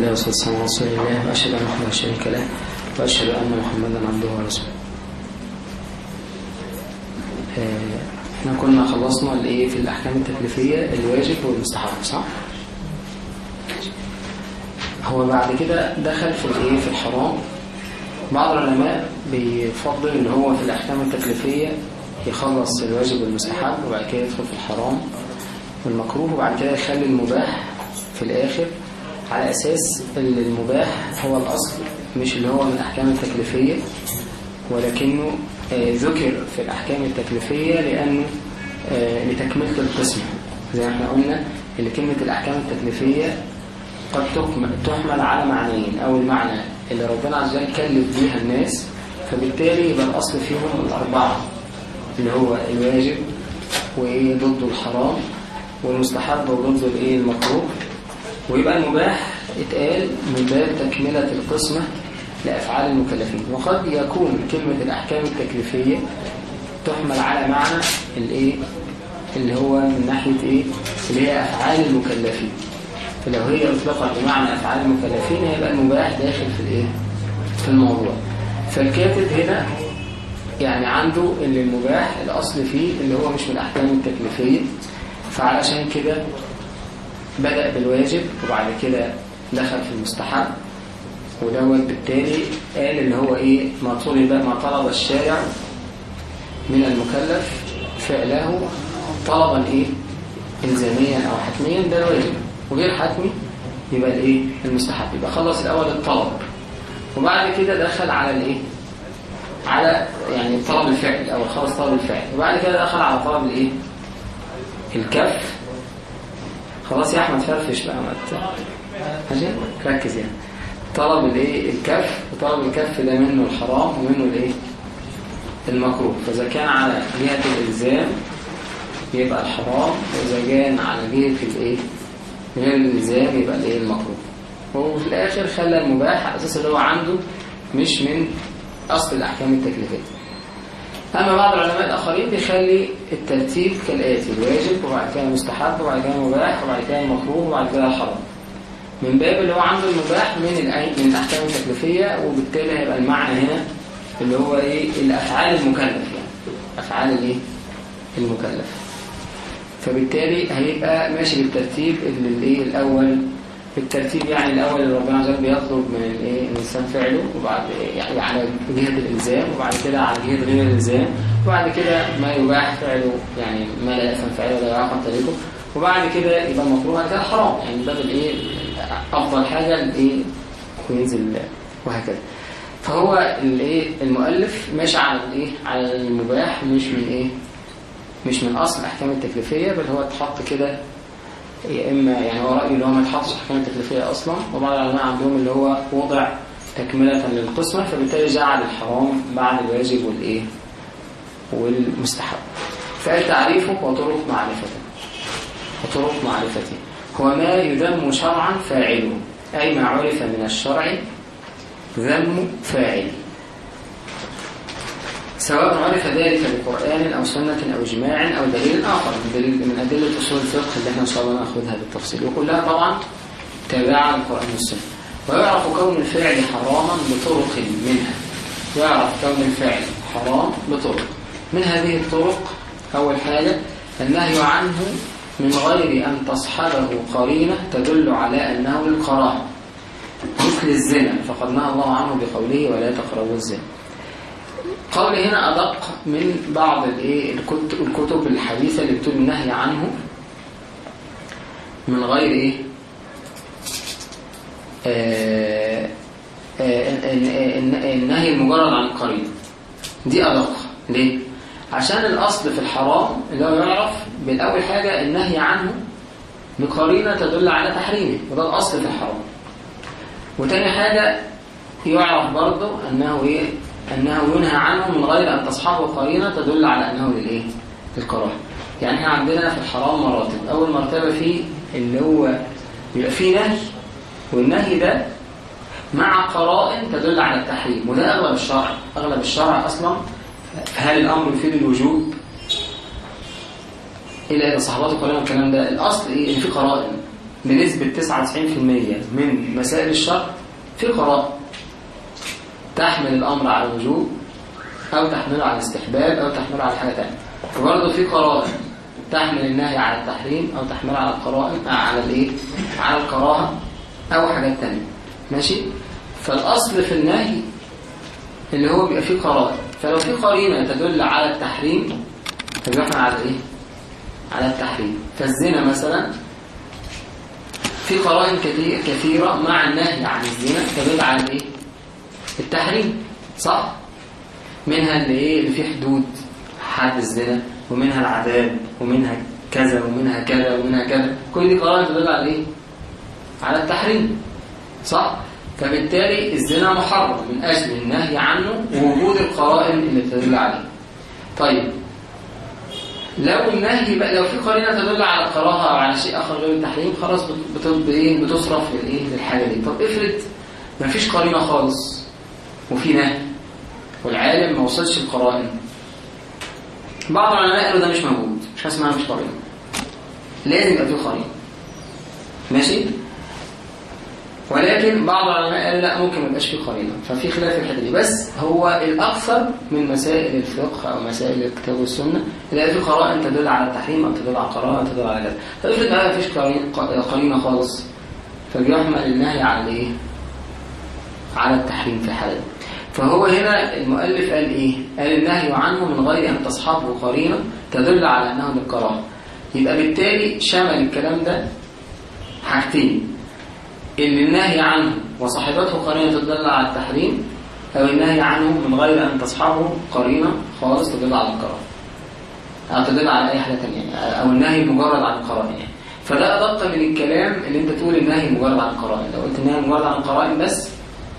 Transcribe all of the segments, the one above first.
لله والصلاة والسلام على رسول الله وأشهد أن محمدا شريك له وأشهد أن محمدا عبده ورسوله. آه، إحنا كنا خلصنا الايه في الأحكام التكليفية الواجب والمستحب صح؟ هو بعد كده دخل في الايه في الحرام. بعض العلماء بيفضل إن هو في الأحكام التكليفية يخلص الواجب والمستحب وبعد كده يدخل في الحرام والمكروه وبعد كده يخلي المباح في الآخر. على أساس إن المباح هو الأصل مش اللي هو من الأحكام التكليفية. ولكنه آه، ذكر في الأحكام التكليفية لأنه آه، لتكملة القسم. زي ما إحنا قلنا إن كلمة الأحكام التكليفية قد تحمل, على معنيين أو المعنى اللي ربنا عز وجل كلف بيها الناس فبالتالي يبقى الأصل فيهم الأربعة اللي هو الواجب وإيه ضده الحرام والمستحب وضده المكروه ويبقى المباح اتقال من باب تكملة القسمة لأفعال المكلفين. وقد يكون كلمة الأحكام التكليفية تحمل على معنى الإيه؟ اللي هو من ناحية إيه؟ اللي هي أفعال المكلفين. فلو هي اطلقت بمعنى أفعال المكلفين هيبقى المباح داخل في الإيه؟ في الموضوع. فالكاتب هنا يعني عنده إن المباح الأصل فيه اللي هو مش من الأحكام التكليفية فعلشان كده بدأ بالواجب وبعد كده دخل في المستحب ودوت بالتالي قال اللي هو إيه ما طلب ما طلب الشارع من المكلف فعله طلبا إيه الزاميا أو حتميا ده الواجب. وغير حتمي يبقى الإيه المستحب. يبقى خلص الأول الطلب. وبعد كده دخل على الإيه على يعني طلب الفعل أو خلص طلب الفعل. وبعد كده دخل على طلب الإيه الكف. خلاص يا أحمد فرفش بقى ما ماشي؟ ركز يعني. طلب الإيه؟ الكف وطلب الكف ده منه الحرام ومنه الإيه؟ المكروه. فإذا كان على جهة الإلزام يبقى الحرام وإذا كان على جهة الإيه؟ غير الإلزام يبقى الإيه؟ المكروه. وفي الآخر خلى المباح على أساس اللي هو عنده مش من أصل الأحكام التكليفية. أما بعض العلماء الآخرين بيخلي الترتيب كالآتي الواجب وبعد كده المستحب وبعد كده المباح وبعد كده المكروه وبعد كده الحرام من باب اللي هو عنده المباح من. من الأحكام التكليفية وبالتالي هيبقى المعنى هنا اللي هو إيه؟ الأفعال المكلف يعني. أفعال الإيه؟ المكلف. فبالتالي هيبقى ماشي بالترتيب اللي الإيه؟ الأول بالترتيب يعني الأول اللي ربنا عز وجل بيطلب من الإيه الإنسان فعله وبعد يعني على جهة الإلزام وبعد كده على جهة غير الإلزام وبعد كده ما يباح فعله يعني ما لا يفهم فعله ولا يعاقب تاريخه وبعد كده يبقى المكروه بعد كده حرام يعني باب الإيه أفضل حاجة الإيه وينزل وهكذا. فهو الإيه المؤلف ماشي على الإيه على المباح مش من إيه؟ مش من أصل الأحكام التكليفية بل هو اتحط كده يا إما يعني هو رأيه اللي هو ما يتحطش أحكام التكليفية أصلا وبعض العلماء عندهم اللي هو وضع تكملة للقسمة فبالتالي جعل الحرام بعد الواجب والإيه؟ والمستحب. فقال تعريفه وطرق معرفته. وطرق معرفته. هو ما يذم شرعا فاعله أي ما عرف من الشرع ذم فاعله. سواء عرف ذلك بقرآن أو سنة أو إجماع أو دليل آخر. من, دليل من أدلة أصول الفقه اللي إحنا إن شاء الله نأخذها بالتفصيل. وكلها طبعا تابعة للقرآن والسنة. ويعرف كون الفعل حراما بطرق منها. يعرف كون الفعل حرام بطرق. من هذه الطرق؟ أول حاجة النهي عنه من غير أن تصحبه قرينة تدل على أنه للكراهة. مثل الزنا فقد نهى الله عنه بقوله ولا تقربوا الزنا. قول هنا أدق من بعض الكتب الحديثة اللي بتقول النهي عنه من غير إيه؟ آه آه النهي المجرد عن القرين دي أدق. ليه؟ عشان الأصل في الحرام اللي هو يعرف بالأول حاجة النهي عنه بقرينة تدل على تحريمه وده الأصل في الحرام. وتاني حاجة يعرف برضه أنه إيه؟ أنه ينهى عنه من غير أن تصحبه قرينة تدل على أنه للإيه؟ للكراهة يعني إحنا عندنا في الحرام مراتب. أول مرتبة فيه اللي هو يبقى فيه نهي والنهي ده مع قرائن تدل على التحريم وده أغلب الشرع. أغلب الشرع أصلا هل الأمر يفيد الوجوب؟ إلا إذا صحبته قرينة الكلام ده. الأصل إيه؟ إن في قرائن بنسبة 99% من مسائل الشرع في قرائن. تحمل الأمر على الوجوب أو تحمله على الاستحباب أو تحمله على حاجة تانية وبرضه في قرائن تحمل النهي على التحريم أو تحمله على القرائن على الإيه؟ على الكراهة أو حاجات تانية ماشي؟ فالأصل في النهي اللي هو بيبقى فيه قرائن فلو في قرينة تدل على التحريم فبيبقى على إيه؟ على التحريم فالزنا مثلا في قرائن كثير- كثيرة مع النهي عن الزنا تدل على الإيه؟ التحريم صح؟ منها اللي إيه اللي فيه حدود حد الزنا ومنها العذاب ومنها كذا ومنها كذا ومنها كذا. كل دي قرائن تدل على إيه؟ على التحريم صح؟ فبالتالي الزنا محرم من أجل النهي عنه ووجود القرائن اللي تدل عليه. طيب لو النهي بقى لو في قرينة تدل على الكراهة أو على شيء آخر غير التحريم خلاص بت- بت- بتصرف للإيه؟ للحاجة دي. طب افرض مفيش قرينة خالص. وفي نهي والعالم ما وصلش القرائن. بعض العلماء قالوا ده مش موجود مش هسمع مش قرينه لازم يبقى فيه قرينه ماشي؟ ولكن بعض العلماء قالوا لا ممكن ما يبقاش فيه قرينه ففي خلاف في الحتة دي. بس هو الأكثر من مسائل الفقه أو مسائل الكتاب والسنة اللي في قرائن تدل على التحريم أو تدل على أو تدل على كذا. فافرض قرين- ق- قرينة خالص فبيحمل النهي على إيه؟ على التحريم في حالة. فهو هنا المؤلف قال إيه؟ قال النهي عنه من غير أن تصحبه قرينه تدل على أنه للكراهه يبقى بالتالي شمل الكلام ده حاجتين. إن النهي عنه وصاحبته قرينه تدل على التحريم أو النهي عنه من غير أن تصحبه قرينه خالص تدل على الكراهة. أو تدل على أي حاجة ثانية أو النهي مجرد عن القرائن يعني. فده أدق من الكلام اللي أنت تقول النهي مجرد عن القرائن. لو قلت النهي مجرد عن القرائن بس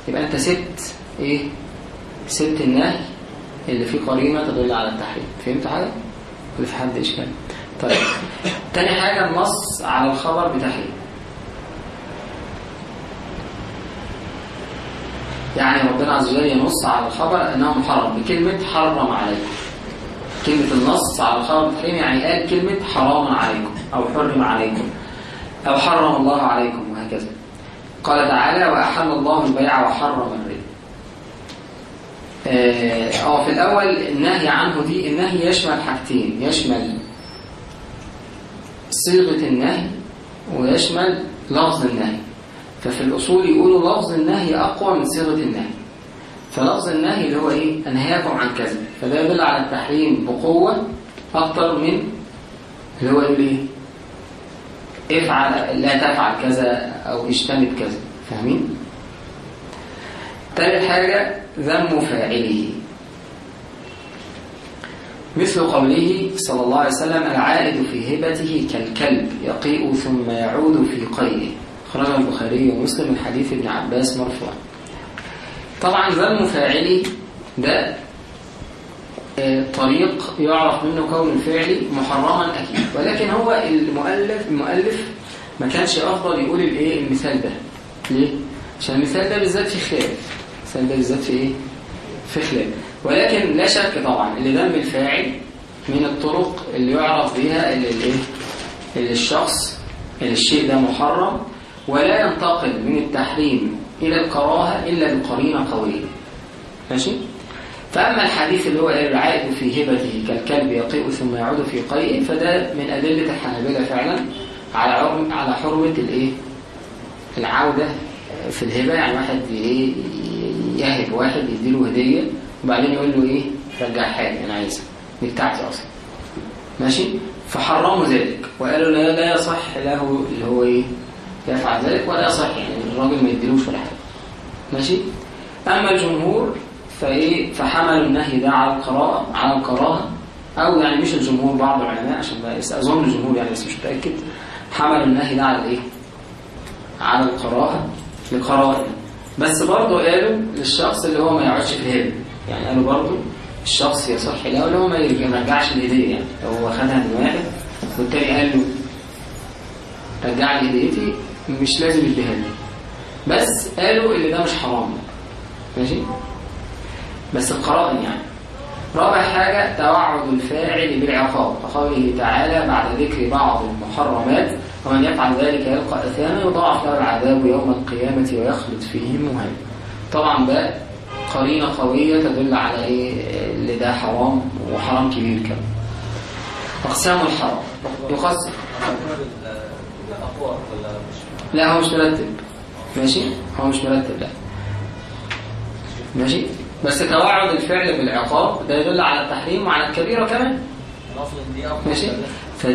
يبقى أنت سبت إيه؟ سبت النهي اللي فيه قرينة تدل على التحريم. فهمت حاجة؟ ولا في حد إشكال. طيب. تاني حاجة النص على الخبر بتحريم. يعني ربنا عز وجل ينص على الخبر إنه محرم بكلمة حرم عليكم. كلمة النص على الخبر بتحريم يعني قال كلمة حرام عليكم أو حرم عليكم أو حرم الله عليكم وهكذا. قال تعالى وأحل الله البيع وحرم الربا. آه في الأول النهي عنه دي النهي يشمل حاجتين يشمل صيغة النهي ويشمل لفظ النهي. ففي الأصول يقولوا لفظ النهي أقوى من صيغة النهي. فلفظ النهي اللي هو إيه؟ أنهاكم عن كذا فده يدل على التحريم بقوة أكتر من اللي هو إيه؟ افعل لا تفعل كذا أو اجتنب كذا. فاهمين؟ تالت حاجة ذم فاعله. مثل قوله صلى الله عليه وسلم العائد في هبته كالكلب يقيء ثم يعود في قيئه. خرج البخاري ومسلم من حديث ابن عباس مرفوعا. طبعا ذم فاعله ده آه، طريق يعرف منه كون الفعل محرما أكيد. ولكن هو المؤلف المؤلف ما كانش أفضل يقول الإيه المثال ده. ليه؟ عشان المثال ده بالذات في خلاف. المثال ده بالذات في إيه؟ في خلاف ولكن لا شك طبعا اللي ذم الفاعل من الطرق اللي يعرف بها اللي الايه اللي الشخص اللي الشيء ده محرم ولا ينتقل من التحريم إلى الكراهة إلا بقرينة قوية. ماشي؟ فأما الحديث اللي هو العائد في هبته كالكلب يقيء ثم يعود في قيئه فده من أدلة الحنابلة فعلا على على حرمة الإيه؟ العودة في الهبة. يعني واحد إيه يهب واحد يديله هدية وبعدين يقول له إيه؟ رجعها لي أنا عايزها. دي بتاعتي أصلا. ماشي؟ فحرموا ذلك. وقالوا لا لا يصح له اللي هو إيه؟ يفعل ذلك ولا يصح. يعني الراجل ما يديلوش ولا حاجة. ماشي؟ أما الجمهور فإيه؟ فحملوا النهي ده على القراءة على الكراهة أو يعني مش الجمهور بعض العلماء عشان بقى أظن الجمهور يعني بس مش متأكد. حملوا النهي ده على إيه؟ على الكراهة لقرائن بس برضه قالوا للشخص اللي هو ما يقعدش في الهبه يعني قالوا برضه الشخص يصح له اللي هو ما يرجعش الهديه يعني. لو هو خدها من واحد والتاني قال له رجع لي هديتي مش لازم يديها لي بس قالوا اللي ده مش حرام. ماشي؟ بس القرائن يعني. رابع حاجة توعد الفاعل بالعقاب. كقوله تعالى بعد ذكر بعض المحرمات ومن يفعل ذلك يلقى أثاما يضاعف له العذاب يوم القيامة ويخلد فيه مهانا طبعا ده قرينة قوية تدل على إيه؟ اللي ده حرام وحرام كبير كمان. أقسام الحرام. يقسم. لا هو مش مرتب. ماشي؟ هو مش مرتب لا. ماشي؟ بس توعد الفعل بالعقاب ده يدل على التحريم وعلى الكبيرة كمان. ماشي.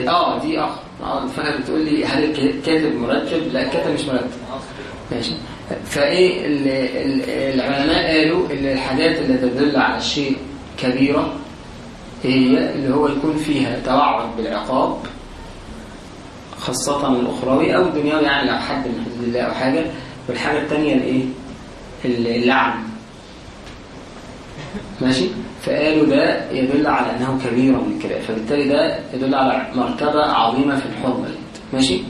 آه دي اخ آه بتقول لي هل الكاتب مرتب؟ لا الكاتب مش مرتب. ماشي. فإيه ال... ال... العلماء قالوا إن الحاجات اللي تدل على الشيء كبيرة هي اللي هو يكون فيها توعد بالعقاب خاصة الأخروي أو الدنيوي يعني لو حد من حدود الله أو حاجة. والحاجة الثانية الإيه؟ اللعن. ماشي؟ فقالوا ده يدل على أنه كبيرة من الكبائر. فبالتالي ده يدل على مرتبة عظيمة في الحرمة طيب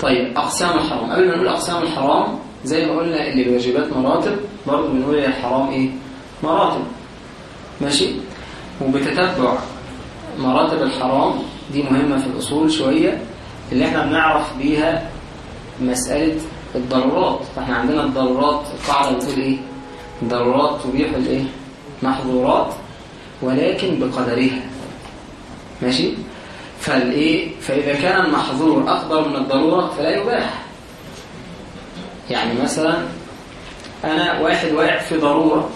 طيب أقسام الحرام. قبل ما نقول أقسام الحرام زي ما قلنا اللي الواجبات مراتب برضه بنقول الحرام إيه؟ مراتب. ماشي؟ وبتتبع مراتب الحرام. دي مهمة في الأصول شوية. اللي إحنا بنعرف بيها مسألة الضرورات. فاحنا عندنا الضرورات القاعدة بتقول إيه؟ الضرورات تبيح الإيه؟ محظورات. ولكن بقدرها ماشي؟ فالإيه؟ فإذا كان المحظور أكبر من الضرورة فلا يباح. يعني مثلا أنا واحد واقع في ضرورة.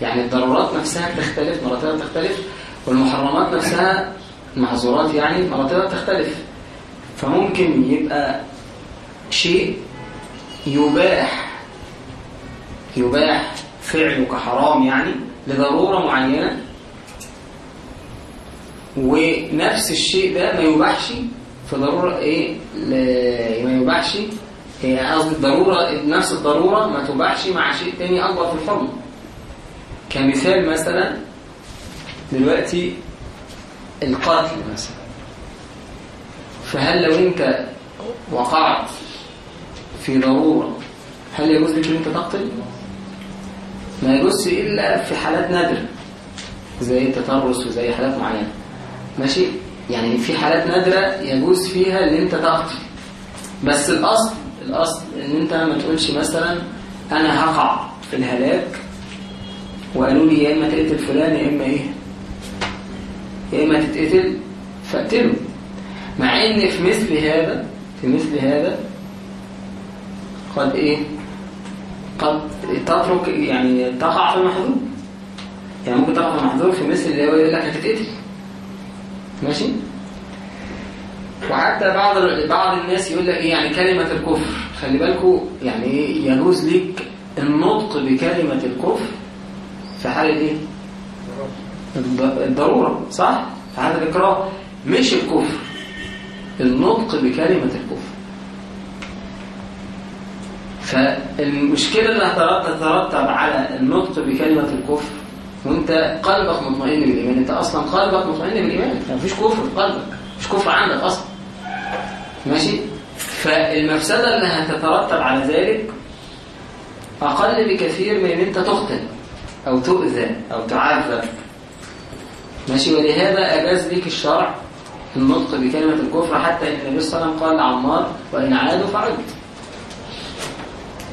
يعني الضرورات نفسها بتختلف مراتبها بتختلف والمحرمات نفسها المحظورات يعني مراتبها بتختلف. فممكن يبقى شيء يباح يباح فعله كحرام يعني لضرورة معينة ونفس الشيء ده ما يباحش في ضرورة إيه؟ ما يباحش. قصدي الضرورة نفس الضرورة ما تباحش مع شيء تاني أكبر في الحرمة كمثال مثلا دلوقتي القتل مثلا. فهل لو أنت وقعت في ضرورة هل يجوز لك إن أنت تقتل؟ ما يجوز إلا في حالات نادرة زي التطرس وزي حالات معينة. ماشي؟ يعني في حالات نادرة يجوز فيها إن أنت تقتل بس الأصل الأصل إن أنت ما تقولش مثلا أنا هقع في الهلاك وقالوا لي يا إما تقتل فلان يا إما إيه؟ يا إما تتقتل فاقتله. مع إن في مثل هذا في مثل هذا قد إيه؟ قد تترك يعني تقع في المحظور يعني ممكن تقع في المحظور في مثل اللي هو يقول لك هتتقتل. ماشي؟ وحتى بعض بعض الناس يقول لك إيه يعني كلمة الكفر؟ خلي بالكم يعني إيه؟ يجوز لك النطق بكلمة الكفر في حالة إيه؟ الضرورة صح؟ في حالة الإكراه مش الكفر. النطق بكلمة الكفر. فالمشكلة اللي هتترتب على النطق بكلمة الكفر وانت قلبك مطمئن بالإيمان انت أصلا قلبك مطمئن بالإيمان مفيش كفر في قلبك. مش كفر عندك أصلا. ماشي؟ فالمفسدة اللي هتترتب على ذلك أقل بكثير من إن أنت تقتل أو تؤذى أو تعذب. ماشي؟ ولهذا أجاز لك الشرع النطق بكلمة الكفر حتى إن النبي صلى الله عليه وسلم قال لعمار وإن عادوا فعد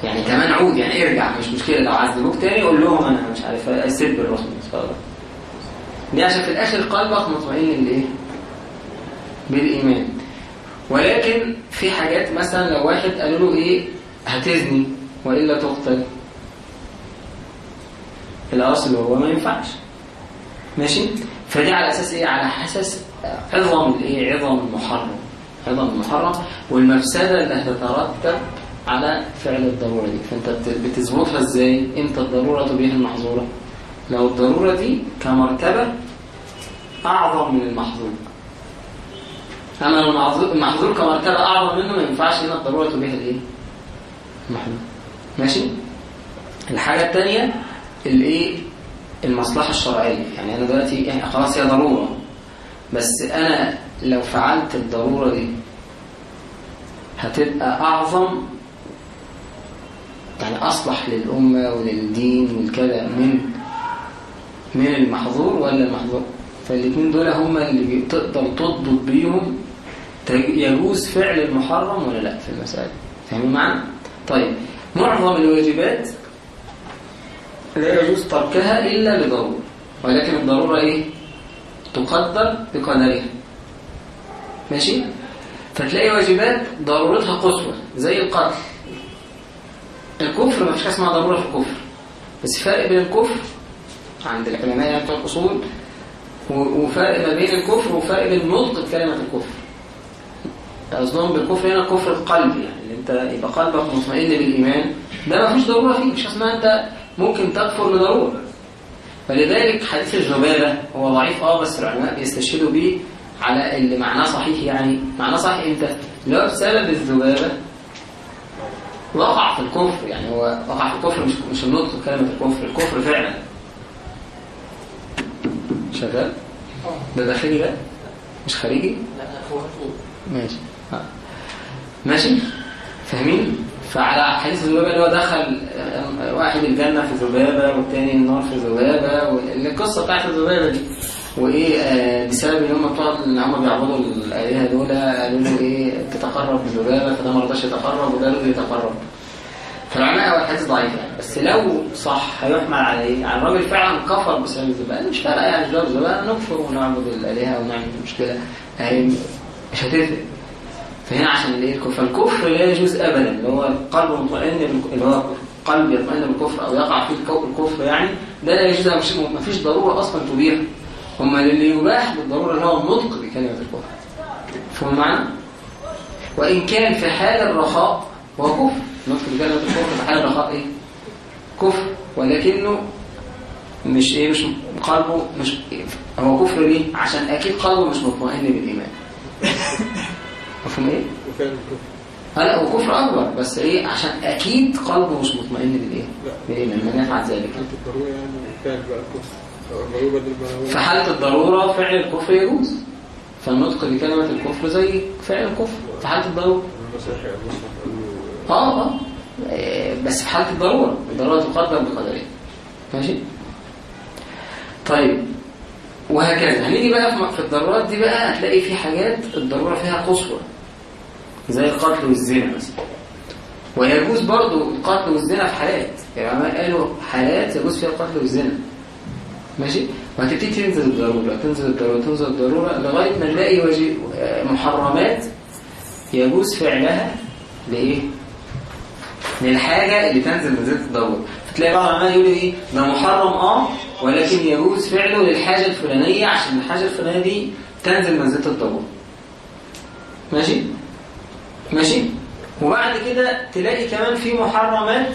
يعني كمان عود يعني ارجع مش مشكلة. لو عذبوك تاني قول لهم أنا مش عارف أسب الرسول الله دي عشان في الآخر قلبك مطمئن لإيه؟ بالإيمان. ولكن في حاجات مثلا لو واحد قالوا له إيه؟ هتزني وإلا تقتل. الأصل هو ما ينفعش. ماشي؟ فدي على أساس إيه؟ على أساس عظم الإيه عظم المحرم عظم المحرم والمفسدة اللي هتترتب على فعل الضرورة دي. فأنت بتظبطها إزاي؟ إمتى الضرورة تبيه المحظورة؟ لو الضرورة دي كمرتبة أعظم من المحظور. أما المحظور كمرتبة أعظم منه ما ينفعش إن الضرورة تبيه الإيه؟ المحظور. ماشي؟ الحاجة الثانية الإيه؟ المصلحة الشرعية. يعني أنا دلوقتي يعني خلاص هي ضرورة. بس أنا لو فعلت الضرورة دي هتبقى أعظم يعني أصلح للأمة وللدين والكذا من من المحظور ولا المحظور فالاثنين دول هم اللي تقدر تضبط بيهم يجوز فعل المحرم ولا لأ في المسألة فاهمين معنا؟ طيب معظم الواجبات لا يجوز تركها إلا لضرورة ولكن الضرورة إيه؟ تقدر بقدرها ماشي؟ فتلاقي واجبات ضرورتها قصوى زي القتل الكفر ما فيش اسمها ضرورة في الكفر. بس فرق بين الكفر عند العلماء يعني بتوع الأصول وفرق ما بين الكفر وفرق بين نطق كلمة الكفر. قصدهم بالكفر هنا كفر القلب يعني اللي انت يبقى قلبك مطمئن بالإيمان. ده ما فيش ضرورة فيه مش اسمها انت ممكن تكفر لضرورة. فلذلك حديث الذبابة هو ضعيف آه بس العلماء بيستشهدوا به على اللي معناه صحيح يعني. معناه صحيح إمتى؟ لو بسبب الذبابة وقع في الكفر يعني هو وقع في الكفر مش مش النطق كلمة الكفر الكفر فعلا شغال؟ ده داخلي ده؟ مش خارجي؟ لا ماشي ها. ماشي فاهمين فعلى حديث الذبابة اللي هو دخل آه، واحد الجنة في ذبابة والتاني النار في ذبابة والقصة بتاعت الذبابة دي وإيه آه، بسبب إن هم بتوع ان هم بيعبدوا الآلهة دول قالوا له إيه تتقرب بذبابه فده ما رضاش يتقرب وده رضي يتقرب. فالعلماء هو الحديث ضعيف يعني. بس لو صح هيحمل على إيه؟ على الراجل فعلا كفر بسبب الذبابه مش فارقه يعني بسبب الذبابه نكفر ونعبد الآلهة ونعمل مشكلة. هي مش هتفرق. فهنا عشان الايه الكفر؟ فالكفر لا يجوز ابدا. اللي هو قلب مطمئن اللي هو قلب يطمئن بالكفر أو يقع فيه الكفر يعني ده لا يجوز مش ما فيش ضرورة أصلا تبيح هم اللي يباح بالضرورة اللي هو النطق بكلمة الكفر. فهم معنا وإن كان في حال الرخاء هو كفر. نطق بكلمة الكفر في حال الرخاء إيه؟ كفر. ولكنه مش إيه؟ مش قلبه مش هو كفر ليه؟ عشان أكيد قلبه مش مطمئن بالإيمان. مفهوم إيه؟ الكفر لا هو كفر أكبر بس إيه؟ عشان أكيد قلبه مش مطمئن بالإيه؟ لا. بالإيمان. من يفعل ذلك. يعني في حالة الضرورة فعل الكفر يجوز؟ فالنطق بكلمة الكفر زي فعل الكفر. في حالة الضرورة آه آه. بس في حالة الضرورة. الضرورة تقدر بقدرها ماشي؟ طيب. وهكذا. هنيجي بقى في الضرورات دي بقى هتلاقي في حاجات الضرورة فيها قصوى زي القتل والزنا مثلا. ويجوز برضو القتل والزنا في حالات. يعني قالوا حالات يجوز فيها القتل والزنا. ماشي؟ وهتبتدي تنزل الضرورة تنزل الضرورة تنزل الضرورة لغاية ما نلاقي آه، محرمات يجوز فعلها لإيه؟ للحاجة اللي تنزل منزلة الضرورة. فتلاقي بعض العلماء يقول إيه؟ ده محرم آه ولكن يجوز فعله للحاجة الفلانية عشان الحاجة الفلانية دي تنزل منزلة الضرورة. ماشي؟ ماشي؟ وبعد كده تلاقي كمان في محرمات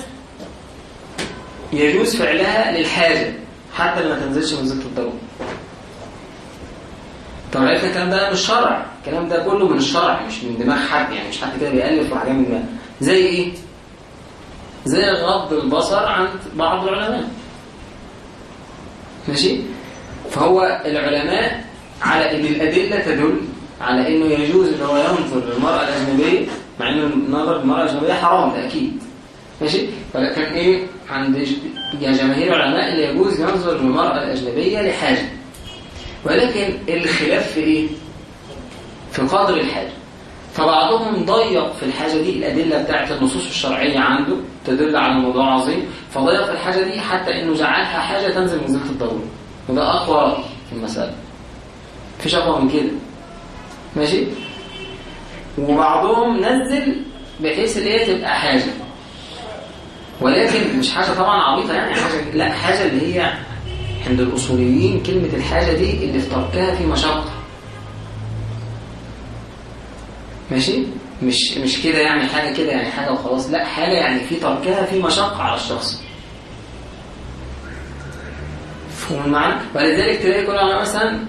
يجوز فعلها للحاجة. حتى لما تنزلش منزلة الضرورة. طب عرفنا الكلام ده من الشرع. الكلام ده كله من الشرع مش من دماغ حد يعني مش حد كده بيألف وحاجة من دماغه زي إيه؟ زي غض البصر عند بعض العلماء. ماشي؟ فهو العلماء على إن الأدلة تدل على إنه يجوز إن هو ينظر للمرأة الأجنبية مع ان النظر للمرأة الأجنبية حرام ده أكيد. ماشي؟ ولكن إيه؟ عند يا جماهير العلماء اللي يجوز ينظر للمراه الأجنبية لحاجة. ولكن الخلاف في إيه؟ في قدر الحاجة. فبعضهم ضيق في الحاجة دي. الأدلة بتاعت النصوص الشرعية عنده تدل على موضوع عظيم. فضيق في الحاجة دي حتى إنه جعلها حاجة تنزل منزلة الضرورة. وده أقوى رأي في المسألة. مفيش أقوى من كده. ماشي؟ وبعضهم نزل بحيث اللي هي تبقى حاجة. ولكن مش حاجة طبعا عبيطة يعني حاجة لا حاجة اللي هي عند الأصوليين كلمة الحاجة دي اللي في تركها في مشقة. ماشي؟ مش مش كده يعني حاجة كده يعني حاجة وخلاص. لا حاجة يعني في تركها في مشقة على الشخص. فهم معنا ولذلك تلاقي كل العلماء مثلا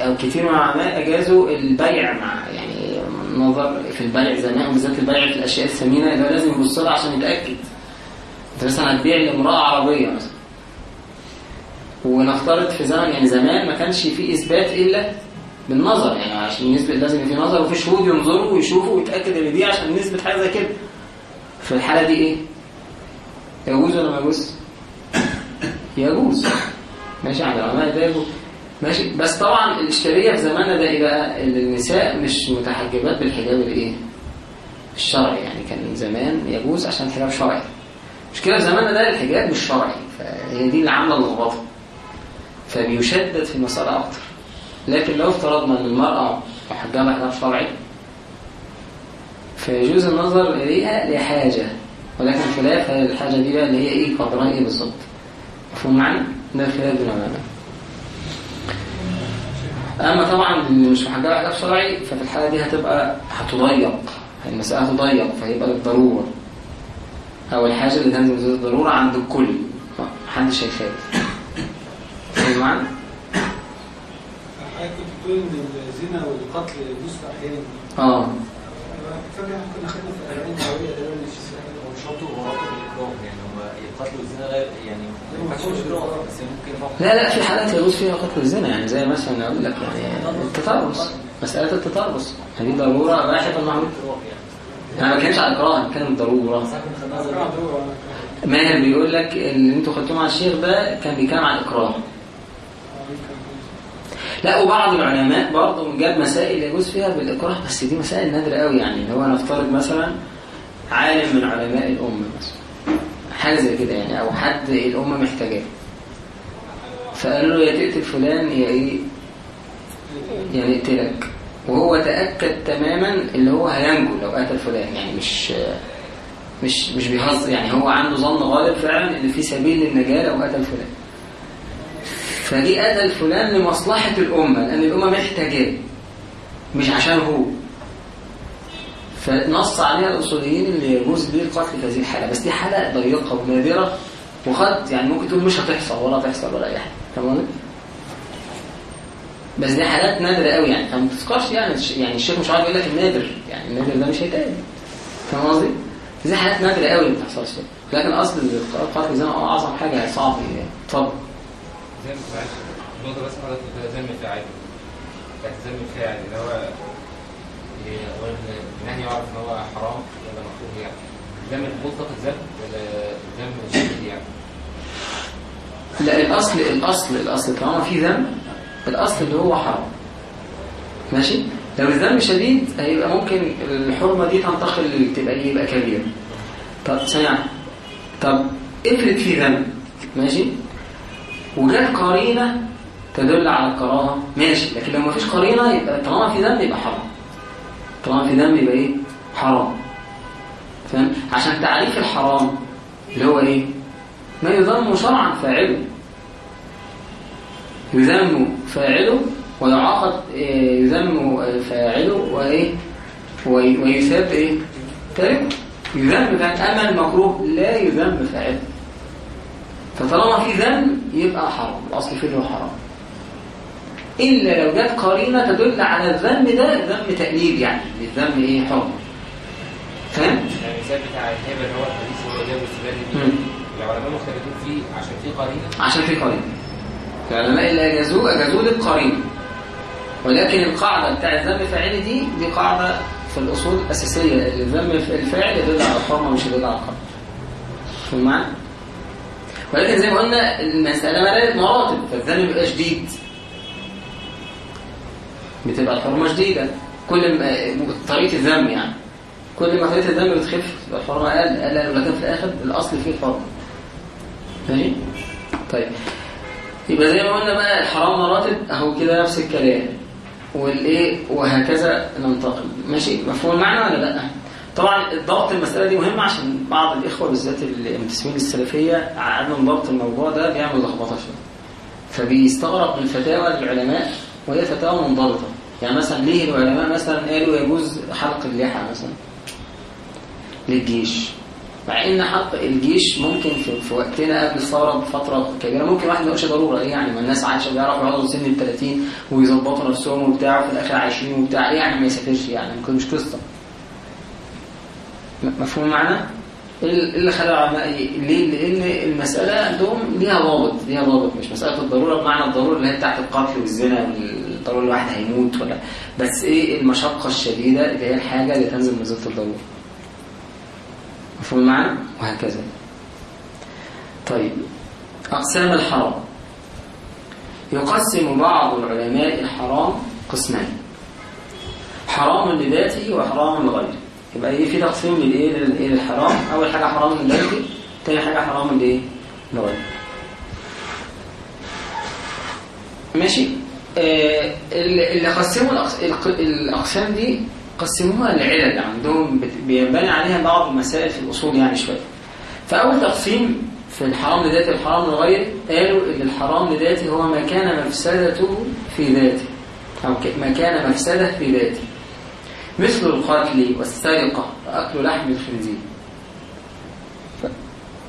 أو كتير من العلماء أجازوا البيع مع يعني نظر في البيع زمان وبالذات البيع في الأشياء الثمينة هو لازم يبص لها عشان يتأكد. مثلا هتبيع لامرأة عربية مثلا. ونفترض في زمن يعني زمان ما كانش فيه إثبات إلا بالنظر يعني عشان نثبت لازم يبقى في نظر وفي شهود ينظروا ويشوفوا ويتأكد إن دي عشان نثبت حاجة زي كده. في الحالة دي إيه؟ يجوز ولا ما يجوز؟ يجوز. ماشي عند العلماء ده يجوز. ماشي. بس طبعا الإشكالية في زماننا ده إيه بقى؟ إن النساء مش متحجبات بالحجاب الإيه؟ الشرعي يعني كان زمان يجوز عشان الحجاب شرعي. المشكلة في زماننا ده الحجاب مش شرعي فهي دي اللي عاملة اللخبطة. فبيشدد في المسألة أكتر. لكن لو افترضنا أن المرأة محجبة حجاب شرعي فيجوز النظر إليها لحاجة ولكن خلاف الحاجة دي بقى اللي هي إيه؟ قدرها إيه بالظبط. مفهوم معنى؟ ده الخلاف بين العلماء أما طبعا اللي مش محجبة حجاب شرعي ففي الحالة دي هتبقى هتضيق. المسألة هتضيق فهيبقى للضرورة. أو الحاجة اللي تنزل بذات الضرورة عند الكل. محدش هيخالف فاهم معنى؟ حضرتك كنت بتقول إن الزنا والقتل يجوز في احيان آه. فاكر إحنا كنا خدنا في الأيام الهويه تقريبا هو مش شرط غلط بالإكراه يعني هو القتل والزنا غير يعني ما ينفعش بس ممكن لا لا في حالات يجوز فيها قتل الزنا. يعني زي مثلا أقول لك يعني التطرس مسألة التطرس هذه ضرورة باحثة المعروف أنا ما بتكلمش على أنا بتكلم الضرورة. ماهر بيقول لك اللي أنتوا خدتوه مع الشيخ ده كان بيتكلم عن الاكراه لا وبعض العلماء برضه جاب مسائل يجوز فيها بالإكراه بس دي مسائل نادرة قوي يعني. هو نفترض مثلا عالم من علماء الأمة مثلا حاجة زي كده يعني أو حد الأمة محتاجاه. فقالوا له يا تقتل فلان يا إيه؟ يعني يقتلك. وهو تأكد تماما اللي هو هينجو لو قتل فلان. يعني مش مش مش بيهزر يعني هو عنده ظن غالب فعلا إن في سبيل للنجاة لو قتل فلان. فدي قتل فلان لمصلحة الأمة لأن الأمة محتاجاه مش عشان هو. فنص عليها الأصوليين اللي يجوز به القتل في هذه الحالة. بس دي حالة ضيقة ونادرة وقد يعني ممكن تقول مش هتحصل ولا تحصل ولا أي حاجة. قصدي؟ بس دي حالات نادرة قوي يعني. فما تذكرش يعني يعني الشيخ مش عارف يقول لك النادر. يعني النادر ده مش هيتقال. فاهم قصدي؟ دي حالات نادرة قوي ما بتحصلش. لكن أصل القتل زي ما أعظم حاجة صعب اتفضل. زي معلش النقطة بس حضرتك ذم بتاعت ذم الفاعل اللي هو النهي يعرف إن هو حرام ولا مكروه يعني. ذم المطلق الذم ولا ذم الشديد يعني؟ لا الأصل الأصل الأصل طالما في ذنب الأصل اللي هو حرام. ماشي؟ لو الذنب شديد هيبقى ممكن الحرمة دي تنتقل تبقى إيه؟ يبقى كبيرة طب سمع طب افرض في ذنب. ماشي؟ وجات قرينة تدل على الكراهة. ماشي. لكن لو ما فيش قرينة يبقى طالما في ذنب يبقى حرام. طالما في ذنب يبقى إيه؟ حرام. فاهم عشان تعريف الحرام اللي هو إيه؟ ما يذم شرعا فاعله. يذم فاعله ويعاقب إيه، يذم فاعله وإيه؟ وي- ويثاب إيه؟ تاركه يذم فاعل اما المكروه لا يذم فاعله فطالما في ذنب يبقى حرام. الأصل فيه هو حرام. إلا لو جت قرينة تدل على الذنب ده ذنب تأنيب يعني. الذنب إيه؟ حرم فاهم؟ يعني المثال بتاع الهبة اللي هو الحديث اللي هو جاب السبالي العلماء مختلفين فيه عشان فيه قرينة. عشان في قرينة. العلماء اللي اجازوه اجازوه للقرينه ولكن القاعدة بتاع الذنب فاعل دي دي قاعدة في الأصول الأساسية الذنب الفاعل يدل على الحرمه مش يدل على القرب في المعنى ولكن زي ما قلنا المسألة مراتب مراتب فالذنب بيبقى شديد بتبقى الحرمة شديده كل ما طريقة الذنب يعني. كل ما طريقة الذنب بتخف تبقى الحرمة أقل أقل ولكن في الآخر الأصل فيه الحرمه ماشي طيب. يبقى زي ما قلنا بقى الحرام مراتب أهو كده نفس الكلام. والإيه؟ وهكذا ننتقل. ماشي؟ مفهوم المعنى ولا لأ؟ طبعا الضبط المسألة دي مهمة عشان بعض الإخوة بالذات المنتسبين للسلفيه عدم ضبط الموضوع ده بيعمل لخبطة شوية. فبيستغرق من فتاوى العلماء وهي فتاوى منضبطة. يعني مثلا ليه العلماء مثلا قالوا يجوز حلق اللحى مثلا للجيش؟ مع إن حق الجيش ممكن في, وقتنا قبل الثورة بفترة كبيرة ممكن واحد ما يقولش ضرورة إيه يعني ما الناس عايشة بيعرفوا يقعدوا سن ال 30 ويظبطوا نفسهم وبتاع وفي الآخر عايشين وبتاع إيه يعني ما يسافرش يعني ممكن مش قصة مفهوم معنى؟ إيه ال- إيه اللي خلى ليه؟ لأن المسألة عندهم ليها ضابط ليها ضابط مش مسألة الضرورة بمعنى الضرورة اللي هي بتاعت القتل والزنا والضرورة الواحد هيموت ولا بس إيه المشقة الشديدة اللي هي الحاجة اللي تنزل من الضرورة مفهوم المعنى وهكذا. طيب أقسام الحرام. يقسم بعض العلماء الحرام قسمين حرام لذاته وحرام لغيره. يبقى إيه في تقسيم للايه للايه للحرام؟ أول حاجة حرام لذاته تاني حاجة حرام لايه لغيره. ماشي؟ آه اللي قسموا الأقس- الق- الأقسام دي قسموها لعلل عندهم بينبني عليها بعض المسائل في الأصول يعني شوية. فأول تقسيم في الحرام لذاته والحرام لغيره قالوا إن الحرام لذاته هو ما كان مفسدته في ذاته. ك- ما كان مفسده في ذاته. مثل القتل والسرقة وأكل لحم الخنزير.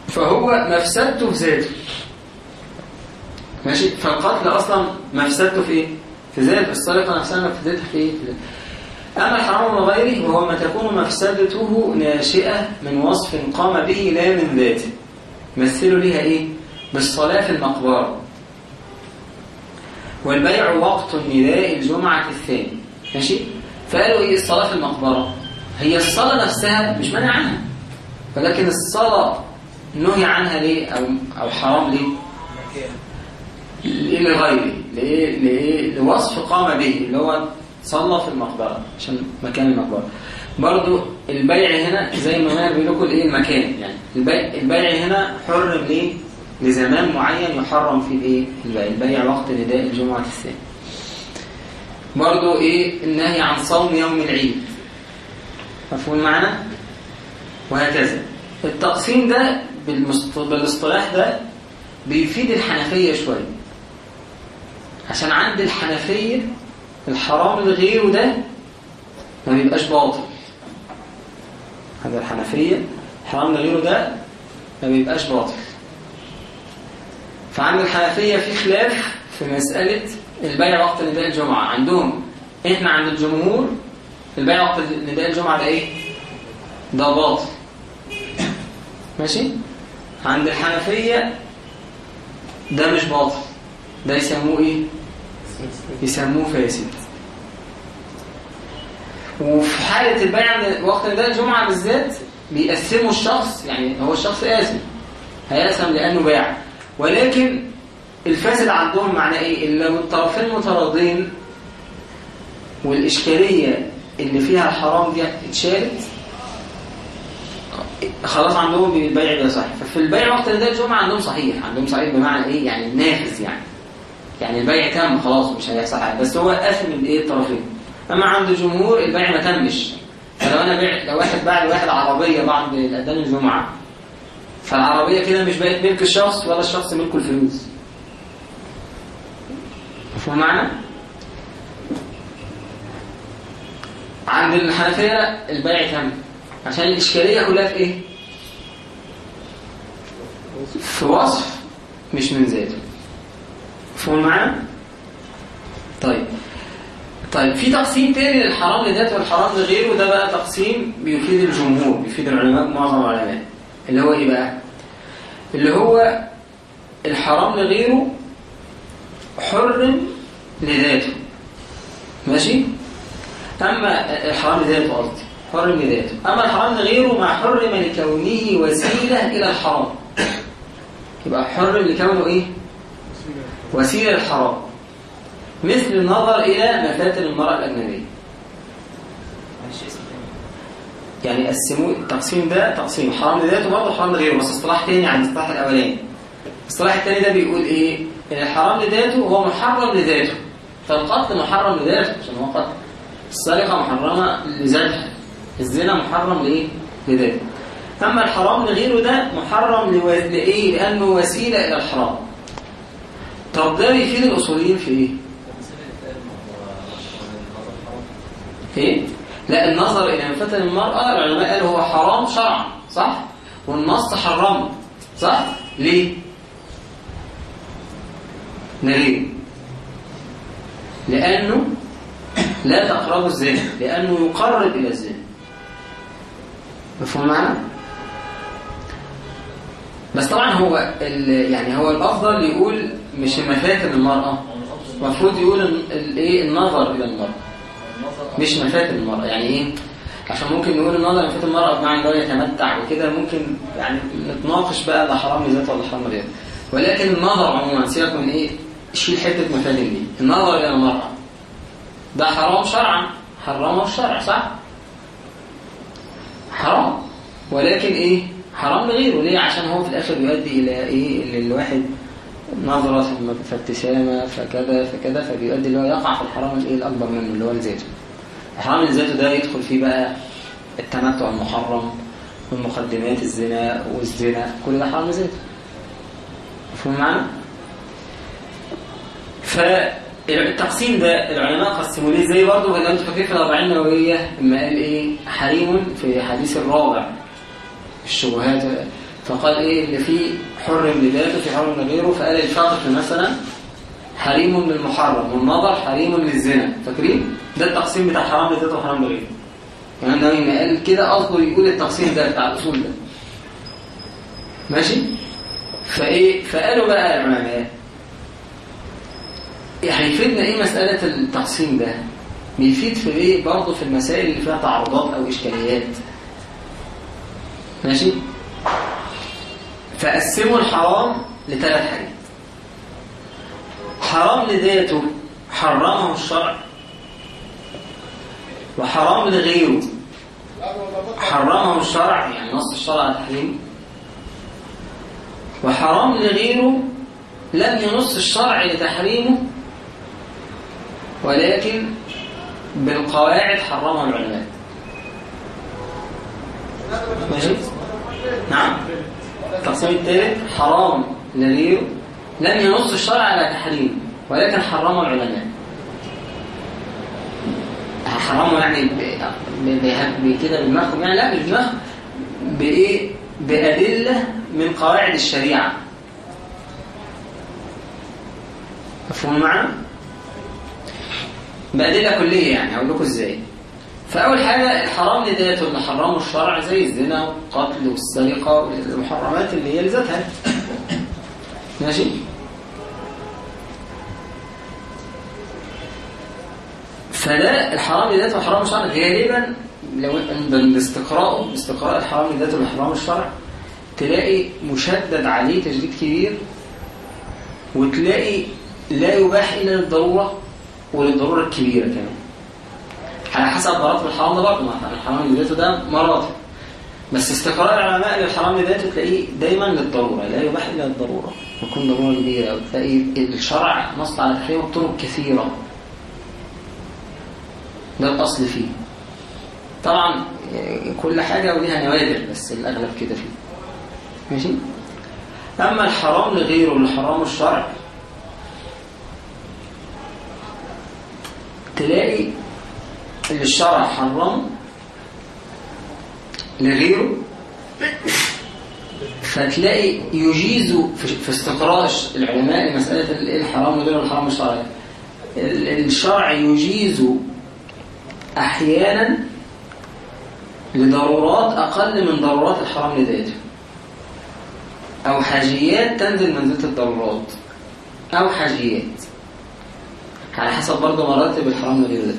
فهو مفسدته في ذاته. ماشي؟ فالقتل أصلا مفسدته في إيه؟ في ذاته. السرقة نفسها مفسدتها في إيه؟ أما الحرام وغيره وهو ما تكون مفسدته ناشئة من وصف قام به لا من ذاته. مثلوا ليها إيه؟ بالصلاة في المقبرة. والبيع وقت نداء الجمعة الثاني ماشي؟ فقالوا إيه الصلاة في المقبرة؟ هي الصلاة نفسها مش مانع عنها. ولكن الصلاة نهي عنها ليه؟ أو أو حرام ليه؟ لغيره؟ لوصف قام به اللي هو صلى في المقبرة عشان مكان المقبرة. برضو البيع هنا زي ما ما بيقول الايه المكان يعني البيع, البيع هنا حرم ليه؟ لزمان معين يحرم فيه الايه البيع البيع وقت نداء الجمعة الثاني برضو إيه؟ النهي عن صوم يوم العيد. مفهوم معنا؟ وهكذا. التقسيم ده بالاصطلاح ده بيفيد الحنفية شوية. عشان عند الحنفية الحرام الغير ده ما بيبقاش باطل. هذا الحنفية الحرام الغير ده ما بيبقاش باطل. فعند الحنفية في خلاف في مسألة البيع وقت نداء الجمعة. عندهم إحنا عند الجمهور البيع وقت نداء الجمعة ده إيه؟ ده باطل. ماشي؟ عند الحنفية ده مش باطل. ده يسموه إيه؟ يسموه فاسد. وفي حالة البيع وقت نداء الجمعة بالذات بيقسموا الشخص يعني هو الشخص آثم هيأثم لأنه باع. ولكن الفاسد عندهم معناه إيه؟ إن لو الطرفين متراضين والإشكالية اللي فيها الحرام دي اتشالت خلاص عندهم البيع ده صحيح. ففي البيع وقت نداء الجمعة عندهم صحيح عندهم صحيح بمعنى إيه؟ يعني نافذ يعني. يعني البيع تم خلاص مش هيحصل حاجة. بس هو قاسم الإيه؟ الطرفين. أما عند الجمهور البيع ما تمش. فلو أنا بيع لو واحد باع لواحد عربية بعد اذان الجمعة فالعربية كده مش بقت ملك الشخص ولا الشخص ملكه الفلوس. مفهوم معنى عند الحنفية البيع تم. عشان الإشكالية كلها في إيه؟ في وصف مش من ذاته. مفهوم معانا؟ طيب طيب في تقسيم تاني للحرام لذاته والحرام لغيره ده بقى تقسيم بيفيد الجمهور بيفيد العلماء معظم العلماء اللي هو إيه بقى؟ اللي هو الحرام لغيره حرم لذاته ماشي؟ أما الحرام لذاته قصدي حرم لذاته أما الحرام لغيره ما حرم لكونه وسيلة إلى الحرام يبقى حرم لكونه إيه؟ وسيلة للحرام. مثل النظر إلى مفاتن المرأة الأجنبية. يعني قسموه التقسيم ده تقسيم. حرام لذاته برضه حرام لغيره. بس اصطلاح تاني عن الاصطلاح الأولاني. الاصطلاح التاني ده بيقول إيه؟ إن الحرام لذاته هو محرم لذاته. فالقتل محرم لذاته عشان هو قتل. السرقة محرمة لذاتها الزنا محرم لإيه؟ لذاته. أما الحرام لغيره ده محرم. لإيه؟ لأنه وسيلة إلى الحرام. طب ده بيفيد الأصوليين في حرام إيه؟ لا النظر إلى مفاتن المرأة العلماء قالوا هو حرام شرعا صح؟ والنص حرمه صح؟ ليه؟ ليه؟ لأنه لا تقربوا الزنا لأنه يقرب إلى الزنا مفهوم معنى؟ بس طبعا هو يعني هو الأفضل يقول مش مفاتن المرأة. المفروض يقول ال- ال- إيه النظر إلى المرأة. مش مفاتن المرأة. يعني إيه؟ عشان ممكن نقول النظر مفاتن المرأة بمعنى إن هو يتمتع وكده ممكن يعني نتناقش بقى ده حرام ذات ولا حرام ذات ولكن النظر عموما سيبك من إيه شيل حتة مفاد دي؟ النظر إلى المرأة. ده حرام شرعا. حرمه الشرع صح؟ حرام. ولكن إيه؟ حرام لغيره. ليه؟ عشان هو في الآخر يؤدي إلى إيه؟ إن الواحد نظرة ثم فابتسامة فكذا فكذا فبيؤدي اللي هو يقع في الحرام الإيه الأكبر منه اللي هو لذاته الحرام لذاته ده يدخل فيه بقى التمتع المحرم ومقدمات الزنا والزنا كل ده حرام لذاته مفهوم معنى؟ فالتقسيم ده العلماء قسموا ليه؟ إزاي برضه أنتوا فاكرين في الأربعين النووية لما قال إيه؟ حريم في حديث الرابع الشبهات فقال إيه اللي فيه حرم لذاته في حرم لغيره فقال الفقر مثلا حريم للمحرم والنظر حريم للزنا فاكرين؟ ده التقسيم بتاع حرام لذاته وحرام لغيره. يعني النووي ما قال كده قصده يقول التقسيم ده بتاع الأصول ده. ماشي؟ فإيه؟ فقالوا بقى العلماء هيفيدنا إيه مسألة التقسيم ده؟ بيفيد في إيه؟ برضه في المسائل اللي فيها تعارضات أو إشكاليات. ماشي؟ فقسموا الحرام لثلاث حاجات. حرام لذاته حرمه الشرع وحرام لغيره حرمه الشرع يعني نص الشرع تحريمه وحرام لغيره لم ينص الشرع لتحريمه ولكن بالقواعد حرمها العلماء. ماشي؟ نعم. التقسيم الثالث حرام لغيره لم ينص الشرع على تحريمه ولكن حرمه العلماء حرمه يعني كده بدماغهم يعني لا بدماغ بإيه؟ بأدلة من قواعد الشريعة. مفهوم معنا؟ بأدلة كلية يعني أقول لكم إزاي. فأول حاجة الحرام لذاته اللي حرمه الشرع زي الزنا والقتل والسرقة والمحرمات اللي هي لذاتها. ماشي؟ فده الحرام لذاته وحرام الشرع غالبا لو باستقراءه باستقراء الحرام لذاته وحرام الشرع تلاقي مشدد عليه تشديد كبير وتلاقي لا يباح إلا للضرورة وللضرورة الكبيرة كمان. على حسب مراتب الحرام ده برضه. الحرام لذاته ده مراتب. بس استقراء العلماء للحرام لذاته تلاقيه دايما للضرورة لا يباح إلا للضرورة يكون ضرورة كبيرة. أو تلاقي الشرع نص على تحريمه بطرق كثيرة. ده الأصل فيه. طبعا كل حاجة وليها نوادر بس الأغلب كده فيه. ماشي؟ أما الحرام لغيره الحرام الشرع تلاقي اللي الشرع حرم لغيره فتلاقي يجيز في استقراء العلماء لمسألة الحرام لغيره الحرام الشرعي. الشرع يجيز أحيانا لضرورات أقل من ضرورات الحرام لذاته أو حاجيات تنزل منزلة الضرورات أو حاجيات. على حسب برضه مراتب الحرام لغيره ده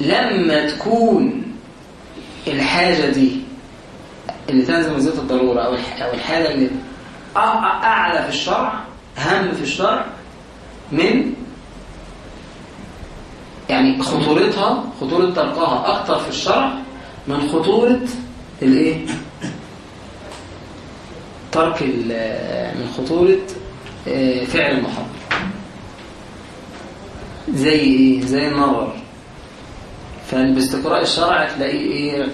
لما تكون الحاجة دي اللي تنزل منزلة الضرورة أو الحاجة اللي أعلى في الشرع أهم في الشرع من يعني خطورتها خطورة تركها أكتر في الشرع من خطورة الإيه؟ ترك من خطورة فعل المحرم زي إيه؟ زي النظر فباستقراء الشرع تلاقي إيه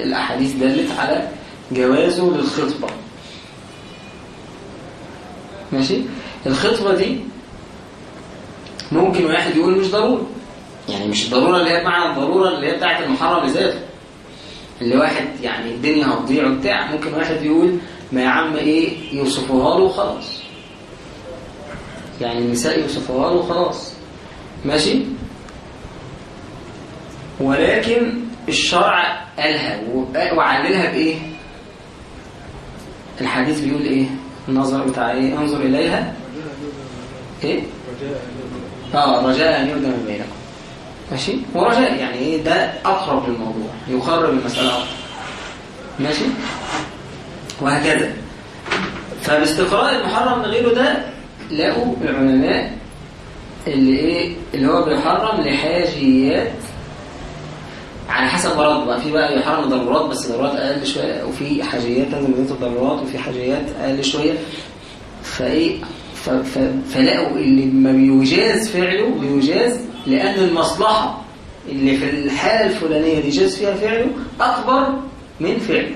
الأحاديث دلت على جوازه للخطبة. ماشي؟ الخطبة دي ممكن واحد يقول مش ضروري. يعني مش الضرورة اللي هي بمعنى الضرورة اللي هي بتاعت المحرم لذاته اللي واحد يعني الدنيا هتضيع وبتاع ممكن واحد يقول ما يا عم إيه يوصفوها له وخلاص. يعني النساء يوصفوها له وخلاص. ماشي؟ ولكن الشرع قالها وعللها بإيه؟ الحديث بيقول إيه؟ النظر بتاع إيه؟ انظر إليها. إيه؟ آه رجاء يؤذن من بينكم. ماشي؟ ورجاء يعني إيه؟ ده أقرب للموضوع يقرب المساله أكتر. ماشي؟ وهكذا. فباستقراء المحرم لغيره ده لقوا العلماء اللي إيه؟ اللي هو بيحرم لحاجيات على حسب مرض بقى في بقى يحرم ضرورات بس ضرورات أقل شوية وفي حاجيات لازم يضيف ضرورات وفي حاجيات أقل شوية فإيه ف- ف- فلقوا اللي ما بيجاز فعله بيجاز لأن المصلحة اللي في الحالة الفلانية دي جاز فيها فعله أكبر من فعله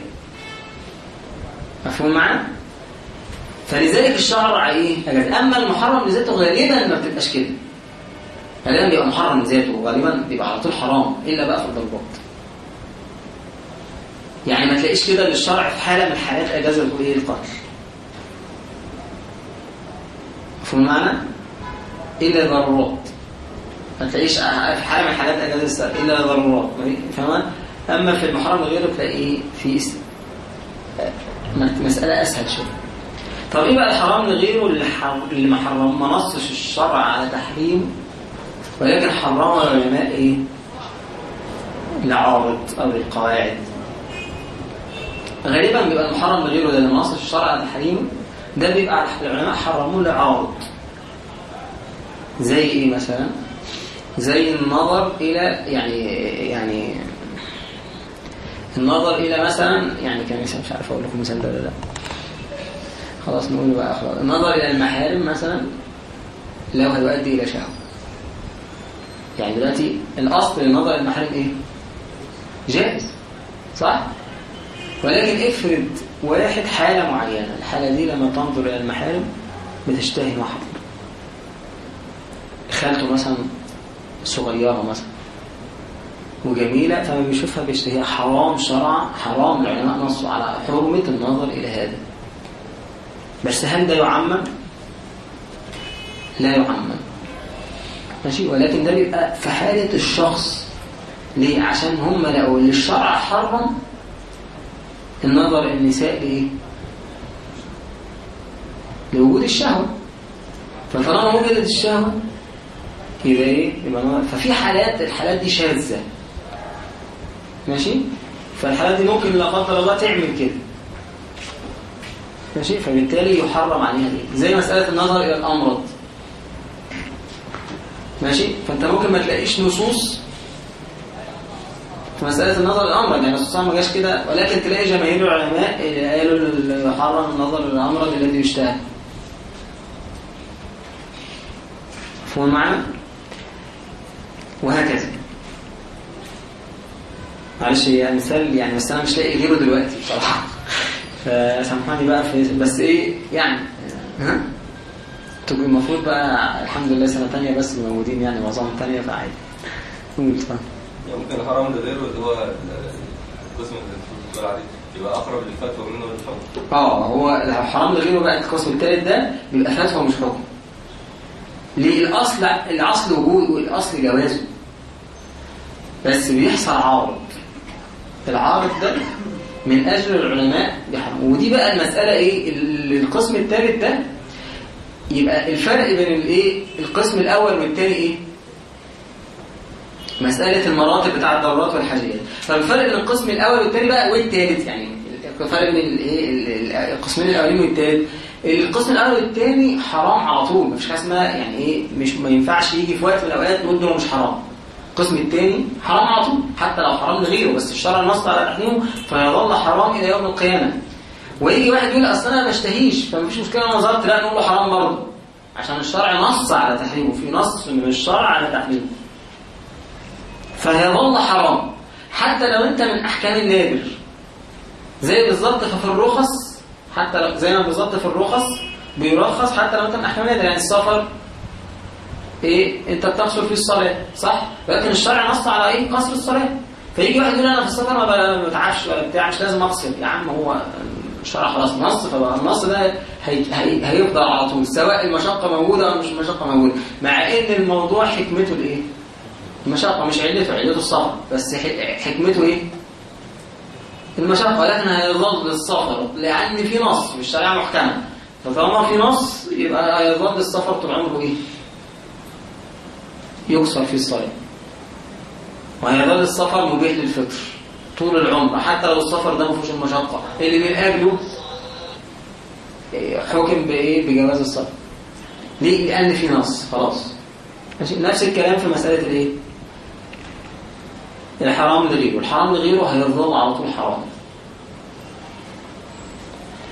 مفهوم معانا؟ فلذلك الشرع إيه؟ أما المحرم لذاته غالبا ما بتبقاش كده غالبا بيبقى محرم لذاته وغالبا بيبقى على طول حرام إلا بقى في الضربات. يعني ما تلاقيش كده للشرع في حالة من الحالات اجاز إيه القتل مفهوم معنى إلا ضرورات. ما تلاقيش في حالة من الحالات اجاز السرقة إلا ضرورات. فاهم أما في المحرم غيره تلاقيه في است... مسألة أسهل شوية. طب إيه بقى الحرام لغيره اللي. اللي ما نصش الشرع على تحريم ولكن حرمه العلماء إيه؟ العارض أو القواعد. غالبا بيبقى المحرم لغيره ده اللي ما نصش الشرع على تحريمه ده بيبقى العلماء حرموه لعارض زي إيه مثلا؟ زي النظر إلى يعني يعني النظر إلى مثلا يعني كان مش عارف أقول لكم مثال ده ولا لأ. خلاص نقول بقى خلاص. النظر إلى المحارم مثلا لو هيؤدي إلى شهوة. يعني دلوقتي الأصل للنظر إلى المحارم إيه؟ جائز صح؟ ولكن افرض واحد حالة معينة الحالة دي لما تنظر إلى المحارم بتشتهي واحد. خالته مثلا صغيرة مثلا وجميلة فما بيشوفها بيشتهيها. حرام شرعا حرام العلماء نصوا على حرمة النظر إلى هذا. بس هل ده يعمم؟ لا يعمم. ماشي ولكن ده بيبقى في حالة الشخص ليه؟ عشان هم لقوا اللي الشرع حرم النظر النساء لإيه؟ لوجود الشهوة فطالما وجدت الشهوة يبقى إيه؟ يبقى ففي حالات الحالات دي شاذة ماشي؟ فالحالات دي ممكن لا قدر الله تعمل كده ماشي فبالتالي يحرم عليها إيه زي مسألة النظر إلى الأمراض ماشي؟ فأنت ممكن ما تلاقيش نصوص في مسألة النظر إلى الأمراض يعني النصوص ما جاش كده. ولكن تلاقي جماهير العلماء اللي قالوا يحرم النظر إلى الأمراض الذي يشتهى. مفهوم معنا وهكذا. معلش هي مثال يعني بس أنا مش لاقي غيره دلوقتي بصراحة. فسامحوني بقى في بس إيه يعني ها؟ تبقى المفروض بقى الحمد لله سنة ثانية بس موجودين يعني معظم ثانية فعادي. ممكن الحرام لغيره اللي هو القسم اللي بتقول عليه. يبقى أقرب للفتوى منه للحكم. آه هو لو حرام لغيره بقى القسم الثالث ده بيبقى فتوى مش حكم. ليه؟ الأصل الأصل وجود والأصل جوازه. بس بيحصل عارض العارض ده من أجل العلماء بيحرم ودي بقى المسألة إيه؟ ال- القسم الثالث ده يبقى الفرق بين الايه؟ القسم الأول والثاني إيه؟ مسألة المراتب بتاع الضرورات والحاجيات. فالفرق بين القسم الأول والثاني بقى والثالث يعني. الفرق بين الايه ال- ال- القسمين الأولين والثالث القسم الأول والثاني حرام على طول. مفيش حاجة اسمها يعني إيه؟ مش ما ينفعش يجي في وقت من الأوقات نقول ده مش حرام. القسم الثاني حرام على طول. حتى لو حرام لغيره بس الشرع نص على تحريمه فيظل حرام إلى يوم القيامة. ويجي واحد يقول أصل أنا ما بشتهيش فمفيش مشكلة أنا نظرت لا نقول له حرام برضه. عشان الشرع نص على تحريمه في نص من الشرع على تحريمه. فيظل حرام. حتى لو أنت من أحكام النادر. زي بالظبط ففي الرخص حتى لو زي ما بالظبط في الرخص بيرخص حتى لو أنت من أحكام النادر. يعني السفر إيه أنت بتقصر فيه الصلاة صح؟ لكن الشرع نص على إيه؟ قصر الصلاة. فيجي واحد يقول أنا في السفر ما بتعبش ولا بتاع مش لازم أقصر. يا عم هو الشرع خلاص نص فبقى النص ده هي هي هيفضل على طول سواء المشقة موجودة أو مش المشقه موجودة. مع إن الموضوع حكمته الايه المشقة مش علته علته السفر بس ح- حكمته إيه؟ المشقة لكن هيظل السفر لأن في نص في الشريعة محكمه فطالما في نص يبقى هيظل السفر طول عمره إيه؟ يقصر في الصلاة. وهيظل السفر مبيح للفطر. طول العمر حتى لو السفر ده ما فيهوش المشقة. اللي أجله حكم بإيه؟ بجواز السفر. ليه؟ لأن في نص خلاص. ماشي؟ نفس الكلام في مسألة الإيه؟ الحرام لغيره. الحرام لغيره هيظل على طول حرام.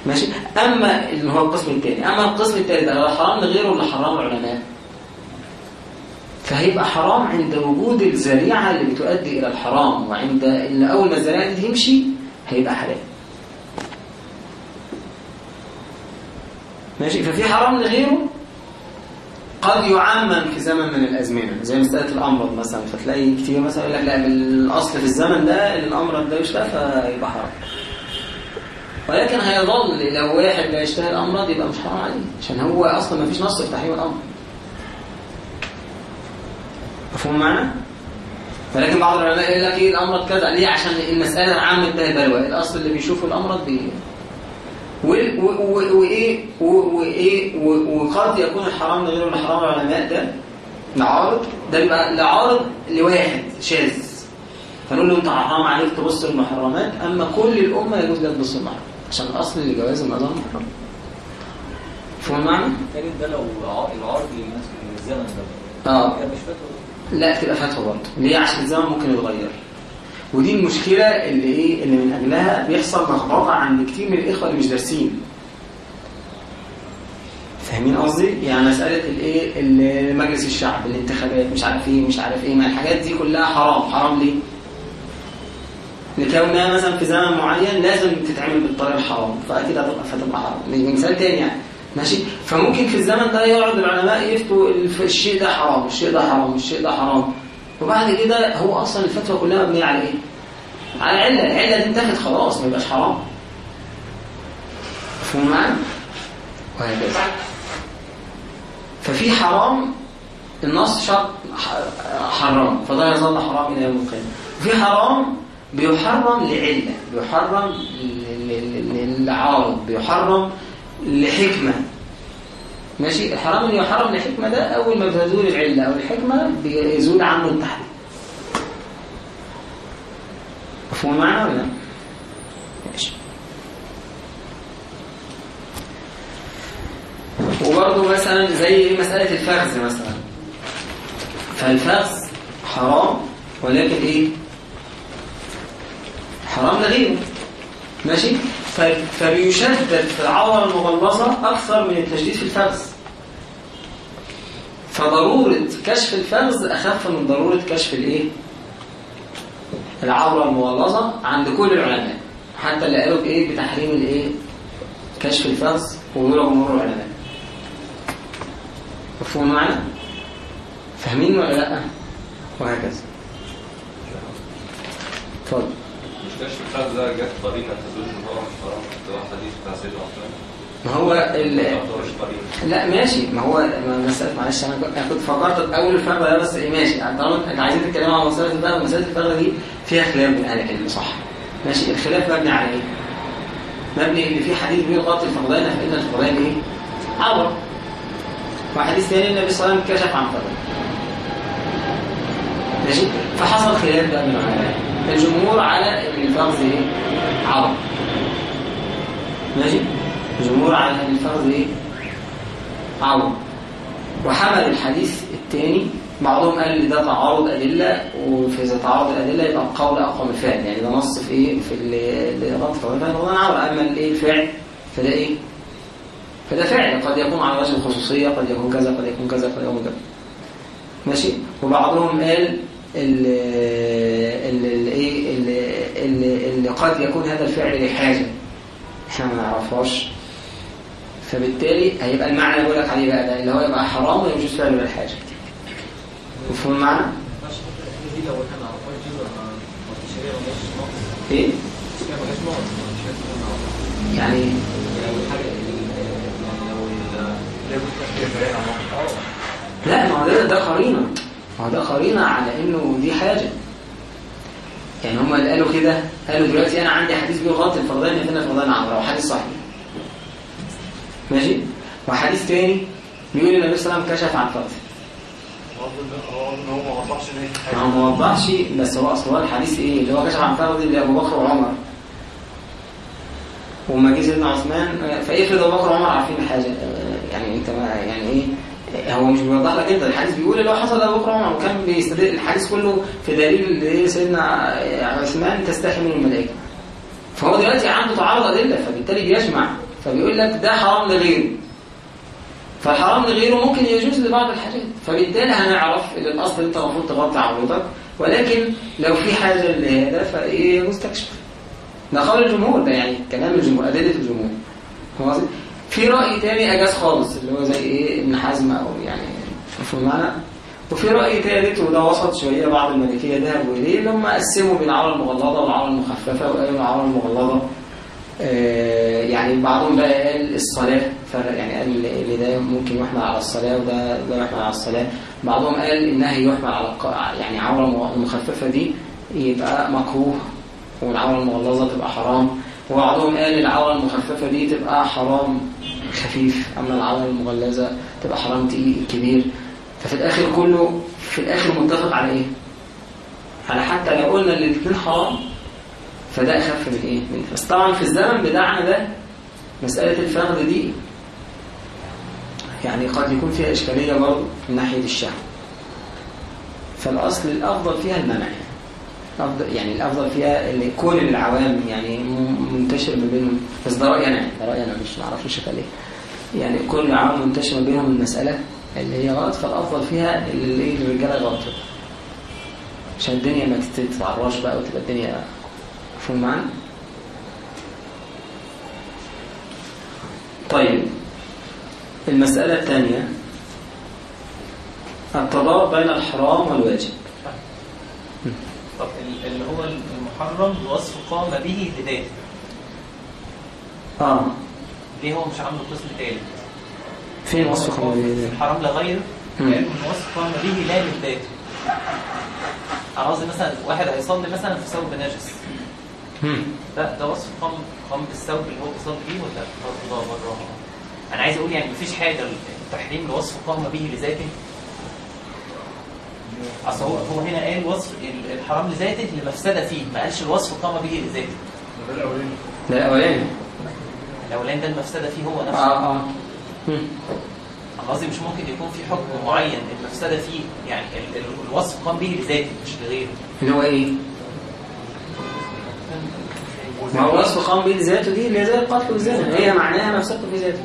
ماشي؟ أما اللي هو القسم الثاني أما القسم الثالث هو حرام لغيره ولا حرام العلماء فهيبقى حرام عند وجود الذريعة اللي بتؤدي إلى الحرام وعند إن أول ما الذريعة دي تمشي هيبقى حلال. ماشي؟ ففي حرام لغيره؟ قد يعمم في زمن من الأزمنة. زي مسألة الأمرض مثلا فتلاقي كتير مثلا يقول لك لا الأصل في الزمن ده إن الأمرض ده يشفى فيبقى حرام. ولكن هيظل لو واحد لا يشتهي الأمراض يبقى مش حرام عليه عشان هو أصلا ما فيش نص في تحريم الأمر. مفهوم معنى؟ ولكن بعض العلماء يقول لك إيه الامرض كذا؟ ليه؟ عشان المسألة عامه ده البلوى الأصل اللي بيشوفوا الامرض بي وإيه؟ وإيه؟ وقد يكون الحرام لغير الحرام العلماء؟ ده لعارض. ده بيبقى لعارض لواحد شاذ. فنقول له انت حرام عليك تبص المحرمات أما كل الأمة يجوز لك تبص المحرم عشان الأصل لجواز النظام محرم. فهم؟ تاني ده لو للناس من الزمن ده. آه. كان مش فتوى لا تبقى فتوى برضه ليه؟ عشان الزمن ممكن يتغير. ودي المشكلة اللي إيه؟ اللي من أجلها بيحصل لخبطة عند كتير من الإخوة اللي مش دارسين. فاهمين قصدي؟ يعني مسألة الايه ال- مجلس الشعب الانتخابات مش عارف إيه مش عارف إيه. ما الحاجات دي كلها حرام. حرام ليه؟ لكونها مثلا في زمن معين لازم تتعمل بالطريقة الحرام. فأكيد هتبقى فتبقى حرام. مثال تاني يعني. ماشي؟ فممكن في الزمن ده يقعد العلماء يفتوا الشيء ده حرام الشيء ده حرام الشيء ده حرام. وبعد كده هو أصلا الفتوى كلها مبنية على إيه؟ على علة. العلة دي انتهت خلاص ما يبقاش حرام. مفهوم معانا وهكذا ففي حرام النص شرط حرام فده يظل حرام إلى يوم القيامة. وفي حرام بيحرم لعلة بيحرم لعارض بيحرم لحكمة. ماشي؟ الحرام اللي يحرم لحكمة ده أول ما بتزول العله أو الحكمه بيزول عنه التحريم مفهوم معنا ولا لا؟ ماشي. وبرضه مثلا زي مسألة الفخذ مثلا. فالفخذ حرام ولكن إيه؟ حرام لغيره. ماشي؟ ف- فبيشدد في العورة المغلظة أكثر من التشديد في الفخذ فضرورة كشف الفخذ أخف من ضرورة كشف الإيه؟ العورة المغلظة عند كل العلماء. حتى اللي قالوا بإيه؟ بتحريم الإيه؟ كشف الفخذ ودول جمهور العلماء. مفهوم معنا فاهمين ولا لأ؟ وهكذا. اتفضل. مش كشف الفرد ده جت قرينه تدل ان هو مش حرام بتاع عثمان ما هو ال... لا ماشي. ما هو مسألة معلش أنا كنت- فكرت أول الفرق ده بس إيه ماشي. طالما أنت عايزين تتكلموا عن مسألة الفرق مسألة الفرق دي فيها خلاف بين أهل العلم صح. ماشي. الخلاف مبني على إيه؟ مبني إن في حديث بيقول قاتل الفرضين فان الفرضين إيه؟ عورة وحديث ثاني النبي صلى الله عليه وسلم كشف عن فرض ماشي؟ فحصل خلاف بقى بين العلماء. الجمهور على إن الفرض إيه؟ عورة ماشي؟ الجمهور على إن الفرض إيه؟ عورة وحمل الحديث الثاني بعضهم قال ده تعارض أدلة وفي إذا تعارض الأدلة يبقى القول أقوى من الفعل. يعني ده نص في إيه؟ في اللي غلط فهو فهو عورة أما الايه الفعل. فده إيه؟ فده فعل. قد يكون على وجه الخصوصية قد يكون كذا قد يكون كذا قد يكون كذا. ماشي؟ وبعضهم قال ال ال ال إيه ال- ال- اللي قد يكون هذا الفعل لحاجة إحنا ما نعرفهاش فبالتالي هيبقى المعنى اللي بقول لك عليه بقى ده اللي هو يبقى حرام ويجوز فعله للحاجه مفهوم المعنى؟ إيه؟ يعني لا ما هو ده قرينة ما هو ده قرينه على إنه دي حاجة. يعني هم اللي قالوا كده قالوا دلوقتي أنا عندي حديث بيغطي الفرضين يفنى الفرضين عمرو وحديث صحيح. ماشي؟ وحديث تاني بيقول النبي صلى الله عليه وسلم كشف عن فرض ما وضحش إن هي ما هو ما وضحش بس هو أصل هو الحديث إيه؟ اللي هو كشف عن فرض اللي أبو بكر وعمر. وما جه سيدنا عثمان فافرض أبو بكر وعمر عارفين حاجة؟ يعني أنت ما يعني إيه؟ هو مش بيوضح لك انت الحديث بيقول هو حصل ابو بكر وعمر وكان بيستدل الحديث كله في دليل إيه سيدنا عثمان تستحي من الملائكة. فهو دلوقتي عنده تعارض أدلة فبالتالي بيجمع فبيقول لك ده حرام لغيره. فالحرام لغيره ممكن يجوز لبعض الحاجات. فبالتالي هنعرف إن الأصل أنت المفروض تغطي عورتك ولكن لو في حاجة لهذا فإيه يجوز تكشف ده قول الجمهور ده يعني كلام الجمهور أدلة الجمهور؟ في رأي تاني أجاز خالص اللي هو زي ابن حزم أو يعني شوفوا المعنى وفي رأي ثالث وده وسط شوية بعض المالكيه ذهبوا اليه اللي هم قسموا بين العوره المغلظة والعوره المخففة وقالوا العوره المغلظة آه، يعني بعضهم بقى قال الصلاة فرق يعني قال اللي ده ممكن يحمل على الصلاة وده ده يحمل على الصلاة. بعضهم قال النهي يحمل على يعني عورة مخففة دي يبقى مكروه والعورة المغلظة تبقى حرام. وبعضهم قال العورة المخففة دي تبقى حرام خفيف أما العورة المغلظة تبقى حرام تقيل كبير. ففي الآخر كله في الآخر متفق على إيه؟ على حتى لو قلنا الاثنين حرام فده أخف من إيه؟ من بس طبعا في الزمن بتاعنا ده مسألة الفخذ دي يعني قد يكون فيها إشكالية برضه من ناحية الشهوه فالأصل الأفضل فيها المنع. يعني أفضل الأفضل فيها اللي كل العوام يعني منتشر ما بينهم. بس ده أنا. يعني ده رأيي أنا مش معرفش شكل إيه يعني كل العوام منتشر بينهم المسألة اللي هي غلط فالأفضل فيها اللي الرجالة يغطوا عشان الدنيا ما تتعرش بقى وتبقى الدنيا مفهوم معانا؟ طيب المسألة الثانية التضاد بين الحرام والواجب. طب ال- اللي هو المحرم وصف قام به لذاته آه. ليه هو مش عامله قسم ثالث؟ فين وصف الحرام لغيره مم. لأن وصف قام به لا لذاته أنا قصدي مثلا واحد هيصلي مثلا في ثوب نجس. ده ده وصف قام قام بالثوب اللي هو بيصلي بيه ولا ده بره أنا عايز أقول يعني مفيش حاجة التحريم لوصف قام به لذاته. أصل هو هو هنا قال وصف ال- الحرام لذاته لمفسده فيه ما قالش الوصف قام به لذاته. ده الأولاني. الأولاني. ده المفسده فيه هو آه نفسه. آه. أنا قصدي مش ممكن يكون في حكم معين المفسدة فيه يعني ال- ال- الوصف قام به لذاته مش لغيره. اللي هو إيه؟ ما هو وصف قام به ذاته دي اللي هي زي القتل والزنا. هي معناها مفسدته في ذاته.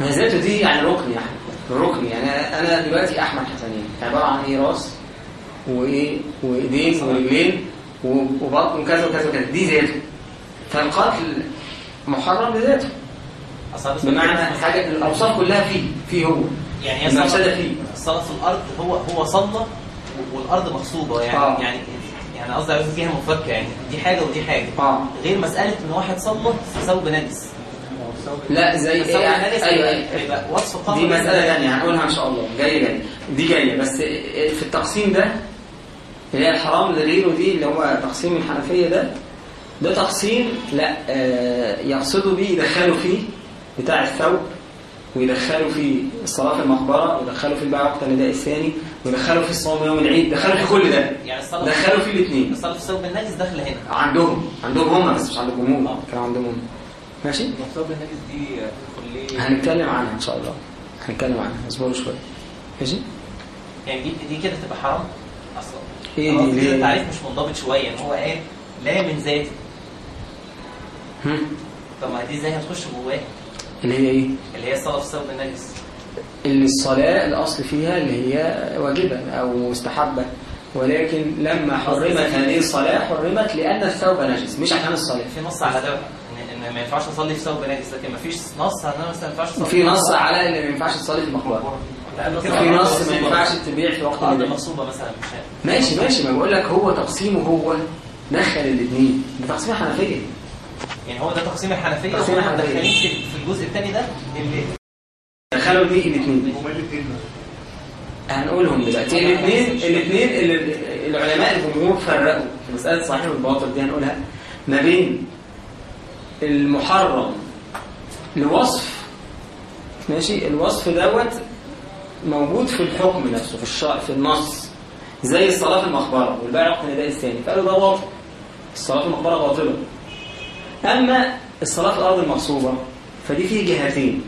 ما هي ذاته دي يعني ركن يا أحمد. ركن. يعني أنا دلوقتي أحمد حسنين. عبارة عن إيه؟ راس وإيه؟ وإيدين ورجلين وبطن وكذا وكذا وكذا. دي ذاته. فالقتل محرم بذاته بمعنى حاجة الأوصاف كلها فيه فيه هو. يعني الصلاة فيه. الصلاة في الأرض هو هو صلى والأرض مغصوبة يعني. آه. يعني يعني قصدي عايز فيها مفكة يعني. دي حاجة ودي حاجة. آه. غير مسألة إن واحد صلى في ثوب نجس. لا زي إيه؟ النجس أيوه. أيوه وصف دي مسألة. ثانية هنقولها إن شاء الله. جاية جاية دي جاية بس في التقسيم ده اللي هي الحرام لغيره دي اللي هو تقسيم الحنفية ده ده تقسيم لا آه، يقصدوا بيه يدخلوا فيه بتاع الثوب ويدخلوا فيه الصلاة في المقبرة ويدخلوا فيه بقى وقت النداء الثاني ويدخلوا فيه الصوم يوم العيد دخلوا في كل ده. يعني الصلاة دخلوا فيه الاثنين الصلاة في ثوب النجس داخلة هنا. عندهم عندهم هم بس مش عند الجمهور. كانوا عندهم هم. ماشي؟ المصاب النجس دي كلية. هنتكلم عنها إن شاء الله. هنتكلم عنها اصبروا شوية ماشي؟ يعني دي دي كده تبقى حرام أصلا. إيه دي؟ كده ليه؟ التعريف مش منضبط شوية. إن هو قال لا من ذاته؟ طب ما دي إزاي هتخش جواه؟ اللي هي إيه؟ اللي هي الصلاة في ثوب النجس. اللي الصلاة الأصل فيها اللي هي واجبة أو مستحبة. ولكن لما حرمت هذه الصلاة حرمت لأن الثوب نجس مش عشان الصلاة. في نص على ده. ان ما ينفعش أصلي في ثوب نجس لكن ما فيش نص على ان أنا مثلا ما ينفعش أصلي في نص على إن ما ينفعش تصلي في المقبرة في نص ما ينفعش تبيع في وقت مغصوبه مثلا مش. ماشي ماشي ما بقول لك هو تقسيمه هو دخل الاثنين ده تقسيم حنفية. يعني هو ده تقسيم الحنفية تقسيم. مدخلين في الجزء الثاني ده اللي دخلوا دي الاثنين. هنقولهم دلوقتي. الاثنين الاثنين اللي العلماء الجمهور فرقوا. في مسألة صحيح والباطل دي هنقولها. ما بين المحرم لوصف ماشي؟ الوصف دوت موجود في الحكم نفسه في الشرع في النص. زي الصلاة في المقبرة والباقي وقت النداء الثاني فقالوا ده باطل الصلاة في المقبرة باطلة. أما الصلاة في الأرض المغصوبة فدي فيه جهتين.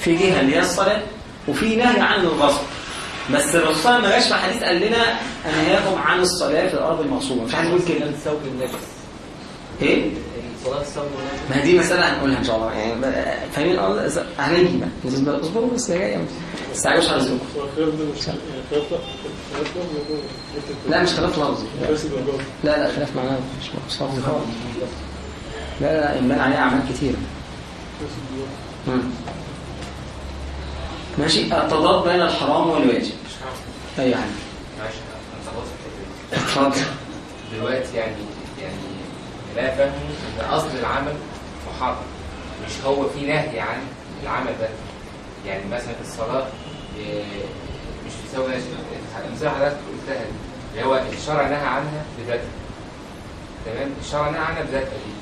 في جهة اللي هي الصلاة وفي نهي عن الغصب. بس الرسول ما جاش في حديث قال لنا أنهاكم عن الصلاة في الأرض المغصوبة. مش حد يقول كده. الثوب النجس. إيه؟ صلاة الثوب النجس. ما هي دي مسألة هنقولها إن شاء الله. يعني فاهمين هنيجي بقى. اصبروا بس يا جاية ما تستعجلوش على رزقكم والخلاف ده مش خلاف ده خلاف ده موضوع حتة لا مش خلاف لفظي لا لا خلاف معناه مش مش لفظي خالص لا لا ينبان عليه أعمال مم. ماشي. التضاد بين الحرام والواجب. أي حاجة اتفضل. دلوقتي يعني يعني لا فهم إن اصل العمل محرم. مش هو في نهي عن العمل ده. يعني مثلا في الصلاة إيه، مش بيساوي المثال حضرتك قلتها اللي هو الشرع نهى عنها بذاتها. تمام؟ الشرع نهى عنها بذاتها دي.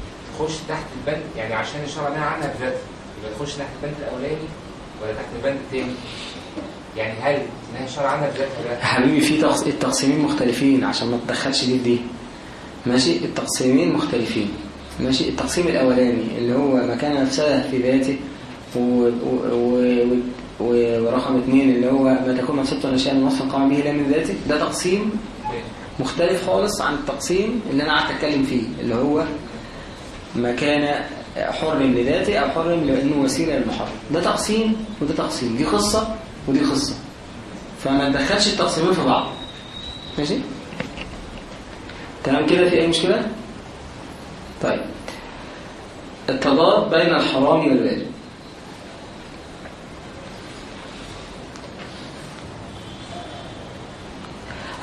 تخش تحت البند يعني عشان الشرع نهى عنها بذاتها يبقى تخش تحت البند الأولاني ولا تحت البند الثاني يعني هل نهي الشرع عنها بذاتها حبيبي في تقص... التقسيمين مختلفين عشان ما تدخلش دي دي. ماشي؟ التقسيمين مختلفين. ماشي؟ التقسيم الأولاني اللي هو مكان نفسها في ذاته و... و... و... و... ورقم اثنين اللي هو ما تكون مفسدة الأشياء من وصف قام به لا من ذاته ده تقسيم مختلف خالص عن التقسيم اللي أنا قعدت أتكلم فيه اللي هو مكان حرم لذاته أو حرم لأنه وسيلة للمحرم. ده تقسيم وده تقسيم. دي قصة ودي قصة. فما ندخلش التقسيمين في بعض. ماشي؟ تمام كده؟ في أي مشكلة؟ طيب. التضاد بين الحرام والواجب.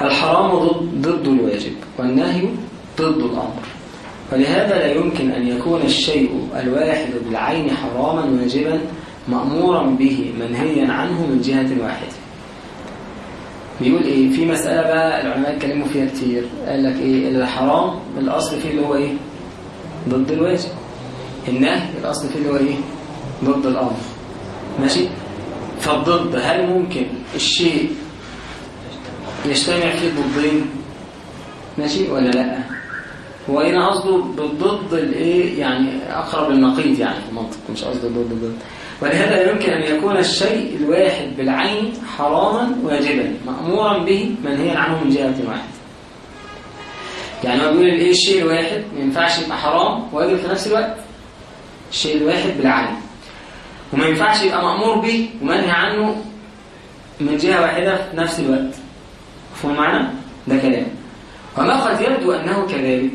الحرام ضد الواجب والنهي ضد الأمر. ولهذا لا يمكن أن يكون الشيء الواحد بالعين حراما واجبا مأمورا به منهيا عنه من جهة واحدة. بيقول إيه في مسألة بقى العلماء اتكلموا فيها كتير. قال لك إيه الحرام الأصل فيه اللي هو إيه؟ ضد الواجب. النهي الأصل فيه اللي هو إيه؟ ضد الأمر. ماشي؟ فالضد هل ممكن الشيء يجتمع فيه ضدين؟ ماشي ولا لا؟ هو هنا قصده بالضد الإيه؟ يعني أقرب للنقيض يعني في المنطق مش قصده ضد ضد ولهذا يمكن أن يكون الشيء الواحد بالعين حراما واجبا مأمورا به منهيا عنه من جهة واحدة. يعني هو بيقول الإيه؟ الشيء الواحد ما ينفعش يبقى حرام واجب في نفس الوقت. الشيء الواحد بالعين. وما ينفعش يبقى مأمور به ومنهي عنه من جهة واحدة في نفس الوقت. مفهوم معنى؟ ده كلام. وما قد يبدو أنه كذلك.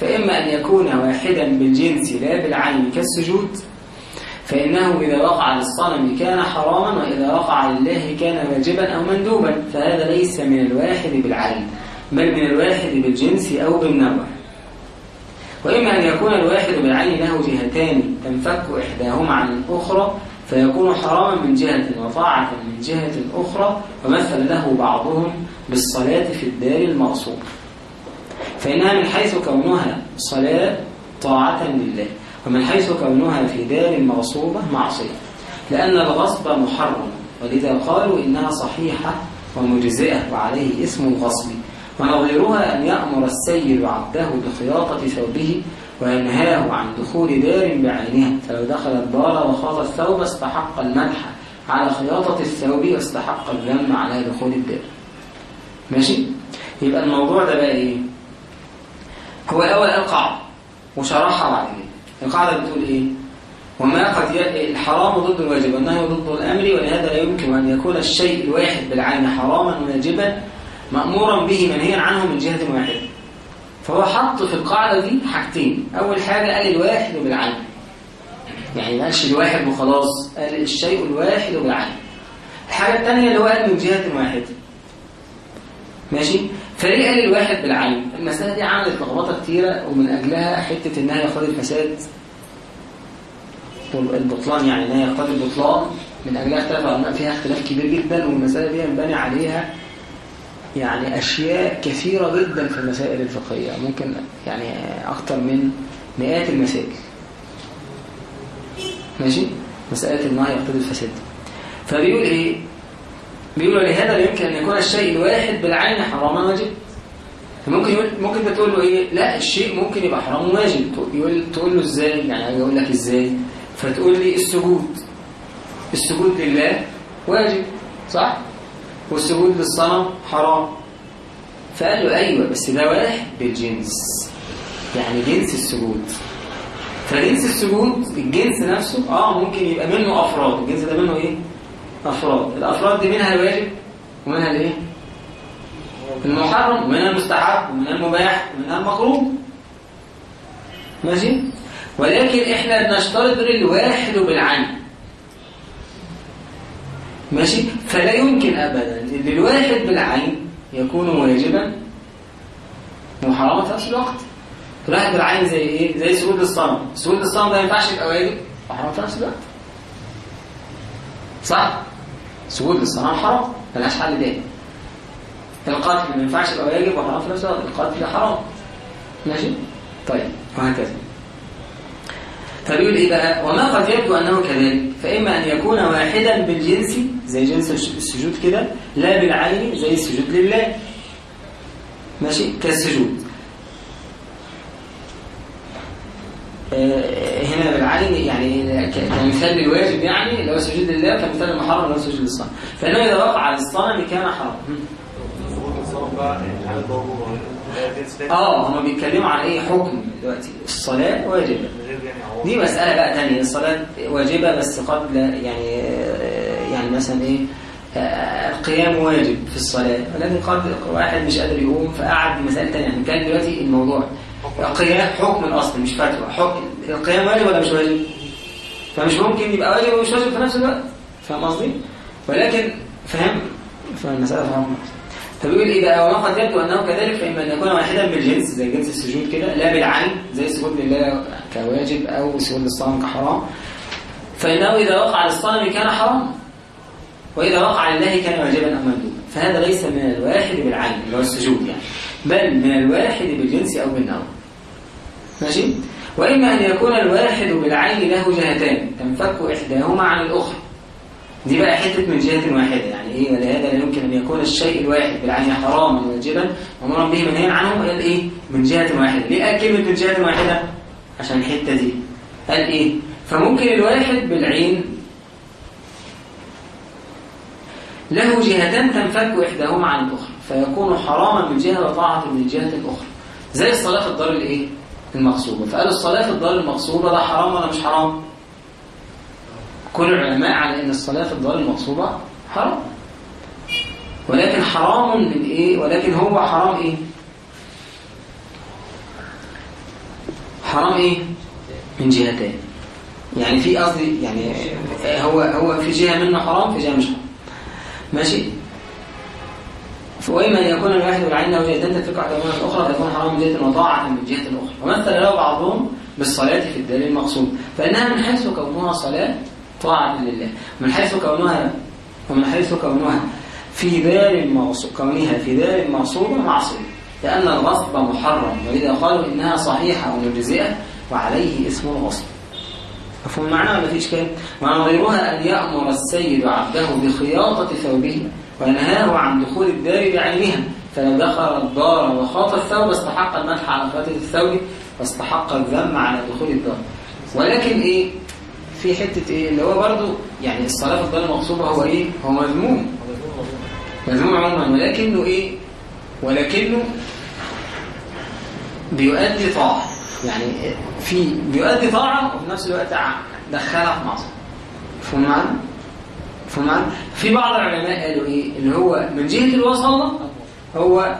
فإما أن يكون واحدا بالجنس لا بالعين كالسجود فإنه إذا وقع للصنم كان حراما وإذا وقع لله كان واجبا أو مندوبا فهذا ليس من الواحد بالعين بل من الواحد بالجنس أو بالنوع. وإما أن يكون الواحد بالعين له جهتان تنفك إحداهما عن الأخرى فيكون حراما من جهة وطاعة من جهة أخرى ومثل له بعضهم بالصلاة في الدار المغصوب فإنها من حيث كونها صلاة طاعة لله ومن حيث كونها في دار مغصوبة معصية لأن الغصب محرم ولذا قالوا إنها صحيحة ومجزئة وعليه اسم الغصب ونظيرها أن يأمر السيد عبده بخياطة ثوبه وينهاه عن دخول دار بعينها فلو دخل الدار وخاط الثوب استحق المدح على خياطة الثوب واستحق الذم على دخول الدار ماشي؟ يبقى الموضوع ده بقى إيه؟ هو الأول القاعدة وشرحها بعد كده القاعدة بتقول إيه؟ وما قد ي... الحرام ضد الواجب والنهي ضد الأمر ولهذا لا يمكن أن يكون الشيء الواحد بالعين حراما واجبا مأمورا به منهيا عنه من جهة واحدة. فهو حط في القاعدة دي حاجتين. أول حاجة قال الواحد بالعين. يعني ما قالش الواحد وخلاص قال الشيء الواحد بالعين. الحاجة الثانية اللي هو قال من جهة واحدة. ماشي؟ فليه قال الواحد بالعين؟ المسألة دي عملت لخبطة كتيرة ومن أجلها حتة إنها يقتضي الفساد. والبطلان يعني إنها يقتضي البطلان من أجلها اختلف العلماء فيها اختلاف كبير جدا والمسألة دي ينبني عليها يعني أشياء كثيرة جدا في المسائل الفقهية. ممكن يعني أكتر من مئات المسائل ماشي؟ مسألة النهي يقتضي الفساد. فبيقول إيه؟ بيقول لهذا لا يمكن أن يكون الشيء الواحد بالعين حراما واجب. ممكن يقول ممكن انت تقول له إيه؟ لا الشيء ممكن يبقى حرام واجب يقول تقول له إزاي؟ يعني أجي أقول لك إزاي؟ فتقول لي السجود. السجود لله واجب صح؟ والسجود للصنم حرام. فقال له أيوه بس ده واحد بالجنس. يعني جنس السجود. فجنس السجود الجنس نفسه آه ممكن يبقى منه أفراد. الجنس ده منه إيه؟ افراد الأفراد دي منها الواجب ومنها الايه المحرم ومنها المستحب ومنها المباح ومنها المكروه. ماشي؟ ولكن إحنا بنشترط الواحد بالعين. ماشي؟ فلا يمكن ابدا إن الواحد بالعين يكون واجبا وحراما في نفس الوقت. الواحد بالعين زي إيه؟ زي سجود للصنم سجود للصنم ده ما ينفعش يبقى واجب وحرام في نفس الوقت. صح؟ سجود حرام ملهاش حل تاني. القتل ما ينفعش يبقى واجب وحرام في نفس الوقت القتل حرام. ماشي؟ طيب وهكذا. فبيقول إيه بقى؟ وما قد يبدو أنه كذلك فإما أن يكون واحدا بالجنس زي جنس السجود كده لا بالعين زي السجود لله. ماشي؟ كالسجود آه، هنا بالعين يعني كمثال للواجب يعني اللي هو سجود لله كمثال المحرم اللي هو سجود للصنم. فانه إذا وقع للصنم كان حرام. آه هم بيتكلموا عن إيه؟ حكم دلوقتي. الصلاة واجبة. دي مسألة بقى تانية. الصلاة واجبة بس قد لا يعني يعني مثلا إيه؟ آه، القيام واجب في الصلاة. ولكن قد واحد مش قادر يقوم فقعد تانية. يعني كان دلوقتي الموضوع. القيام حكم الأصل مش فتوى. حكم القيام واجب ولا مش واجب؟ فمش ممكن يبقى واجب ومش واجب في نفس الوقت؟ فاهم قصدي؟ ولكن فهم؟ فالمسألة فهم. فبيقول بقى وما يبدو أنه كذلك فاما ان يكون واحدا بالجنس زي جنس السجود كده لا بالعين زي السجود لله كواجب أو سجود للصنم كحرام. فإنه إذا وقع للصنم كان حرام وإذا وقع لله كان واجبا أو مندوبا. فهذا ليس من الواحد بالعين اللي هو السجود يعني. بل من الواحد بالجنس أو بالنوع ماشي؟ وإما أن يكون الواحد بالعين له جهتان تنفك إحداهما عن الأخرى. دي بقى حتة من جهة واحدة. يعني إيه؟ ولهذا لا يمكن أن يكون الشيء الواحد بالعين حراما واجبا ومرا به منهيا عنه قال إيه؟ من جهة واحدة. ليه كلمة من جهة واحدة؟ عشان الحتة دي. قال إيه؟ فممكن الواحد بالعين له جهتان تنفك إحداهما عن الأخرى. فيكون حراما من جهة وطاعة من الجهة الاخرى زي الصلاة في الدار الايه المغصوبة. فقالوا الصلاة في الدار المغصوبة ده حرام ولا مش حرام؟ كل العلماء على إن الصلاة في الدار المغصوبة حرام. ولكن حرام من إيه؟ ولكن هو حرام إيه؟ حرام إيه؟ من جهتين يعني في قصدي يعني هو هو في جهة منه حرام في جهة مش حرام. ماشي؟ وإما أن يكون الواحد بالعين له جهتين تفك واحدة من الأخرى فيكون حرام من جهة وطاعة من جهة الأخرى. ومثل له بعضهم بالصلاة في الدار المقصود فإنها من حيث كونها صلاة طاعة لله. من حيث كونها ومن حيث كونها في دار المغصوب كونها في دار المغصوبة معصية. لأن الغصب محرم. ولذا قالوا إنها صحيحة ومجزئة وعليه اسم الغصب. مفهوم معنى ولا فيش كلام؟ وعن غيرها أن يأمر السيد عبده بخياطة ثوبه. وينهاه عن دخول الدار بعينها فلو دخل الدار وخاط الثوب استحق المدح على خياطة الثوب واستحق الذم على دخول الدار. ولكن إيه؟ في حتة إيه؟ اللي هو برضو يعني الصلاة في الدار المغصوبة هو إيه؟ هو مذموم. مذموم عموما. ولكنه إيه؟ ولكنه بيؤدي طاعة. يعني في بيؤدي طاعة وفي نفس الوقت دخلها في معصية. مفهوم معنى؟ معنى؟ في بعض العلماء قالوا إيه؟ اللي هو من جهة الوصلة هو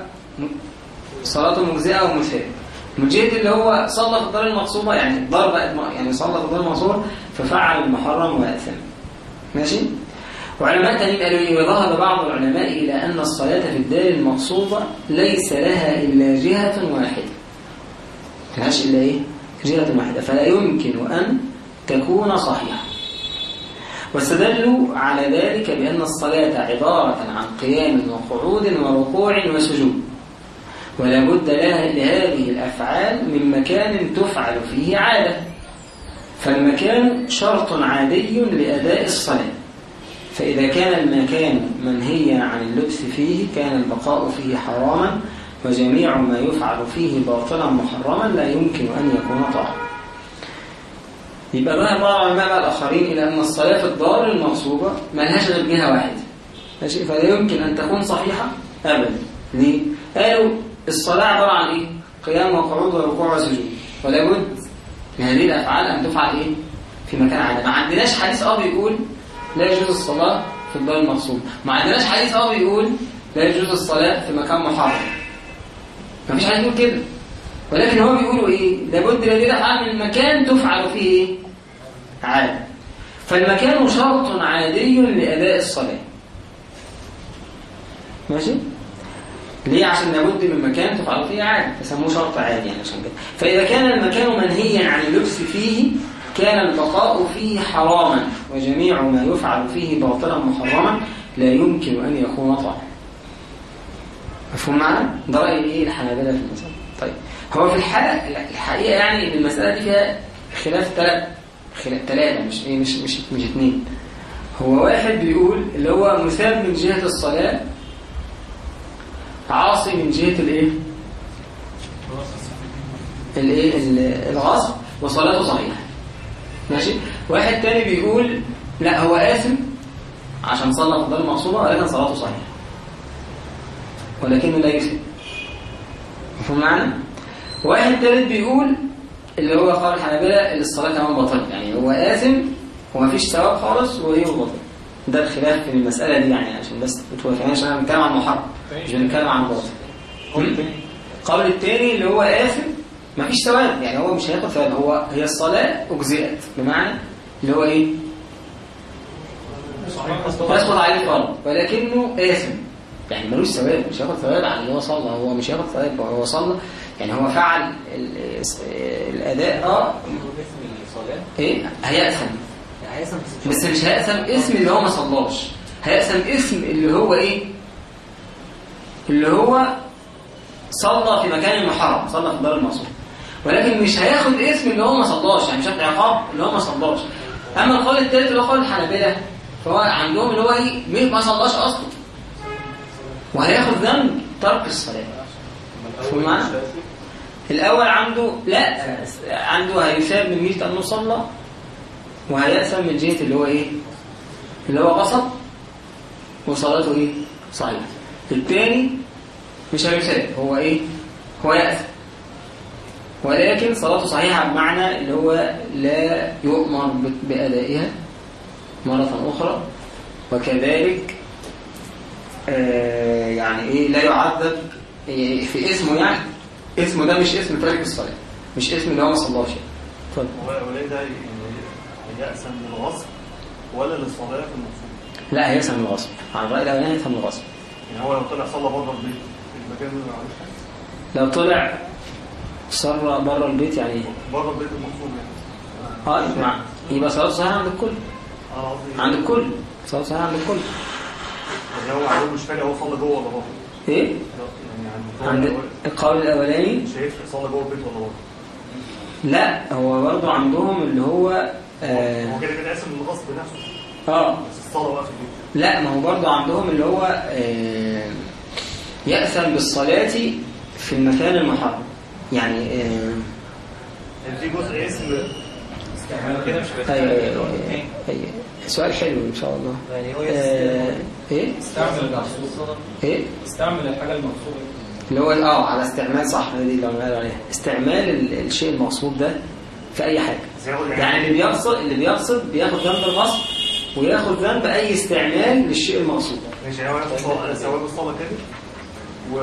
صلاته مجزئة ومثال من جهة اللي هو صلى في الدار المقصوبة يعني بقت يعني صلى في الدار المقصوبة ففعل المحرم وأثم ماشي؟ وعلماء تانيين قالوا إيه؟ وذهب بعض العلماء إلى أن الصلاة في الدار المقصوبة ليس لها إلا جهة واحدة. ملهاش إلا إيه؟ جهة واحدة. فلا يمكن أن تكون صحيحة. واستدلوا على ذلك بأن الصلاة عبارة عن قيام وقعود وركوع وسجود. ولا بد لهذه الأفعال من مكان تفعل فيه عادة. فالمكان شرط عادي لأداء الصلاة. فإذا كان المكان منهيا عن اللبس فيه كان البقاء فيه حراما وجميع ما يفعل فيه باطلا محرما لا يمكن أن يكون طاعة يبقى ذهب بعض العلماء بقى الآخرين إلى أن الصلاة في الدار المغصوبة ما لهاش غير جهة واحدة. ماشي؟ فلا يمكن أن تكون صحيحة أبدا. ليه؟ قالوا الصلاة عبارة عن إيه؟ قيام وقعود وركوع وسجود. ولا بد من هذه الأفعال أن تفعل إيه؟ في مكان عادي ما عندناش حديث آه بيقول لا يجوز الصلاة في الدار المغصوب ما عندناش حديث آه بيقول لا يجوز الصلاة في مكان محرم. ما فيش حديث بيقول كده. ولكن هو بيقولوا إيه؟ لابد الافعال من مكان تفعل فيه إيه عادي فالمكان شرط عادي لأداء الصلاة. ماشي؟ ليه؟ عشان لابد من مكان تفعل فيه عادي فسموه شرط عادي يعني عشان كده. فإذا كان المكان منهيا عن اللبس فيه كان البقاء فيه حراما وجميع ما يفعل فيه باطلا محرما لا يمكن أن يكون طاعة مفهوم معنا؟ ده رأي إيه؟ الحنابلة في المسألة. طيب هو في الحالة الحقيقة يعني المسألة دي فيها خلاف ثلاث خلاف ثلاثة مش إيه مش مش مش اثنين هو واحد بيقول اللي هو مثاب من جهة الصلاة عاصي من جهة الإيه؟ الإيه؟ ال- الغصب وصلاته صحيحة. ماشي؟ واحد تاني بيقول لا هو آثم عشان صلى في دار المقصوبة ولكن صلاته صحيحة. ولكنه لا يثم مفهوم معنى؟ واحد تالت بيقول اللي هو قال الحنابلة اللي الصلاة كمان باطلة يعني هو آثم ومفيش ثواب خالص وهي باطل ده الخلاف في المسألة دي يعني عشان بس أنتوا فاهمين عشان أنا بنتكلم عن محرم مش بنتكلم عن باطل. القول التاني اللي هو آثم مفيش ثواب. يعني هو مش هياخد ثواب هو هي الصلاة أجزئت. بمعنى اللي هو إيه؟ يسقط عليه الفرض ولكنه آثم. يعني ملوش ثواب مش هياخد ثواب على اللي هو صلى هو مش هياخد ثواب هو صلى. يعني هو فعل ال- الأداء آه. إيه؟ هيأثم. بس مش هيأثم اسم اللي هو ما صلاش. هيأثم اسم اللي هو إيه؟ اللي هو صلى في مكان محرم صلى في دار المقصود. ولكن مش هياخد اسم اللي هو ما صلاش يعني مش هياخد عقاب اللي هو ما صلاش. أما القول الثالث اللي هو قول الحنابلة فهو عندهم اللي هو إيه؟ ما صلاش أصلا. وهياخد ذنب ترك الصلاة معنا؟ الأول عنده لا عنده هيثاب من جهة أنه صلى وهيأثم من جهة اللي هو إيه؟ اللي هو قصد وصلاته إيه؟ صحيح الثاني مش هيثاب هو إيه؟ هو يأثم ولكن صلاته صحيحة بمعنى اللي هو لا يؤمر بأدائها مرة أخرى وكذلك يعني إيه لا يعذب إيه، في اسمه يعني. اسمه ده مش اسم تارك الصلاة مش اسم اللي هو ما صلاش يعني. اتفضل وليه ده يأسا من الغصب ولا للصلاة في المقصود؟ لا هيفهم الغصب على الرأي الأولاني يفهم الغصب يعني هو لو طلع صلى بره البيت المكان اللي ما عملوش حاجة؟ لو طلع صر بره البيت يعني. إيه؟ بره البيت المقصود يعني. آه يبقى صلاته صحيحة عند الكل. آه قصدي عند الكل. صلاته صحيحة عند الكل. يعني هو مش فارق هو صلى جوه ولا بره؟ إيه؟ يعني عند القول الأولاني؟ مش هيفرق صلى جوه البيت ولا بره؟ لا هو برضه عندهم اللي هو آه, هو كده كده قاسم من الغصب نفسه. آه. بس الصلاة بقى في البيت. لا ما هو برضه عندهم اللي هو آه يأثم بالصلاة في المكان المحرم. يعني آه يعني في جزء اسم كده مش أيوة أيوة أيوة. سؤال حلو إن شاء الله. يعني هو إيه؟ استعمل المقصود. إيه؟ استعمل الحاجة المقصودة. اللي هو آه على استعمال صح دي اللي قلنا عليها. استعمال ال- الشيء المقصود ده في أي حاجة. يعني اللي بيقصد اللي بيقصد بياخد ذنب الغصب وياخد ذنب أي استعمال للشيء المقصود ماشي يعني هو ياخد صلاة- ثواب الصلاة كامل و...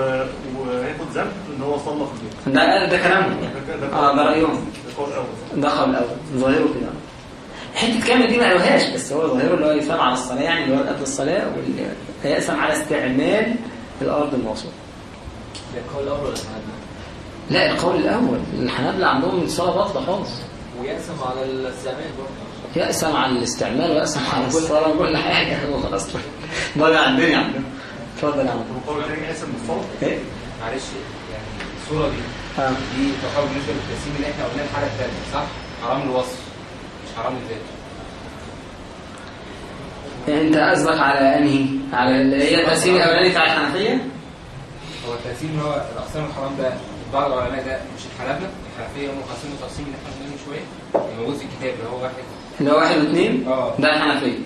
وياخد ذنب إن هو صلى في البيت. ده ده كلامهم آه ده رأيهم. ده قول أول. ده قول الأول ظاهره كده. حتة كامل دي ما قالوهاش بس هو ظاهره اللي هو يفهم على الصلاة يعني اللي هو قبل الصلاة واللي يقسم على استعمال الأرض الموصول ده القول الأول ولا الحنابلة؟ لا القول الأول. الحنابلة عندهم الصلاة باطلة خالص. ويقسم على الاستعمال برضه. يقسم على الاستعمال ويقسم على الصلاة وكل حاجة. هو خلاص ضيع الدنيا عندهم اتفضل يا عم. القول الثاني قاسم بالصلاة؟ إيه؟ معلش يعني الصورة دي آه. دي تقابل بالنسبة للتقسيم اللي إحنا قلناه الحالة الثانية صح؟ حرام الوصف. حرام الذات انت قصدك على انهي؟ على اللي هي التقسيم الأولاني بتاع الحنفية؟ هو التقسيم اللي هو الأقسام الحرام ده بعض العلماء ده مش الحنابلة الحنفية هم قاسمين التقسيم اللي إحنا من شوية. اللي موجود في الكتاب اللي هو واحد. اللي هو واحد واثنين؟ آه. ده الحنفية.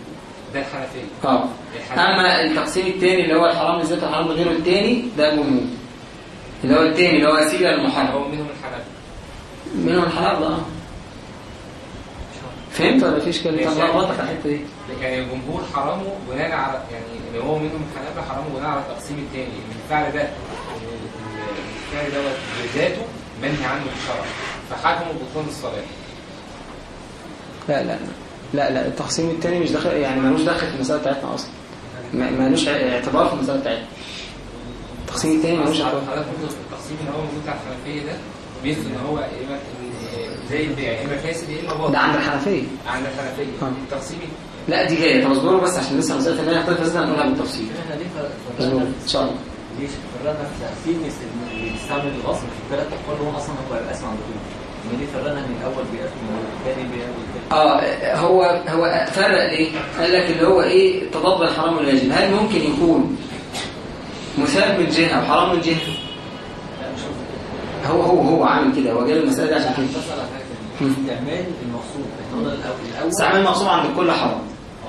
ده الحنفية. آه. أما التقسيم الثاني اللي هو الحرام بالذات والحرام بغيره الثاني ده جمهور. اللي هو الثاني اللي هو وسيله هو للمحرم منهم الحنفية منهم الحلال آه. فهمت ولا ماشي. لخبطك على الحتة دي. يعني الجمهور حرامه بناء على يعني اللي هو منهم الحنابلة حرامه بناء على التقسيم الثاني إن الفعل ده ال- ال- الفعل دوت بذاته منهي عنه في الشرع فحكموا بطلان الصلاة. لا لا لا لا التقسيم الثاني مش داخل يعني ملوش دخل في المسألة بتاعتنا أصلا. ملوش اعتبار في المسألة بتاعتنا. التقسيم الثاني ملوش اعتبار برضه التقسيم اللي هو موجود على الحنفية ده بيثبت إن هو زي البيع يا اما فاسد يا اما باطل ده عند الحنفية. عند لا دي جاية طب اصبروا بس عشان لسه مسألة ثانية هنحتاج لازم نقولها بالتفصيل. إحنا ليه فرقنا إن شاء الله. ليش فرقنا في تقسيم اللي بيستعمل الغصب في الثلاث اقوال هو أصلا هو الاسم عند كله يعني ليه فرقنا من الأول بيقسم والثاني بيقول آه هو هو فرق ليه؟ قال لك اللي هو إيه؟ تضاد الحرام والواجب هل ممكن يكون مثاب من جهة وحرام من جهة؟ لا مش هو. هو هو عامل كده. هو جايب المسألة دي عشان كده. استعمال المقصود. استعمال مقصود عند الكل حرام.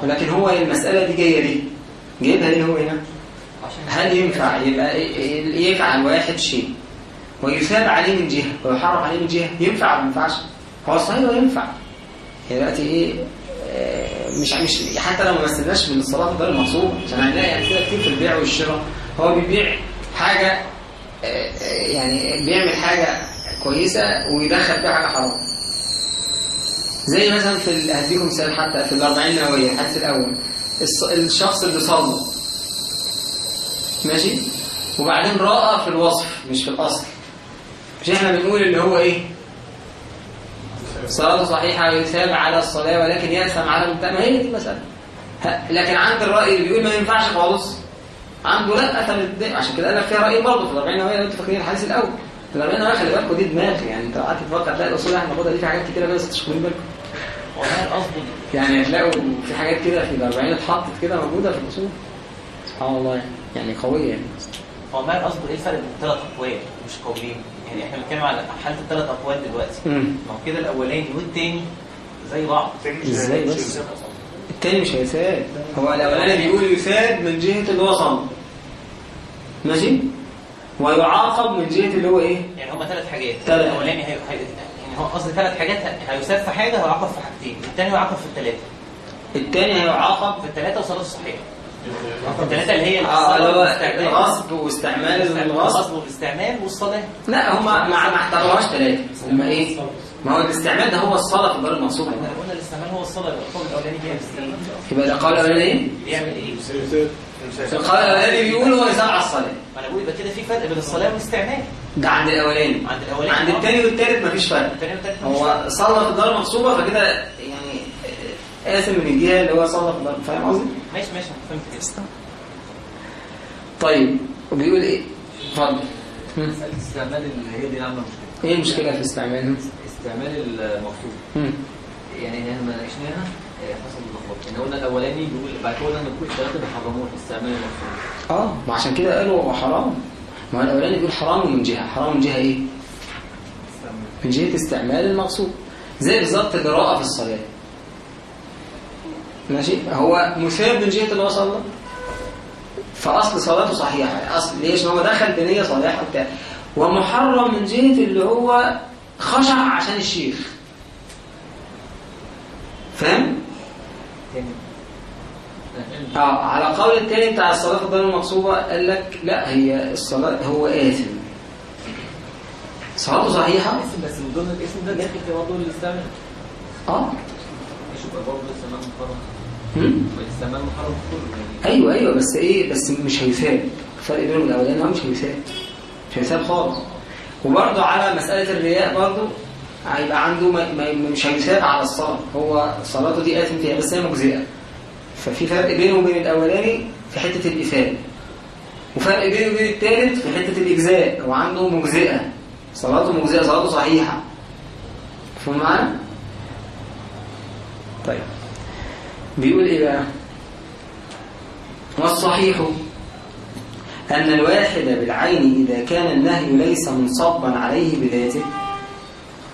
ولكن هو المسألة دي جاية ليه؟ جايبها ليه هو هنا؟ هل ينفع يبقى يفعل واحد شيء ويثاب عليه من جهة ويحرم عليه من جهة؟ ينفع ولا ما ينفعش؟ هو صحيح ينفع. يعني دلوقتي إيه آه، مش مش حتى لو ما مثلناش بالصلاه غير المقصود. عشان هنلاقي امثله كتير في البيع والشراء. هو بيبيع حاجة آه، آه، يعني بيعمل حاجة كويسة ويدخل فيها حاجة حرام. زي مثلا في هديكم مثال حتى في الأربعين نووية الحديث الأول. الشخص اللي صلى. ماشي؟ وبعدين رأى في الوصف مش في الأصل. مش إحنا بنقول اللي هو إيه؟ صلاته صحيحة ويثاب على الصلاة ولكن يأثم على ما هي دي المسألة. لكن عند الرأي اللي بيقول ما ينفعش خالص عنده لا أثم عشان كده قال لك فيها رأي برضه في الأربعين نووية لو أنتوا فاكرين الحديث الأول. الأربعين نووية خلي بالكم دي دماغ. يعني انت قعدت تفكر تلاقي الأصول اللي إحنا بناخدها دي في حاجات كتيرة بس مش واخدين بالكم والله القصد يعني هتلاقوا في حاجات كده في الأربعين اتحطت كده موجودة في الأصول. سبحان الله يعني. يعني قوية يعني. هو ما القصد إيه؟ الفرق بين الثلاث أقوال مش قولين يعني إحنا بنتكلم على حالة الثلاث أقوال دلوقتي. ما هو كده الأولاني والتاني زي بعض. إزاي بس؟ التاني مش هيساد هو الأولاني بيقول يساد من جهة اللي هو صنع ماشي؟ ويعاقب من جهة اللي هو إيه؟ يعني هما ثلاث حاجات. الأولاني هي... يعني هو قصدي ثلاث حاجات هيساب في حاجة ويعاقب في حاجتين. الثاني يعاقب في الثلاثه التاني هيعاقب في الثلاثه وصلاته صحيحه في الثلاثه اللي هي آه اللي هو والاستعمال. غصب واستعمال الغصب. الغصب والاستعمال والصلاة. لا هم ما ما احترموهاش ثلاثة هم إيه؟ ما هو الاستعمال ده هو الصلاة في الدار المقصوده إحنا قلنا الاستعمال هو الصلاة. يبقى القول الأولاني بيعمل إيه؟ يبقى ده قول الأولاني إيه؟ بيعمل إيه؟ القول الاولاني بيقول هو يسمع الصلاه ما أنا بقول يبقى كده في فرق بين الصلاة والاستعمال. ده عند الأولاني. عند الأولاني. عند الثاني والثالث مفيش فرق. الثاني والثالث هو صلى في الدار المقصوبة فكده يعني قاسم من الجهة اللي هو صلى في الدار. فاهم قصدي؟ ماشي ماشي. فهمت كده. طيب وبيقول إيه؟ اتفضل. مسألة استعمال اللي هي دي عاملة مشكلة؟ إيه المشكلة في؟ استعمال المقصود. مم. يعني إحنا ما ناقشناها آه، ان الأولاني بيقول بعد كده قلنا كل الثلاثة بيحرموه آه ما عشان كده قالوا حرام. ما هو الأولاني بيقول حرام من جهة. حرام من جهة إيه؟ من جهة استعمال المقصود. زي بالظبط القراءة في الصلاة. ماشي؟ هو مثاب من جهة اللي هو صلى فأصل صلاته صحيحة. أصل ليش؟ هو دخل بنية صالحة وبتاع. ومحرم من جهة اللي هو خشع عشان الشيخ. فاهم؟ تاني آه على قول التاني بتاع الصلاة في الدار المقصوبة قال لك لا هي الصلاة هو آثم. صلاته صحيحة؟ اسم بس من ضمن الاسم ده داخل في برضه الاستعمال. آه. مش يبقى برضه الاستعمال محرم؟ الاستعمال محرم كله يعني. أيوه أيوه بس إيه بس مش هيثاب. الفرق بينهم الأولاني هو مش هيثاب. مش هيثاب خالص. وبرضه على مسألة الرياء برضه هيبقى عنده مش هيثاب على الصلاة. هو صلاته دي آثم فيها بس هي مجزئة. ففي فرق بينه وبين الأولاني في حتة الإثابة وفرق بينه وبين الثالث في حتة الإجزاء. هو عنده مجزئة. صلاته مجزئة صلاته صحيحة. فهم معانا؟ طيب. بيقول إيه بقى؟ والصحيح أن الواحد بالعين إذا كان النهي ليس منصبا عليه بذاته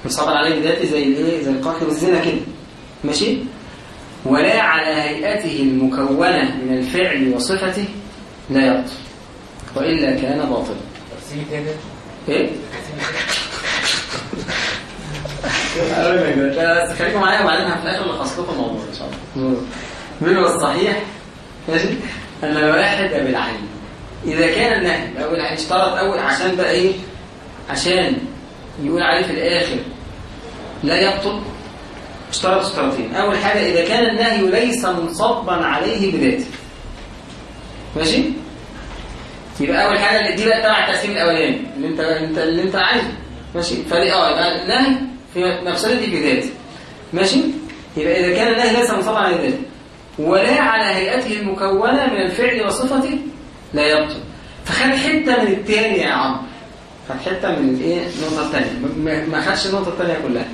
منصبا عليه بذاته زي الايه؟ زي القتل والزنا كده. ماشي؟ ولا على هيئته المكونة من الفعل وصفته لا يبطل وإلا كان باطلا. إيه؟ خليكم معايا وبعدين في الآخر نلخص لكم الموضوع إن شاء الله. منه الصحيح ماشي؟ أن الواحد بالعين إذا كان النهي اول اشترط أول عشان بقى إيه؟ عشان يقول عليه في الآخر لا يبطل اشترط اشتراطين. أول حاجة إذا كان النهي ليس منصبا عليه بذاته. ماشي؟ يبقى أول حاجة دي بقى تبع التقسيم الأولاني. اللي انت انت اللي أنت عايزه. ماشي؟ فدي آه يبقى النهي في مفسدتي في ذاته ماشي؟ يبقى إذا كان النهي ليس منصبا على ذاته ولا على هيئته المكونة من الفعل وصفته لا يبطل فخد حتة من الثاني يا عمرو خد حتة من الإيه؟ النقطة الثانية ما- خدش النقطة الثانية كلها.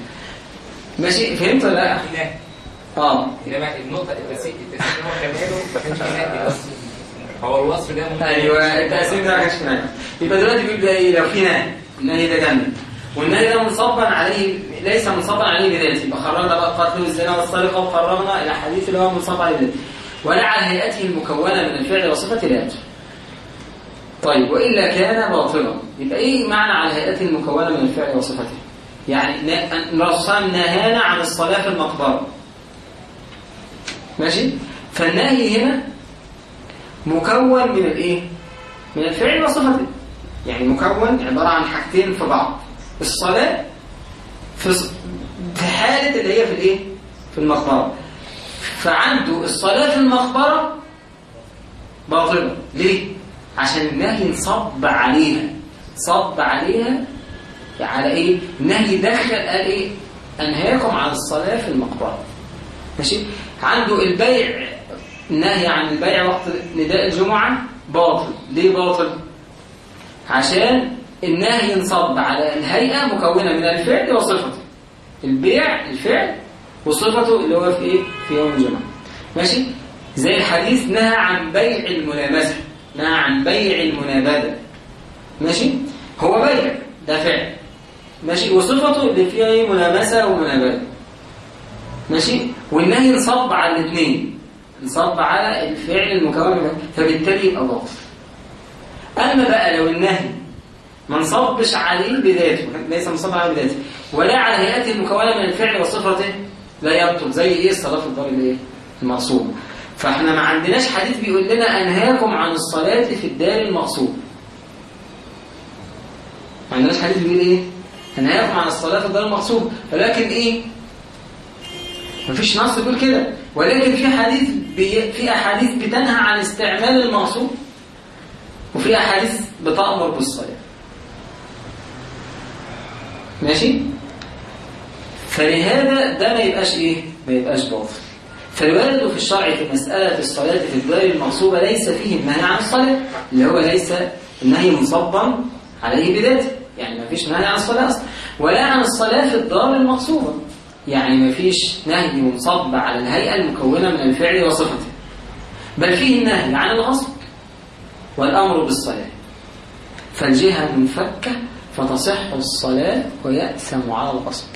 ماشي فهمت ولا لا؟ آه. النقطة التسيير اللي هو كماله ما كانش نهي أصلا هو الوصف ده ممكن أيوه التقسيم ده ما كانش يبقى دلوقتي بقى إيه لو في نهي النهي ده جنة والنهي ده منصبا عليه ليس منصبا عليه بذاته يبقى خرجنا بقى القتل والزنا والسرقة وخرجنا إلى حديث اللي هو منصب عليه بذاته ولا على هيئته المكونة من الفعل وصفته لا يدخل. طيب وإلا كان باطلا. يبقى إيه معنى على هيئته المكونة من الفعل وصفته؟ يعني الرسول نهانا عن الصلاة في المقبرة. ماشي؟ فالنهي هنا مكون من الإيه؟ من الفعل وصفته. يعني مكون عبارة عن حاجتين في بعض. الصلاة في حالة اللي هي في الإيه؟ في المقبرة. فعنده الصلاة في المقبرة باطلة. ليه؟ عشان النهي انصب عليها. صب عليها على إيه؟ النهي دخل قال إيه؟ أنهاكم عن الصلاة في المقبرة. ماشي؟ عنده البيع النهي عن البيع وقت نداء الجمعة؟ باطل. ليه باطل؟ عشان النهي ينصب على الهيئة مكونة من الفعل وصفته. البيع الفعل وصفته اللي هو في إيه؟ في يوم الجمعة. ماشي؟ زي الحديث نهى عن بيع الملامسة. نهى عن بيع المنابذة. ماشي؟ هو بيع ده فعل. ماشي؟ وصفته اللي فيها إيه؟ ملامسة ومنابذة ماشي؟ والنهي انصب على الاثنين. انصب على الفعل المكون فبالتالي يبقى باطل أما بقى لو النهي ما انصبش عليه بذاته ليس منصب عليه بذاته ولا على هيئته المكونة من الفعل وصفته لا يبطل. زي إيه؟ الصلاة في الدار الإيه؟ المغصوبه فإحنا ما عندناش حديث بيقول لنا أنهاكم عن الصلاة في الدار المغصوبه ما عندناش حديث بيقول إيه؟ انهاكم عن الصلاة في الدار المغصوبه ولكن إيه؟ مفيش نص يقول كده. ولكن في حديث بي... في أحاديث بتنهى عن استعمال المغصوب وفي أحاديث بتأمر بالصلاة. ماشي؟ فلهذا ده ما يبقاش إيه؟ ما يبقاش باطل. فالوارد في الشرع في مسألة الصلاة في الدار المغصوبة ليس فيه النهي عن الصلاة اللي هو ليس النهي منصبا عليه بذاته. يعني ما فيش نهي عن الصلاة أصلا ولا عن الصلاة في الدار المغصوبة يعني ما فيش نهي منصب على الهيئة المكونة من الفعل وصفته. بل فيه النهي عن الغصب والأمر بالصلاة. فالجهة منفكة فتصح الصلاة ويأثم على الغصب.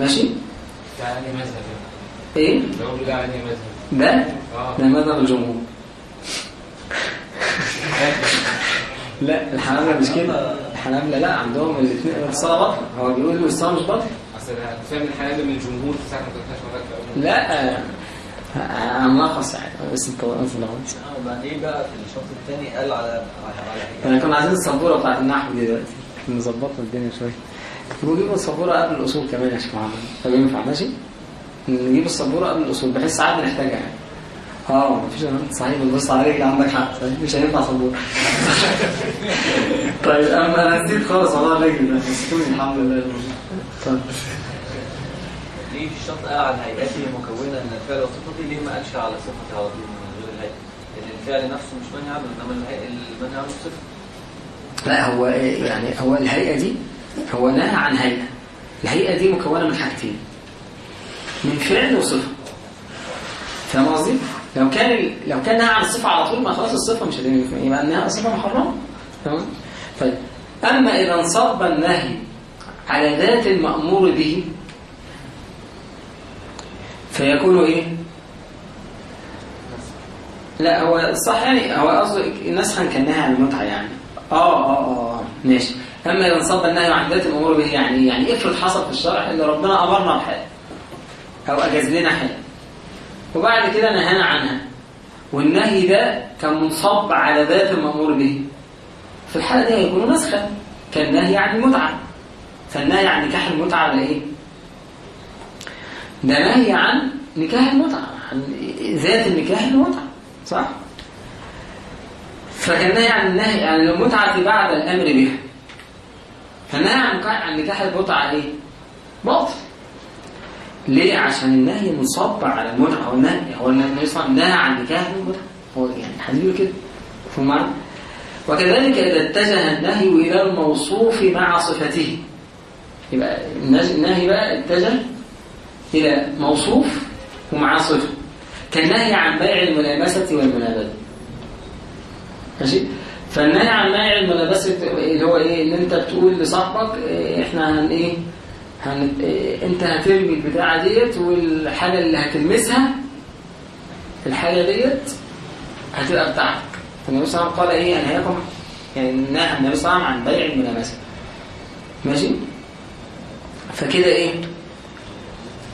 ماشي؟ ده على أي مذهب؟ لو ده مذهب. ده؟ ده مذهب الجمهور. لا الحنابلة مش كده. الحنابلة لا عندهم الاثنين الصلاة باطلة هو بيقول الصلاة مش أنا كنت فاهم الحنابلة من الجمهور في ساعة ما كنتش مرات في أول لا هنلخص يعني بس أنت أنت لخص وبعدين بقى في الشوط الثاني قال على على إحنا كنا عايزين السبورة بتاعت النحو دي دلوقتي. نظبطها الدنيا شوية. نجيب السبورة قبل الأصول كمان يا شيخ محمد. طب ينفع؟ ماشي. نجيب السبورة قبل الأصول بحيث ساعات بنحتاجها يعني. آه مفيش أنا صحيح بتبص عليك عندك حق مش هينفع سبوره طيب أما أنا نسيت خالص موضوع الرجل ده نسيتوني الحمد لله. طيب. ليه في الشرط قال على هيئته مكونة من الفعل وصفته ليه ما قالش على صفته على طول من غير الهيئة؟ لأن الفعل نفسه مش منهي عنه الهيئة المنهي عنه صفة. لا هو يعني هو الهيئة دي هو نهى عن هيئة. الهيئة دي مكونة من حاجتين من فعل وصفة. فاهم قصدي؟ لو كان. لو كان نهى عن الصفة على طول ما خلاص الصفة مش يبقى انها صفة محرمة. تمام؟ طيب. أما إذا انصب النهي على ذات المأمور به فيكون إيه؟ لا هو صح يعني؟ هو قصده نسخا كالنهي عن المتعة يعني. آه آه آه ماشي. أما إذا انصب النهي عن ذات الأمور به يعني؟ يعني افرض حصل في الشرع إن ربنا أمرنا بحاجة أو أجاز لنا حاجة وبعد كده نهانا عنها والنهي ده كان منصب على ذات المأمور به في الحالة دي هيكون نسخا كالنهي عن المتعة فالنهي عن نكاح المتعة ده إيه؟ ده نهي عن نكاح المتعة عن ذات النكاح المتعة صح؟ فكان نهي عن النهي عن المتعة بعد الأمر بها فالنهي عن نكاح المتعة إيه؟ باطل ليه؟ عشان النهي منصب على المتعة هو النهي هو النبي صلى الله عليه عن نكاح هو يعني حديث كده فهم معنى؟ وكذلك إذا اتجه النهي إلى الموصوف مع صفته. يبقى النهي بقى اتجه إلى موصوف ومع صفة كالنهي عن بيع الملامسة والمنابذة ماشي؟ فالنهي عن بيع الملامسة اللي هو إيه؟ ان أنت بتقول لصاحبك إيه إحنا هن إيه؟ هن إيه انت هترمي البتاعة ديت والحاجة اللي هتلمسها الحاجة ديت هتبقى بتاعتك. فالنبي صلى الله عليه وسلم قال إيه؟ انهاكم يعني نهى النبي صلى الله عليه وسلم عن بيع الملامسة ماشي؟ فكده إيه؟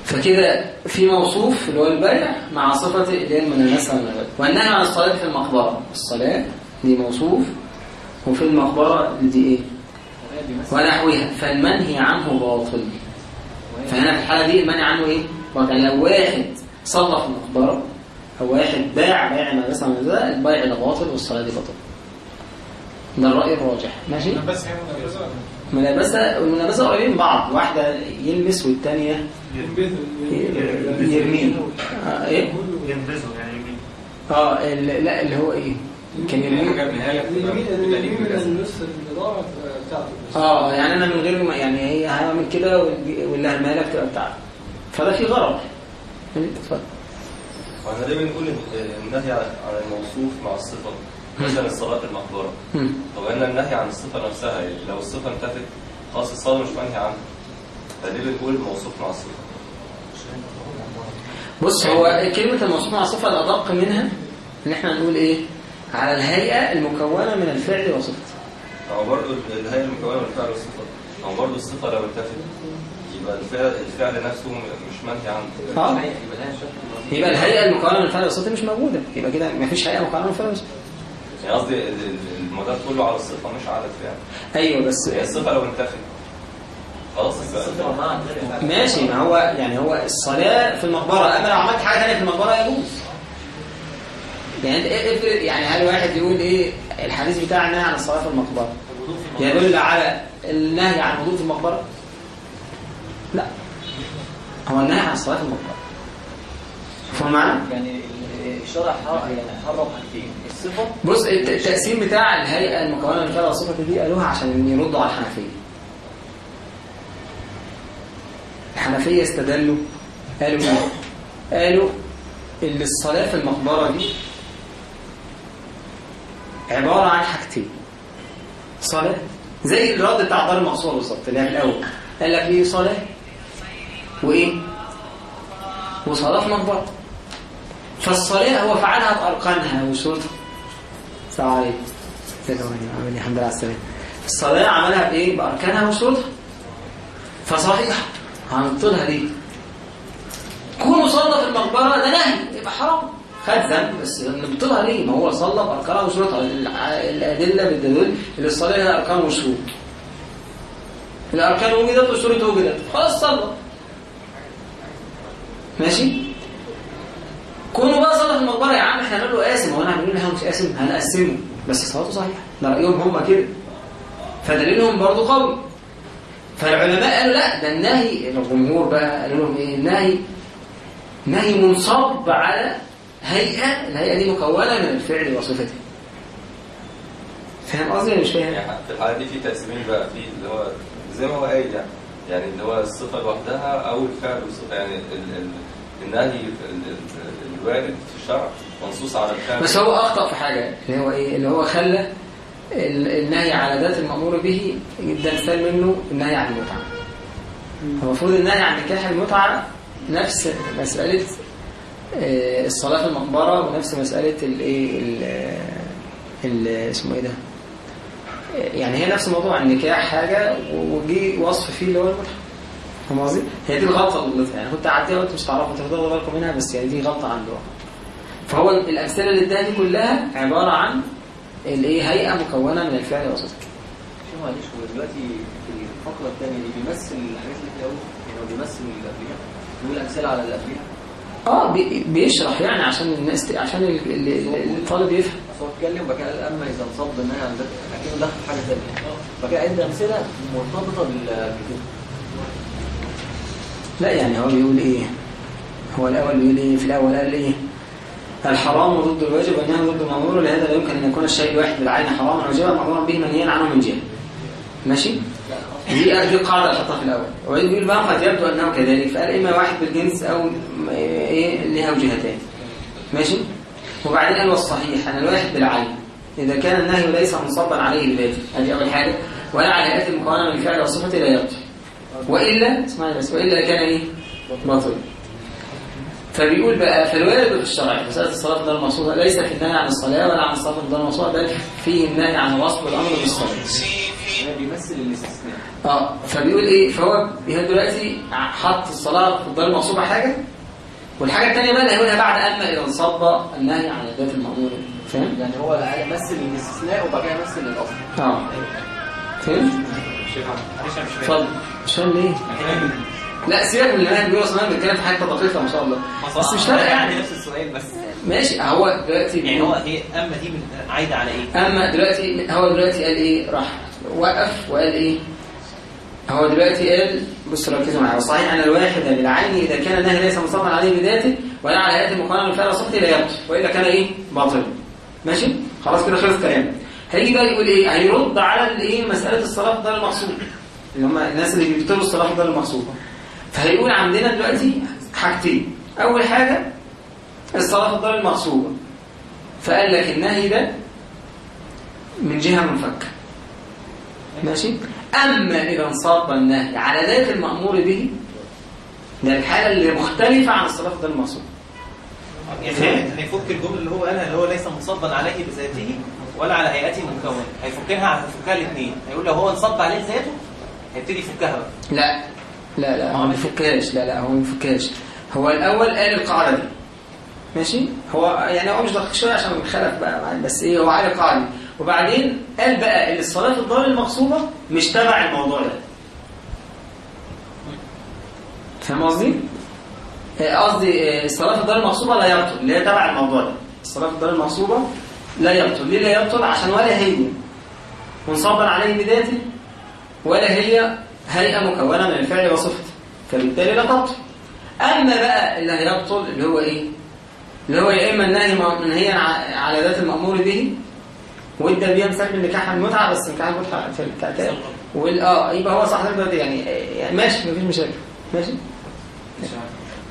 فكده في موصوف اللي هو البيع مع صفة اللي هي الملامسة والنهي عن الصلاة في المقبرة. الصلاة دي موصوف وفي المقبرة دي إيه؟ ونحوها. فالمنهي عنه باطل. فهنا في الحالة دي المنهي عنه إيه؟ باطل لو واحد صلى في المقبرة أو واحد باع بيع ملابسة والملابسة البيع ده باطل والصلاة دي باطل ده الرأي الراجح. ماشي؟ بس هي ملابسة ملابسة والملابسة قريبين من بعض. واحدة يلمس والتانية يرميه آه إيه؟ ينبذوا يعني يمين آه ال- لا اللي هو إيه؟ كان يرميه بس. آه يعني أنا من غير ما يعني هي هعمل كده واللي هرميها لك تبقى بتاعتك. فده في غرض. اتفضل. وإحنا ليه بنقول النهي عن الموصوف مع الصفة مثلا المقبرة. مم. طب إن النهي عن الصفة نفسها لو الصفة انتفت خلاص الصلاة مش منهي عنها. فليه بنقول الموصوف مع الصفة. بص هو كلمة الموصوف مع الصفة الأدق منها إن إحنا نقول إيه؟ على الهيئة المكونة من الفعل وصفته. هو برضه الهيئة المكونة من الفعل والصفة. هو برضه الصفة لو انتفت يبقى الفعل الفعل نفسه مش منهي عنه. آه. يبقى الهيئة المكونة من الفعل والصفة مش موجودة، يبقى كده مفيش هيئة مكونة من الفعل والصفة. يعني قصدي ال- ال- المدار كله على الصفة مش على الفعل. أيوه بس هي الصفة لو انتفت خلاص. يبقى ماشي. ما هو يعني هو الصلاة في المقبرة. أما لو عملت حاجة ثانية في المقبرة يجوز. يعني افرض يعني هل واحد يقول إيه الحديث بتاع النهي عن الصلاة في المقبرة يدل على النهي عن الوضوء في المقبرة؟ لا هو النهي عن الصلاة في المقبرة فاهم معنى؟ يعني الشرع يعني حرم حاجتين الصفة بص الت- التقسيم بتاع الهيئة المكونة من الفعل والصفة دي قالوها عشان يردوا على الحنفية الحنفية استدلوا قالوا إيه؟ قالوا إن الصلاة في المقبرة دي عبارة عن حاجتين. صلاة زي الرد بتاع دار المقصورة بالظبط اللي هي الأول. قال لك إيه صلاة وإيه؟ وصلاة في مقبرة فالصلاة هو فعلها بأركانها وشروطها السلام عليكم إيه؟ الحمد لله على السلامة. الصلاة عملها بإيه؟ بأركانها وشروطها فصحيح هنبطلها دي كونه صلى في المقبرة ده نهي يبقى حرام. خد ذنب بس نبطلها ليه؟ ما هو صلى بأركانها وشروطها الأدلة بتدل إن الصلاة لها أركان وشروط الأركان وجدت والشروط وجدت خلاص صلى. ماشي؟ كونوا بقى صلى في المقبرة يا عم إحنا هنقول له قاسم. هو أنا هنقول له مش قاسم؟ هنقسمه. بس صلاته صحيحة. ده رأيهم هم كده. فدليلهم برضو قوي. فالعلماء قالوا لا ده النهي. الجمهور بقى قالوا لهم إيه؟ النهي نهي منصب على هيئة الهيئة دي مكونة من الفعل وصفته. فاهم قصدي ولا مش فاهم؟ يعني في الحالة دي في تقسيمين بقى في اللي هو زي ما هو قايل يعني يعني اللي هو الصفة لوحدها أو الفعل والصفة. يعني ال ال النهي ال- ال- الوارد في الشرع منصوص على الفعل. بس هو أخطأ في حاجة اللي هو إيه؟ اللي هو خلى ال- النهي على ذات المأمور به ده مثال منه النهي عن المتعة. المفروض النهي عن نكاح المتعة نفس مسألة الصلاة في المقبرة ونفس مسألة الايه ال- ال- اسمه إيه ده؟ آه، يعني هي نفس موضوع النكاح حاجة وجي وصف فيه اللي هو المتعة فاهم قصدي؟ هي دي الغلطة اللي يعني كنت أعديها وأنتوا مش تعرفوا تاخدوا بالكم منها بس يعني دي غلطة عنده فهو الأمثلة اللي اداها دي كلها عبارة عن الايه هيئة مكونة من الفعل والصفة شوف معلش هو دلوقتي في الفقرة الثانية دي بيمثل الحاجات اللي في الأول يعني هو بيمثل اللي قبلها بيقول أمثلة على اللي قبلها آه بي- بيشرح يعني عشان الناس ت- عشان ال- ال- الطالب يفهم. هو اتكلم بقى قال أما إذا انصب عن ذلك أكيد دخل حاجة ثانية فكده عندي أمثلة مرتبطة بال- بالكتب لا يعني هو بيقول إيه؟ هو الأول بيقول إيه؟ في الأول قال إيه؟ الحرام ضد الواجب والنهي ضد المأمور ولهذا لا يمكن أن يكون الشيء الواحد بالعين حراما واجبا مأمورا به منهيا عنه من جهة. ماشي؟ دي دي قاعدة حطها في الأول. وبعدين بيقول بقى قد يبدو انه كذلك. فقال اما واحد بالجنس أو إيه لها وجهتان ماشي؟ وبعدين قال والصحيح أن الواحد بالعين إذا كان النهي ليس منصبا عليه بذاته هذه أول حاجة. ولا على هيئه المكونه من الفعل والصفة لا يبطل. وإلا اسمعني بس وإلا كان إيه؟ باطل. فبيقول بقى فالوارد في الشرع مسألة الصلاة في الدار المقصودة ليس في النهي عن الصلاة ولا عن الصلاة في الدار المقصودة بل فيه النهي عن الوصف والأمر بالصلاة. بيمثل الاستثناء. آه فبيقول إيه؟ فهو هي دلوقتي حط الصلاة في الدار المقصودة حاجة؟ والحاجة الثانية بقى اللي هيقولها بعد أما إذا انصب النهي عن ذات المأمور. فاهم؟ يعني هو مثل الاستثناء وبعد كده مثل الأصل آه. فاهم؟ اتفضل. مش فاهم ليه؟ لا سيبك من اللي أنا بيقول أصلا أنا بتكلم في حاجة دقيقة ما شاء الله. بس مش فارقه يعني نفس السؤال بس. ماشي. هو دلوقتي يعني هو هي أما دي من- عايدة على إيه؟ أما دلوقتي هو دلوقتي قال إيه؟ راح. وقف وقال إيه؟ هو دلوقتي قال بص ركزوا معايا صحيح أن الواحد بالعين إذا كان النهي ليس مصطفى عليه بذاته ولا على هيئة المقارنه من الفعل الصفتي لا يبطل والا كان إيه؟ باطل. ماشي؟ خلاص كده خلص كلام هيجي بقى يقول إيه؟ هيرد على الإيه؟ مسألة الصلاة دار المقصود. اللي هم الناس اللي بيبطلوا الصلاة دار المقصود. فهيقول عندنا دلوقتي حاجتين. أول حاجة الصلاة في الدار المقصوده فقال لك النهي ده من جهة منفكة. ماشي؟ أما إذا انصب النهي على ذات المأمور به ده الحالة اللي مختلفة عن الصلاة في الدار المقصود يعني هيفك الجملة اللي هو قالها اللي هو ليس منصبا عليه بذاته ولا على هيئته مكونة. هيفكها هيفكها الاثنين. هيقول لو هو انصب عليه ذاته هيبتدي يفكها بقى. لا لا لا هو ما بيفكهاش. لا لا هو ما بيفكهاش. هو الأول قال القاعدة دي. ماشي؟ هو يعني هو مش دقيق شوية عشان خلف بقى بس إيه هو عارف القاعدة دي. وبعدين قال بقى إن الصلاة في الدار مش تبع الموضوع ده. فاهم قصدي؟ آه، قصدي آه، الصلاة في الدار لا يبطل اللي هي تبع الموضوع ده. الصلاة في الدار لا يبطل. ليه لا يبطل؟ عشان ولا هي منصبا عليه بذاته ولا هي هيئة مكونة من الفعل وصفته فبالتالي لا تبطل. أما بقى اللي هيبطل اللي هو إيه؟ اللي هو يا إما النهي منهيا على ذات المأمور به وادى بيها مثال من نكاح المتعة بس نكاح المتعة في التعتاد وال آه يبقى هو صح دلوقتي يعني يعني ماشي مفيش مشاكل. ماشي؟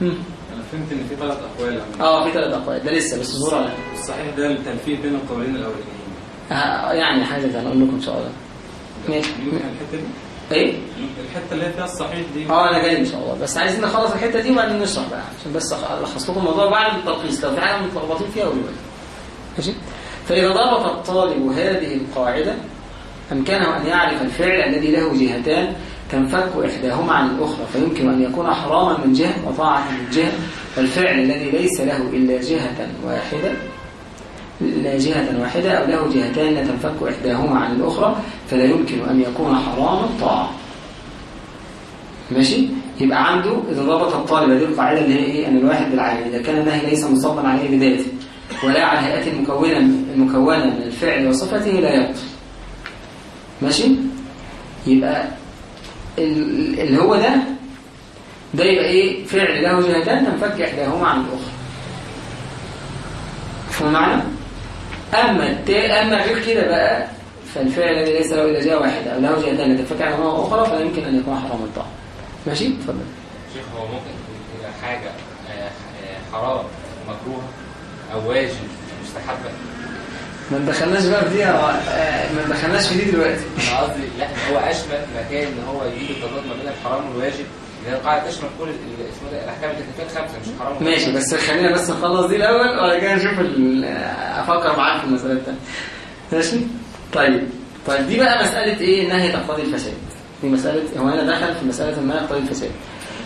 مم. أنا فهمت إن في ثلاث أقوال. آه في ثلاث أقوال. ده لسه بس الصورة لا الصحيح ده التلفيق بين القولين الاولانيين آه يعني حاجة هنقول لكم إن شاء الله. ماشي. ممكن الحتة دي؟ إيه؟ الحتة اللي هي فيها الصحيح دي. آه أنا جاي إن شاء الله. بس عايزين نخلص الحتة دي وبعدين نشرح بقى عشان بس ألخص لكم الموضوع بعد التلخيص. لو في حاجة متلخبطين فيها قولوا لي. ماشي؟ فإذا ضبط الطالب هذه القاعدة أمكنه أن يعرف الفعل الذي له جهتان تنفك إحداهما عن الأخرى فيمكن أن يكون حراما من جهة وطاعة من جهة فالفعل الذي ليس له إلا جهة واحدة لا جهة واحدة أو له جهتان لا تنفك إحداهما عن الأخرى فلا يمكن أن يكون حراما طاعة. ماشي؟ يبقى عنده إذا ضبط الطالب هذه القاعدة اللي هي إيه؟ أن الواحد بالعين إذا كان النهي ليس مصابا عليه بذاته. ولا على هيئة المكونة المكونة من الفعل وصفته لا يبطل. ماشي؟ يبقى ال- اللي هو ده ده يبقى إيه؟ فعل له جهتان تنفك إحداهما عن الأخرى مفهوم معنى؟ أما التا... أما غير كده بقى فالفعل الذي ليس له إلا جهة واحدة أو له جهتان تنفك عنهما أخرى فلا يمكن أن يكون حرام الطاعة ماشي؟ اتفضل. شيخ هو ممكن حاجة آه، آه، حرام مكروه أو واجب مستحبة. ما دخلناش بقى في دي آه، ما دخلناش في دي دلوقتي. أنا قصدي لا هو اشمل مكان إن هو يجيب التضاد ما بين الحرام والواجب اللي هي القاعدة تشمل كل اسمه ده الأحكام التكليفيه الخمسه مش حرام وواجب. ماشي بس خلينا بس نخلص دي الأول وبعد كده نشوف أفكر معاك في المسألة الثانية ماشي؟ طيب طيب دي بقى مسألة إيه؟ النهي تقتضي الفساد. دي مسألة هو أنا دخل في مسألة النهي تقتضي الفساد.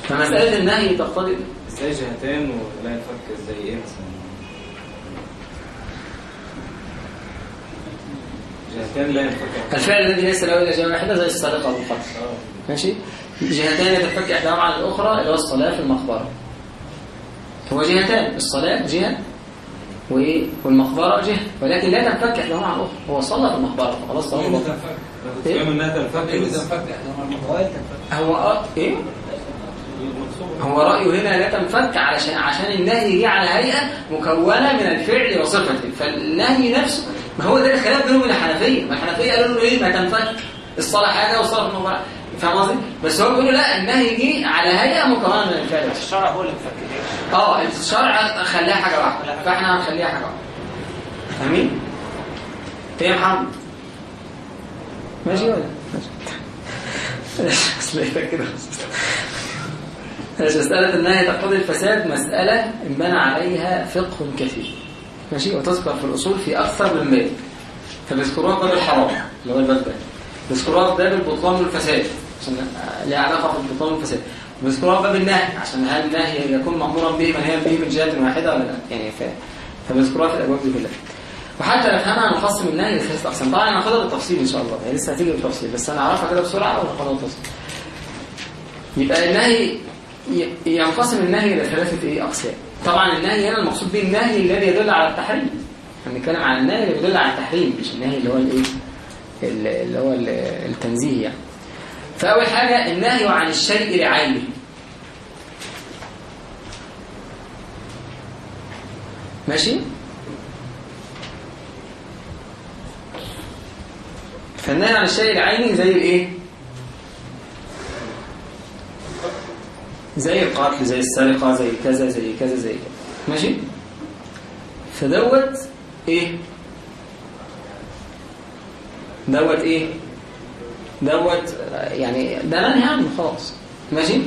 فمسألة النهي تقتضي إزاي جهتين ولا ينفك إزاي إيه مثلا جهتين لا ينفك الفعل الذي ليس له إلا جهة واحدة زي السرقه والقتل ماشي؟ جهتان تنفك إحداهما عن الأخرى اللي هو الصلاة في المقبرة. هو جهتان الصلاة جهة وايه والمقبرة جهة ولكن لا تنفك إحداهما عن الأخرى. هو صلى في المقبرة فخلاص صلاه في المقبرة. إيه؟ إنها تنفك؟ بس هو آه إيه؟ هو رأيه هنا لا تنفك علشان عشان النهي جه على هيئة مكونة من الفعل وصفته فالنهي نفسه ما هو ده الخلاف بينهم وبين الحنفية. ما الحنفية قالوا له إيه؟ ما تنفك. الصلاة حاجة والصلاة المباراة. فاهم قصدي؟ بس هو بيقول له لا النهي جه على هيئة مكونة من الفعل. الشرع هو اللي مفكك آه الشرع خلاها حاجة واحدة. فإحنا هنخليها حاجة واحدة. فاهمين؟ إيه يا محمد؟ ماشي ولا؟ ماشي. أصل لقيتك كده؟ مسألة النهي تقتضي الفساد مسألة انبنى عليها فقه كثير. ماشي؟ وتذكر في الأصول في أكثر من باب. فبيذكروها باب الحرام اللي هو الباب ده بيذكروها في باب البطلان والفساد عشان لها علاقة بالبطلان والفساد. بيذكروها باب النهي عشان هل النهي يكون مأمورا به منهيا به من جهة واحدة ولا لا؟ يعني ف... فبيذكروها في الأبواب دي كلها. وحتى نفهمها نقسم النهي لثلاث أقسام طبعا هناخدها بالتفصيل إن شاء الله. هي لسه هتيجي بالتفصيل بس أنا أعرفها كده بسرعة وناخدها بالتفصيل يبقى النهي ينقسم النهي إلى ثلاثة إيه؟ أقسام. طبعا النهي هنا المقصود به النهي الذي يدل على التحريم. إحنا بنتكلم عن النهي اللي يدل على التحريم مش النهي اللي هو الإيه؟ ال- اللي هو ال- التنزيه يعني. فأول حاجة النهي عن الشيء لعينه. ماشي؟ فالنهي عن الشيء لعينه زي الإيه؟ زي القتل زي السرقة زي كذا زي كذا زي كذا. ماشي؟ فدوت إيه؟ دوت إيه؟ دوت آه، يعني ده منهي عنه خلاص. ماشي؟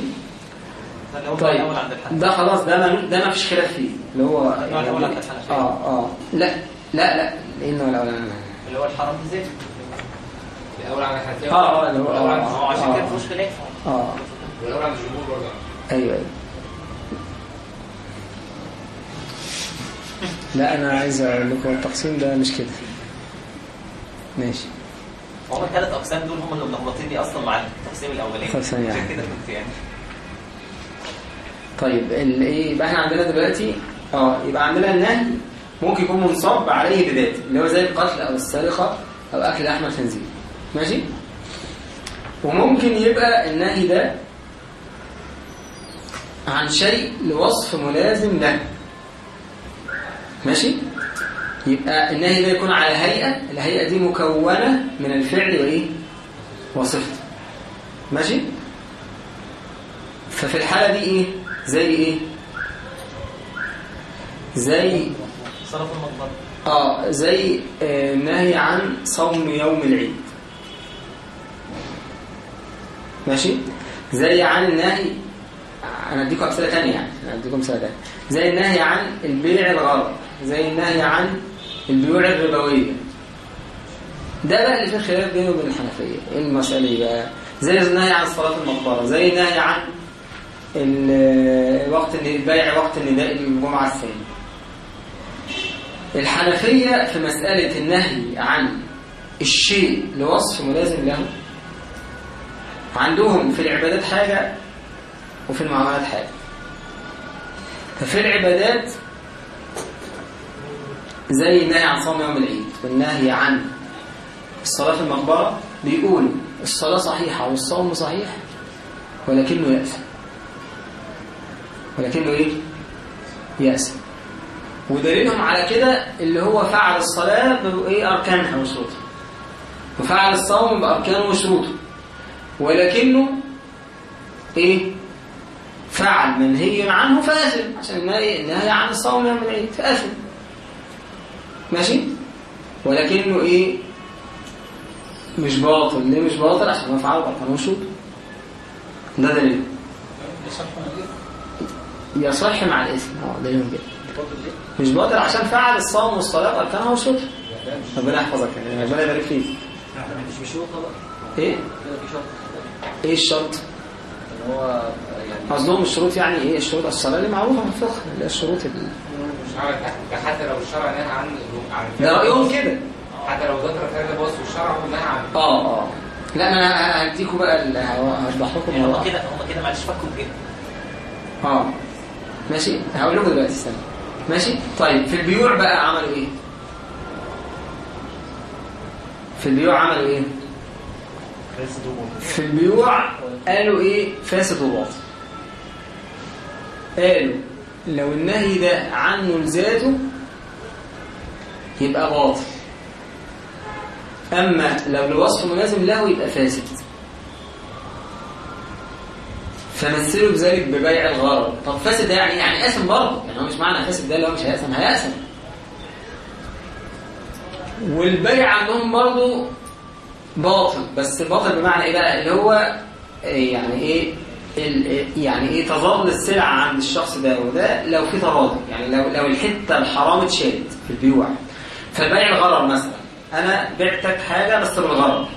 طيب عند ده خلاص ده ما ده ما فيش خلاف فيه. اللي هو عند الحنفية. آه آه. لا لا لا. إيه النوع الاولاني اللي هو الحرام بالزيت الأول على الحنفيه آه آه اللي هو الأول آه. على هو عشان كده آه مفيهوش خلاف. آه. والاول على الجمهور برضه. أيوه. أيوه لا أنا عايز أقول لكم التقسيم ده مش كده. ماشي. هو الثلاث أقسام دول هم اللي ملخبطيني أصلا مع التقسيم الأولاني. عشان واحدة. كده كنت يعني. طيب إيه يبقى إحنا عندنا دلوقتي آه يبقى عندنا النهي ممكن يكون منصب عليه بذاته اللي هو زي القتل أو السرقة أو أكل لحم الخنزير ماشي؟ وممكن يبقى النهي ده عن شيء لوصف ملازم له. ماشي؟ يبقى النهي ده يكون على هيئة الهيئة دي مكونة من الفعل وإيه؟ وصفته. ماشي؟ ففي الحالة دي إيه؟ زي إيه؟ زي صرف المقبرة. آه زي آه نهي عن صوم يوم العيد. ماشي؟ زي عن النهي أنا أديكم أمثلة ثانية يعني أنا أديكم أمثلة ثانية زي النهي عن البيع الغرض زي النهي عن البيوع الربوية. ده بقى اللي فيه خلاف بينه وبين الحنفية. إيه المسألة بقى؟ زي النهي عن صلاة المقبرة. زي النهي عن وقت البيع وقت النداء الجمعة الثانية الحنفية في مسألة النهي عن الشيء لوصف ملازم له عندهم في العبادات حاجة وفي المعاملات حاجة ففي العبادات زي النهي عن صوم يوم العيد والنهي عن الصلاة في المقبرة بيقول الصلاة صحيحة والصوم صحيح ولكنه يأسى ولكنه إيه؟ يأسى ودليلهم على كده اللي هو فعل الصلاة بإيه؟ أركانها وشروطها. وفعل الصوم بأركانه وشروطه. ولكنه إيه؟ فعل منهي عنه فأثم عشان النهي عن الصوم يوم العيد فأثم. ماشي؟ ولكنه إيه؟ مش باطل. ليه مش باطل؟ عشان هو فعل بطل وشوط ده دليل. يصح مع الاسم آه دليل كده مش باطل عشان فعل الصوم والصلاة واركانها وشكر ربنا يحفظك. يعني ربنا يبارك فيك. مش بشروط بقى إيه؟ إيه الشرط؟ إن هو يعني قصدهم الشروط يعني إيه؟ الشروط الصلاة اللي معروفة في الفقه اللي هي الشروط ال- الشرع ده حتى لو الشرع نهى عن عن ده رأيهم كده. حتى لو ذكر فعل باص والشرع نهى عن آه آه. لا ما أنا هديكم بقى ال- هوضح لكم يعني هم الموضوع. كده هم كده معلش فكوا بجد آه. ماشي؟ هقول لكم دلوقتي استنى. ماشي؟ طيب في البيوع بقى عملوا إيه؟ في البيوع عملوا إيه؟ في البيوع قالوا إيه؟ فاسد وباطل. قالوا لو النهي ده عنه لذاته يبقى باطل. أما لو الوصف ملازم له يبقى فاسد. فمثلوا بذلك ببيع الغرض. طب فاسد ده يعني يعني قاسم برضه. يعني هو مش معنى فاسد ده اللي هو مش هيقسم هيقسم والبيع عندهم برضه باطل. بس باطل بمعنى إيه بقى؟ اللي هو يعني إيه يعني إيه تظل السلعة عند الشخص ده وده لو في تراضي يعني لو لو الحتة الحرام اتشالت في البيوع. فبيع الغرر مثلا. أنا بعتك حاجة بس بالغرر.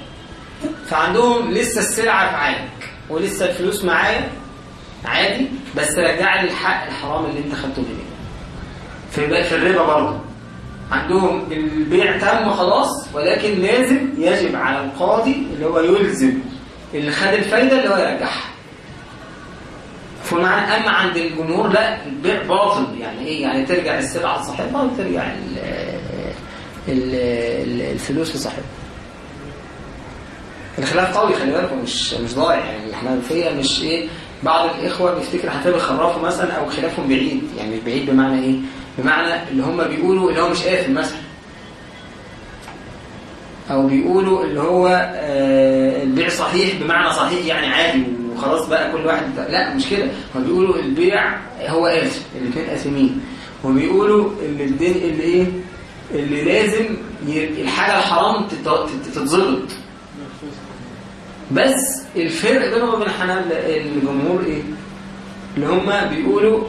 فعندهم لسه السلعة في عينك ولسه الفلوس معايا عادي بس رجع لي الحق الحرام اللي أنت خدته مني. في الربا برضه. عندهم البيع تم خلاص ولكن لازم يجب على القاضي اللي هو يلزم اللي خد الفايدة اللي هو يرجعها. فمعنى أما عند الجمهور لا البيع باطل. يعني إيه؟ يعني ترجع السلعة لصاحبها وترجع ال- ال- ال- الفلوس لصاحبها الخلاف قوي خلي بالكم مش مش ضايع. يعني الحنفيه مش إيه بعض الإخوة بيفتكر الحنفيه بيخرفوا مثلا أو خلافهم بعيد. يعني مش بعيد بمعنى إيه؟ بمعنى اللي هم بيقولوا اللي هو مش قافل مثلا أو بيقولوا اللي هو آه، البيع صحيح بمعنى صحيح يعني عادي وخلاص بقى كل واحد لا مش كده. هم بيقولوا البيع هو قافل الاثنين قاسمين وبيقولوا اللي الدين اللي إيه؟ اللي لازم الحاجة الحرام تت- تت- تتظبط بس الفرق بينهم وبين الحنابلة الجمهور إيه؟ اللي هم بيقولوا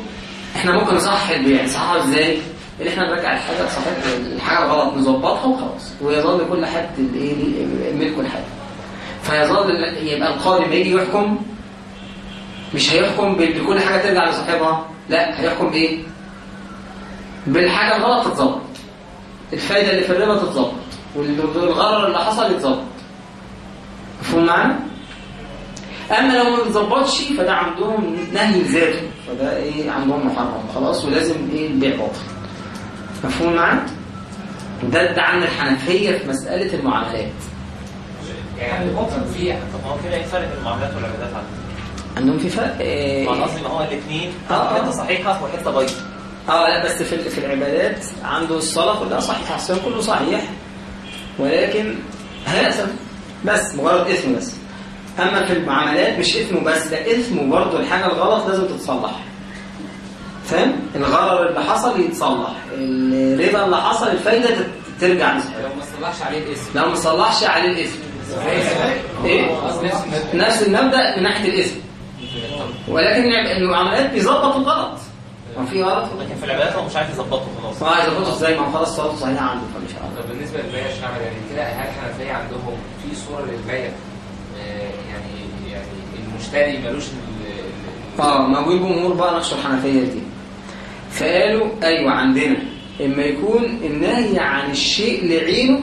إحنا ممكن نصحح البيع نصححه إزاي؟ اللي إحنا نرجع الحاجة صحيح الحاجة غلط نظبطها وخلاص. ويظل كل حد الايه ملكه الحاجة فيظل يبقى القاضي لما يجي يحكم مش هيحكم بكل حاجة ترجع لصاحبها لا هيحكم بايه بالحاجة الغلط تتظبط. الفايدة اللي في الربا تتظبط. والغرر اللي حصل يتظبط. مفهوم معانا؟ أما لو ما بتظبطش فده عندهم نهي ذاته فده إيه عندهم محرم. خلاص ولازم إيه البيع باطل. مفهوم معانا؟ ده ده عن الحنفية في مسألة المعاملات. يعني في طب هو كده إيه الفرق بين المعاملات والعبادات عندهم؟ عندهم في فرق؟ إيه ما أنا قصدي ما هو الاثنين آه، آه. حتة صحيحة وحته بايظه آه لا بس في في العبادات عنده الصلاة كلها صحيحة الصيام كله صحيح. ولكن هيأثم بس مجرد اسم بس. أما في المعاملات مش اسمه بس ده اسمه برضه الحاجة الغلط لازم تتصلح. فاهم؟ الغرر اللي حصل يتصلح. الربا اللي حصل الفايدة تت- ترجع لو ما صلحش عليه الاسم لو ما صلحش عليه الاسم إيه؟ نفس المبدأ. من ناحية الاسم ولكن المعاملات بيظبطوا الغلط ما في غلط؟ لكن في العبادات هو مش عارف يظبطه خلاص. ما هيظبطوا إزاي؟ ما هو خلاص صلاته صحيحه عنده فمش عارف. طب بالنسبة للبيع الشعبي يعني كده هل الحنفيه عندهم في صورة للبيع آه، المشتري ملوش آه ما هو الجمهور بقى نقشوا الحنفية دي. فقالوا أيوه عندنا. إما يكون النهي عن الشيء لعينه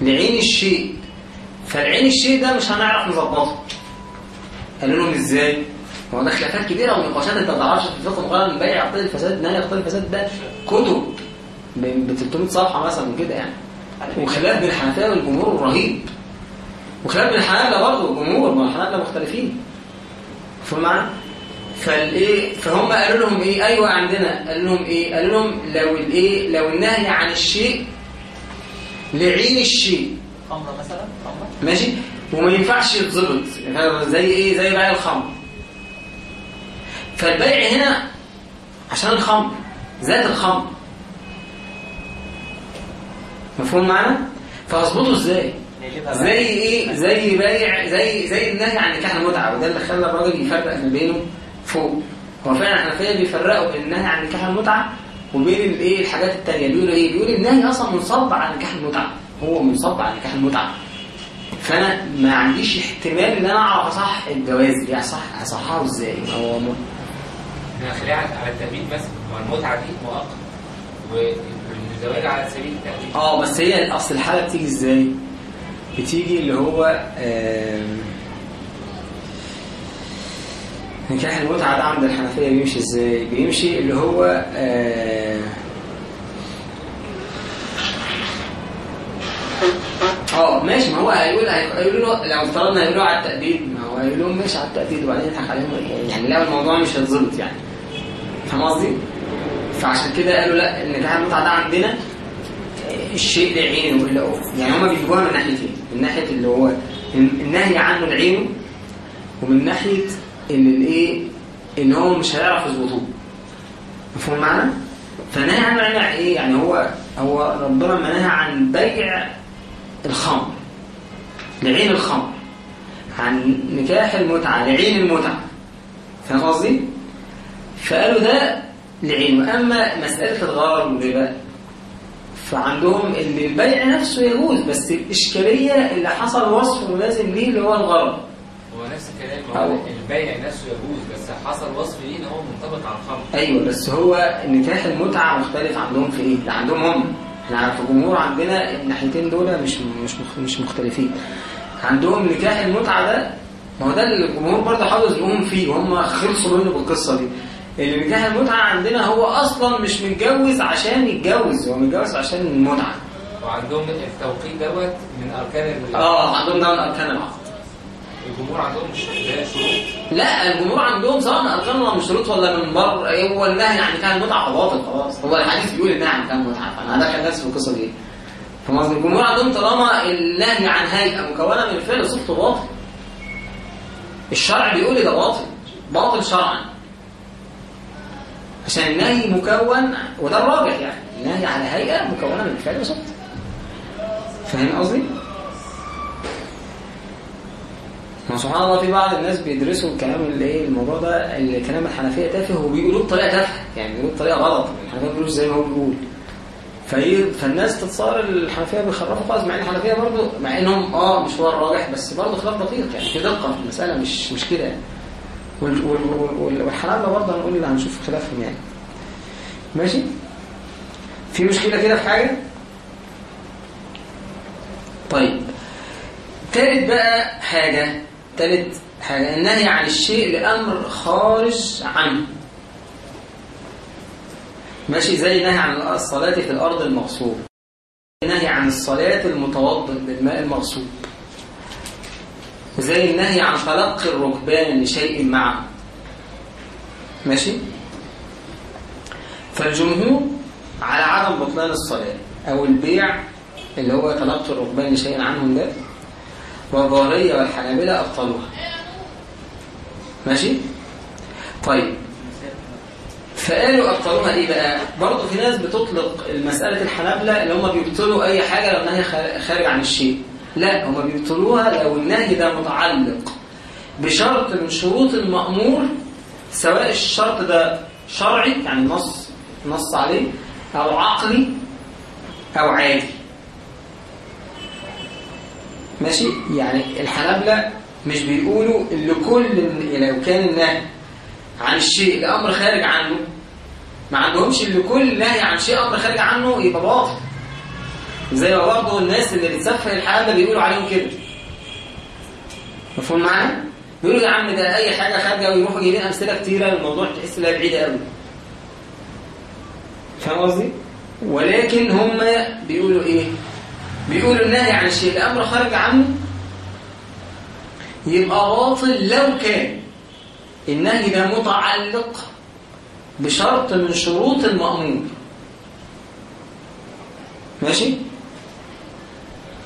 لعين الشيء. فالعين الشيء ده مش هنعرف نظبطه. قالوا لهم إزاي؟ هو ده خلافات كبيرة ونقاشات. أنت ما تعرفش في الفقه مقارنة البيع يقتضي الفساد نهي يقتضي الفساد ده كتب. ب 300 صفحة مثلا كده يعني. وخلاف بين الحنفية والجمهور رهيب. وخلاف بين الحنابلة برضه والجمهور ما الحنابلة مختلفين. فهم معنا فالايه فهم قالوا لهم إيه؟ أيوه عندنا. قالوا لهم إيه؟ قالوا لهم لو الإيه؟ لو النهي عن الشيء لعين الشيء. خمرة مثلا؟ خمرة؟ ماشي؟ وما ينفعش يتظبط. زي إيه؟ زي بيع الخمر. فالبيع هنا عشان الخمر ذات الخمر. مفهوم معنا فاظبطه إزاي؟ زي إيه؟ زي بيع زي زي النهي عن نكاح المتعة وده اللي خلى الراجل يفرق ما بينه فوق. هو فعلا الحنفيه بيفرقوا بين النهي عن نكاح المتعة وبين الايه الحاجات التانية. بيقولوا إيه؟ بيقول النهي أصلا منصب على نكاح المتعة. هو منصب على نكاح المتعة. فأنا ما عنديش احتمال إن أنا أعرف أصح الجواز دي. اصح أصححه إزاي؟ هو خليها على التأبيد مثلا ما المتعة دي مؤقت والزواج على سبيل التأبيد آه بس هي أصل الحالة بتيجي إزاي؟ بتيجي اللي هو نكاح المتعة ده عند الحنفية بيمشي إزاي؟ بيمشي اللي هو آه، آه ماشي ما هو هيقول هيقولوا له لو افترضنا هيقولوا على التأبيد ما هو هيقول لهم ماشي على التأبيد وبعدين يضحك عليهم يعني لا الموضوع مش هيتظبط يعني. فاهم قصدي؟ فعشان كده قالوا لا النكاح المتعة ده عندنا الشيء ده عينه هو يعني هما بيجيبوها من ناحيتين. من ناحية اللي هو النهي عنه العينه ومن ناحية إن الإيه؟ إن هو مش هيعرف يظبطوه. مفهوم معنا؟ فنهي عنه العينه إيه؟ يعني هو هو ربنا ما نهى عن بيع الخمر. لعين الخمر. عن نكاح المتعة لعين المتعة. فاهم قصدي؟ فقالوا ده لعينه. أما مسألة الغرر والربا فعندهم البيع نفسه يجوز بس الإشكالية اللي حصل وصف ملازم ليه اللي هو الغرض. هو نفس الكلام هو البيع نفسه يجوز بس حصل وصف ليه إن هو منطبق على الخمر. أيوة بس هو نكاح المتعة مختلف عندهم في إيه؟ ده عندهم هم. إحنا في الجمهور عندنا الناحيتين دول مش مش مش مختلفين. عندهم نكاح المتعة ده ما هو ده اللي الجمهور برضه حافظ يقوم فيه وهم خلصوا منه بالقصة دي. اللي نكاح المتعة عندنا هو أصلا مش متجوز عشان يتجوز هو متجوز عشان المتعة. وعندهم التوقيت دوت من أركان ال- آه عندهم ده من أركان العقد الجمهور عندهم مش شروط؟ لا الجمهور عندهم سواء من أركان ولا من شروط ولا من بر هو النهي عن نكاح المتعة باطل خلاص. هو الحديث بيقول النهي عن نكاح المتعة فأنا هدخل نفسي في القصة دي. فاهم قصدي الجمهور عندهم طالما النهي عن هيئه مكونه من الفعل صفته باطل. الشرع بيقول ده باطل باطل شرعا. عشان النهي مكون وده الراجح يعني. النهي على هيئة مكونة من الفعل وصفته فاهم قصدي؟ ما سبحان الله في بعض الناس بيدرسوا الكلام اللي إيه الموضوع ده الكلام الحنفية تافه وبيقولوه بطريقة تافهة. يعني بيقولوه بطريقة غلط. الحنفية بيقولوا زي ما هو بيقول. فايه فالناس تتصار الحنفية بيخرفوا خالص مع إن الحنفية برضه مع إنهم آه مش هو الراجح بس برضه خلاف دقيق. يعني في دقة في المسألة مش مش كده يعني. وال- وال- وال- والحنابله برضه هنقول اللي هنشوف خلافهم يعني ماشي؟ في مشكلة كده في حاجة؟ طيب. تالت بقى حاجة تالت حاجة النهي عن الشيء لأمر خارج عنه. ماشي؟ زي النهي عن الصلاة في الأرض المغصوب. النهي عن الصلاة المتوضئ بالماء المغصوب. زي النهي عن تلقي الركبان لشيء معه ماشي؟ فالجمهور على عدم بطلان الصلاة أو البيع اللي هو تلقي الركبان لشيء عنهم ده والظاهرية والحنابلة أبطلوها. ماشي؟ طيب. فقالوا أبطلوها إيه بقى؟ برضه في ناس بتطلق المسألة الحنابلة اللي هم بيبطلوا أي حاجة لو خار- خارج عن الشيء. لا هم بيبطلوها لو النهي ده متعلق بشرط من شروط المأمور سواء الشرط ده شرعي يعني نص نص عليه أو عقلي أو عادي. ماشي؟ يعني الحنابلة مش بيقولوا اللي كل لو كان النهي عن الشيء لأمر خارج عنه ما عندهمش اللي كل نهي عن شيء أمر خارج عنه يبقى باطل. زي ما برضه الناس اللي بتسفه الحنابلة بيقولوا عليهم كده مفهوم معايا؟ بيقولوا يا عم ده أي حاجة خارجة ويروحوا جايبين أمثلة كتيرة الموضوع تحس إنها بعيدة قوي فاهم قصدي؟ ولكن هم بيقولوا إيه؟ بيقولوا النهي عن الشيء الأمر خارج عنه يبقى باطل لو كان النهي ده متعلق بشرط من شروط المأمور ماشي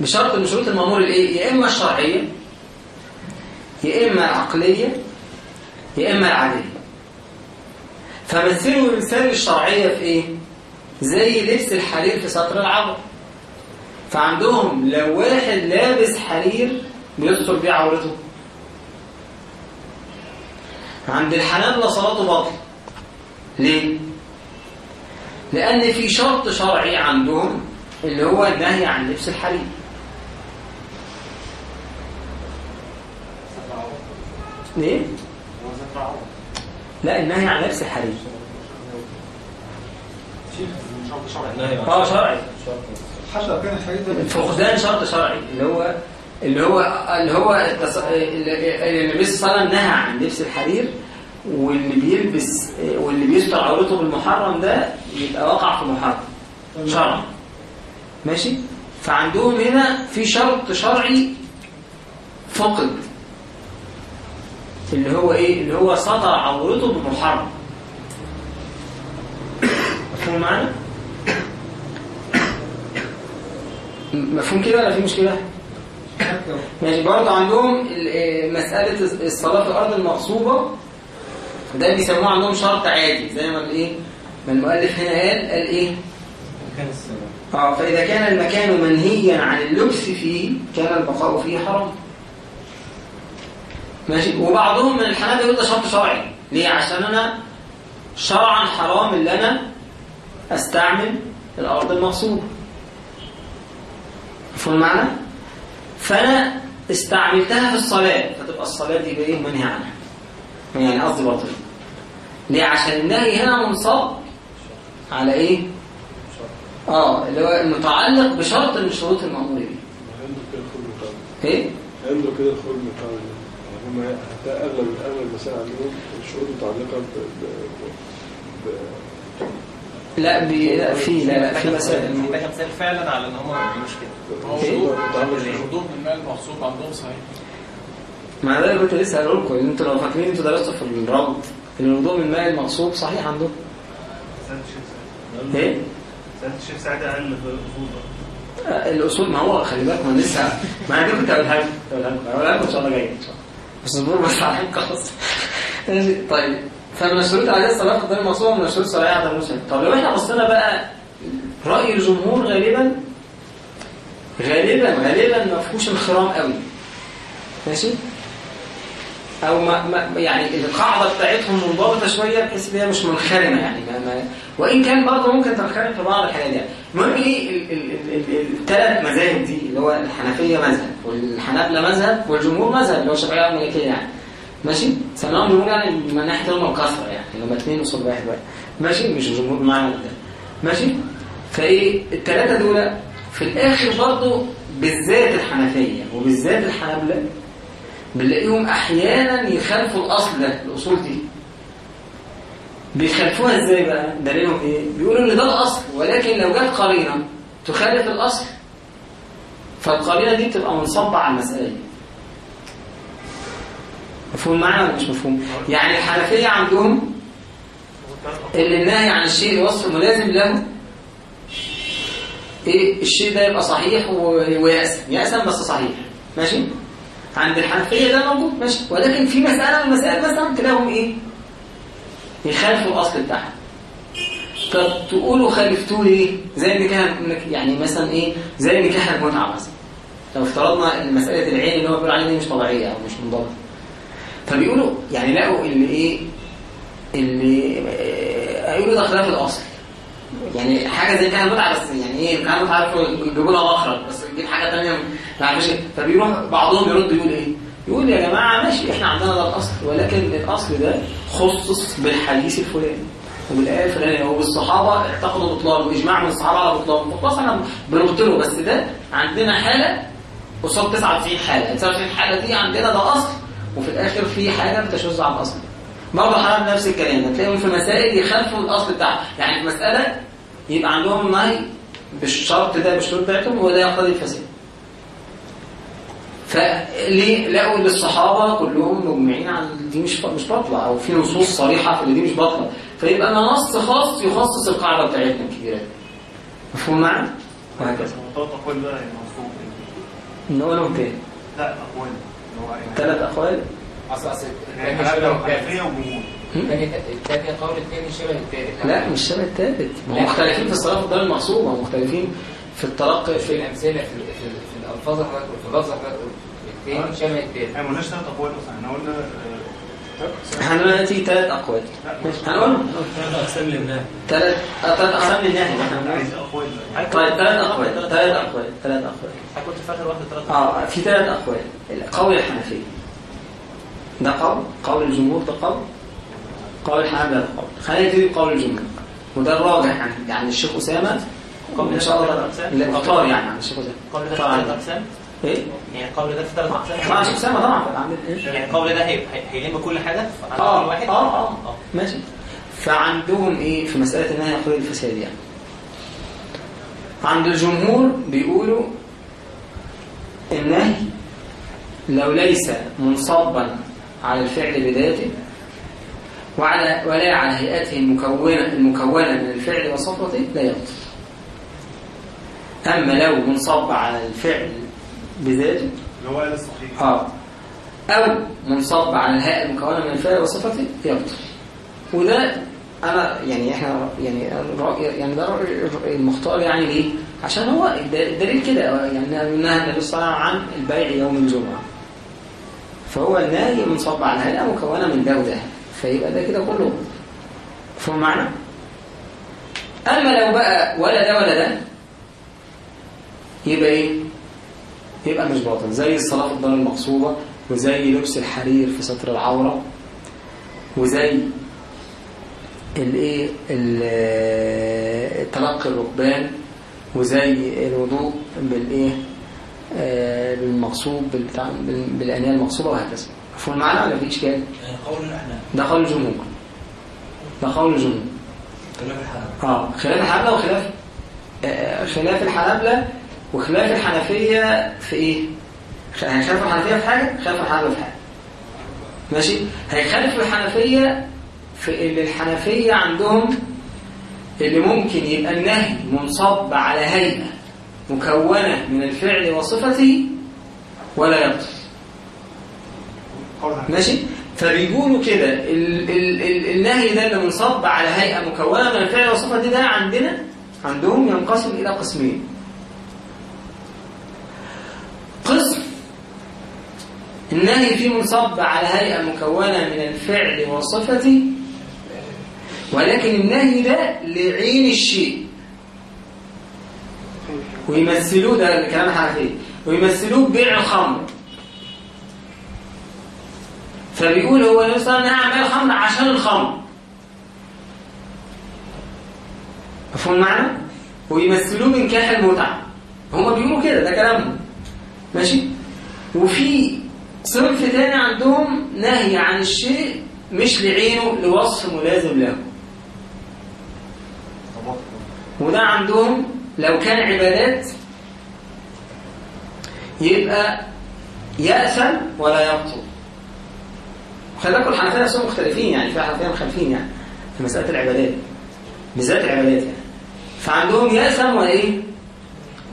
بشرط من شروط المأمور الإيه؟ يا إما الشرعية يا إما العقلية يا إما العادية. فمثلوا المثال الشرعية في إيه؟ زي لبس الحرير في سطر العورة فعندهم لو واحد لابس حرير بيستر بيه عورته. عند الحنابلة صلاته باطل. ليه؟ لأن في شرط شرعي عندهم اللي هو النهي عن لبس الحرير. ليه؟ لا النهي عن لبس الحرير. آه شرعي. فقدان شرط شرعي. اللي هو اللي هو اللي هو التص- اللي النبي صلى الله عليه وسلم نهى عن لبس الحرير واللي بيلبس واللي بيستر عورته بالمحرم ده يبقى وقع في محرم. شرعا ماشي؟ فعندهم هنا في شرط شرعي فقد. اللي هو إيه؟ اللي هو سطر عورته بمحرم. مفهوم معانا؟ مفهوم كده ولا في مشكلة؟ ماشي برضه عندهم آه، مسألة الصلاة في الأرض المغصوبة ده بيسموه عندهم شرط عادي زي ما الإيه؟ ما المؤلف هنا قال قال إيه؟ مكان السلام آه فإذا كان المكان منهيا عن اللبس فيه كان البقاء فيه حرام. ماشي؟ وبعضهم من الحنابلة يقول ده شرط شرعي. ليه؟ عشان أنا شرعا حرام اللي أنا أستعمل الأرض المغصوبة. مفهوم المعنى؟ فأنا استعملتها في الصلاة. فتبقى الصلاة دي بإيه؟ منهي عنها. يعني قصدي باطل ليه؟ عشان النهي هنا منصب على إيه؟ آه اللي هو متعلق بشرط من شروط المأمور به مقابل إيه؟ عنده كده مقابل يعني هم حتى اغلب أغلب المسائل عندهم الشروط متعلقة ب ب ب- لا بي... لا في لا لا في مسائل. مثال فعلا على إن هم ما بيعملوش كده من الماء المغصوب عندهم صحيح. مع ذلك كنت لسه هقول لكم ان إنتوا لو فاكرين إنتوا درستوا في الروض إن الوضوء من الماء المغصوب صحيح عندهم. سألت الشيخ سعيد. إيه؟ سألت الشيخ سعيد قال آه، الأصول ما هو خلي بالك ما لسه ما أنا كنت هقولها لكم هقولها لكم إن شاء الله جاي إن شاء الله. بس اصبروا بس على خلاص. طيب فمن الشروط على الصلاة في الدار المغصوبه من الشروط الصلاه عدم المسلم. طب لو إحنا بصينا بقى رأي الجمهور غالبا غالبا غالبا ما فيهوش انخرام قوي. ماشي؟ أو ما ما يعني القاعدة بتاعتهم منضبطة شوية بحيث إن هي مش منخرمة يعني ما ما وإن كان برضه ممكن تنخرم في بعض الحاجات يعني. المهم إيه الثلاث مذاهب دي اللي هو الحنفية مذهب والحنابلة مذهب والجمهور مذهب اللي هو الشافعيه والمالكيه يعني. ماشي؟ سماهم جمهور يعني من ناحيه هم الكثره يعني اللي هم اثنين قصاد واحد واحد. ماشي؟ مش الجمهور بمعنى ده. ماشي؟ فإيه الثلاثه دول في الآخر برضه بالذات الحنفية وبالذات الحنابلة بنلاقيهم أحيانا يخالفوا الأصل ده الأصول دي. بيخالفوها إزاي بقى؟ دليلهم إيه؟ بيقولوا إن ده الأصل ولكن لو جت قرينة تخالف الأصل فالقرينة دي بتبقى منصبة على المسألة دي. مفهوم معايا ولا مش مفهوم؟ يعني الحنفية عندهم اللي النهي عن الشيء وصف ملازم له إيه؟ الشيء ده يبقى صحيح ويأسم يأسم بس صحيح. ماشي؟ عند الحنفية ده موجود ماشي. ولكن في مسألة من المسائل مثلا تلاقيهم إيه؟ يخالفوا الأصل بتاعها طب تقولوا خالفتوه ليه؟ زي النكاح يعني مثلا إيه؟ زي النكاح المتعة مثلا لو افترضنا مسألة العين اللي هو بيقول عليها دي مش طبيعية أو مش منضبطة. فبيقولوا يعني لقوا اللي إيه؟ اللي آه، هيقولوا ده خلاف الأصل. يعني حاجة زي كده متعة بس يعني إيه؟ كانوا عارفوا يجيبوا لها مخرج بس تجيب حاجة تانية ما عارفش إيه. فبيروح بعضهم يرد يقول إيه؟ يقول يا جماعة ماشي إحنا عندنا ده الأصل ولكن الأصل ده خصص بالحديث الفلاني. وبالآية الفلانية وبالصحابة اعتقدوا بطلان وإجماع من الصحابة على بطلان خلاص إحنا بنربط له بس ده عندنا حالة قصاد 99 حالة. 99 حالة دي عندنا ده أصل وفي الآخر في حاجة بتشذ عن الأصل برضه حرام نفس الكلام هتلاقيهم في مسائل يخالفوا الأصل بتاعها يعني في مسألة يبقى عندهم نهي بالشرط ده بالشروط بتاعتهم وده يقتضي الفساد. فليه لقوا إن الصحابة كلهم مجمعين على دي مش مش باطله أو في نصوص صريحة في ان دي مش باطله فيبقى نص خاص يخصص القاعدة بتاعتنا الكبيرة. مفهوم معنا؟ وهكذا. ثلاث أقوال بقى يعني نقولهم تاني لا يعني ثلاث أقوال؟ اصل أصل يعني الثاني قول الثاني شبه الثالث لا مش شبه الثالث مختلفين في الصلاة في الدار المقصوبة مختلفين في الترقي في في الأمثلة في ال- في, ال- في الألفاظ اللي حضرتك في اللفظ اللي حضرتك. الثالث إحنا ما قلناش ثلاث أقوال إحنا قلنا آه، إحنا دلوقتي ثلاث أقوال. ماشي. هنقول أقسام للنهي ثلاث ثلاث للنهي إحنا عايز اقوال طيب ثلاث أقوال ثلاث أقوال ثلاث أقوال. أنا كنت فاكر واحدة ثلاثة آه في ثلاث أقوال. القول الحنفي ده قول. قول الجمهور ده قول. قول الحنابلة ده قول. خلينا نبتدي بقول الجمهور. وده الراجح يعني يعني الشيخ قول إن شاء الله ثلاث؟ الاختار يعني عن الشيخ أسامة. قول ده. ثلاث أقسام. إيه؟ يعني قول ده في ثلاث طبعا الشيخ أسامة طبعا؟ يعني قول ده هي- هي- هيلم كل على آه. واحد؟ آه. آه. ماشي. فعندهم إيه؟ في مسألة النهي عن خروج الفساد يعني. عند الجمهور بيقولوا النهي لو ليس منصبا على الفعل بذاته وعلى ولا على هيئته المكونة المكونة من الفعل وصفته لا يبطل أما لو منصب على الفعل بذاته اللي هو قال الصحيح. آه. أو منصب على الهاء المكونة من الفعل وصفته يبطل. وده أنا يعني إحنا يعني يعني ده المختار يعني ليه؟ عشان هو الدليل كده. يعني نهى النبي صلى الله عليه وسلم عن البيع يوم الجمعة. فهو النهي منصب على الهاء مكونة من ده وده. فيبقى ده كده كله. فهم معنى؟ أما لو بقى ولا ده ولا ده يبقى إيه؟ يبقى مش باطل. زي الصلاة الدار المقصوبة وزي لبس الحرير في ستر العورة وزي الايه ال- تلقي الركبان وزي الوضوء بالايه آه، بالمقصوب بالأنية المقصوبه وهكذا. مفهوم المعنى ولا في إشكال؟ ده قول الجمهور. ده قول الجمهور. خلاف الحنابلة آه خلاف الحنابلة وخلاف آه، خلاف الحنابلة وخلاف الحنفية في إيه؟ خ- هيخالف الحنفية في حاجة خلاف الحنابلة في حاجة ماشي؟ هيخالف الحنفية في اللي الحنفية عندهم اللي ممكن يبقى النهي منصب على هيئة مكونة من الفعل وصفته ولا يبطل. ماشي فبيقولوا كده ال ال ال النهي ده اللي منصب على هيئة مكونة من الفعل دي ده عندنا عندهم ينقسم إلى قسمين قسم النهي فيه منصب على هيئة مكونة من الفعل والصفة ولكن النهي ده لعين الشيء. ويمثلوه ده الكلام الحنفي ويمثلوه ببيع الخمر. فبيقول هو النبي صلى الله عليه وسلم نهى عن بيع الخمر عشان الخمر. مفهوم المعنى؟ ويمثلوه بنكاح المتعة. هما بيقولوا كده ده كلامهم. ماشي؟ وفي صنف تاني عندهم نهي عن الشيء مش لعينه لوصف ملازم له. وده عندهم لو كان عبادات يبقى يأثم ولا يبطل خلي بالكم الحنفية نفسهم مختلفين يعني في حنفية مخالفين يعني في مسألة العبادات بالذات العبادات يعني. فعندهم يأثم ولا إيه؟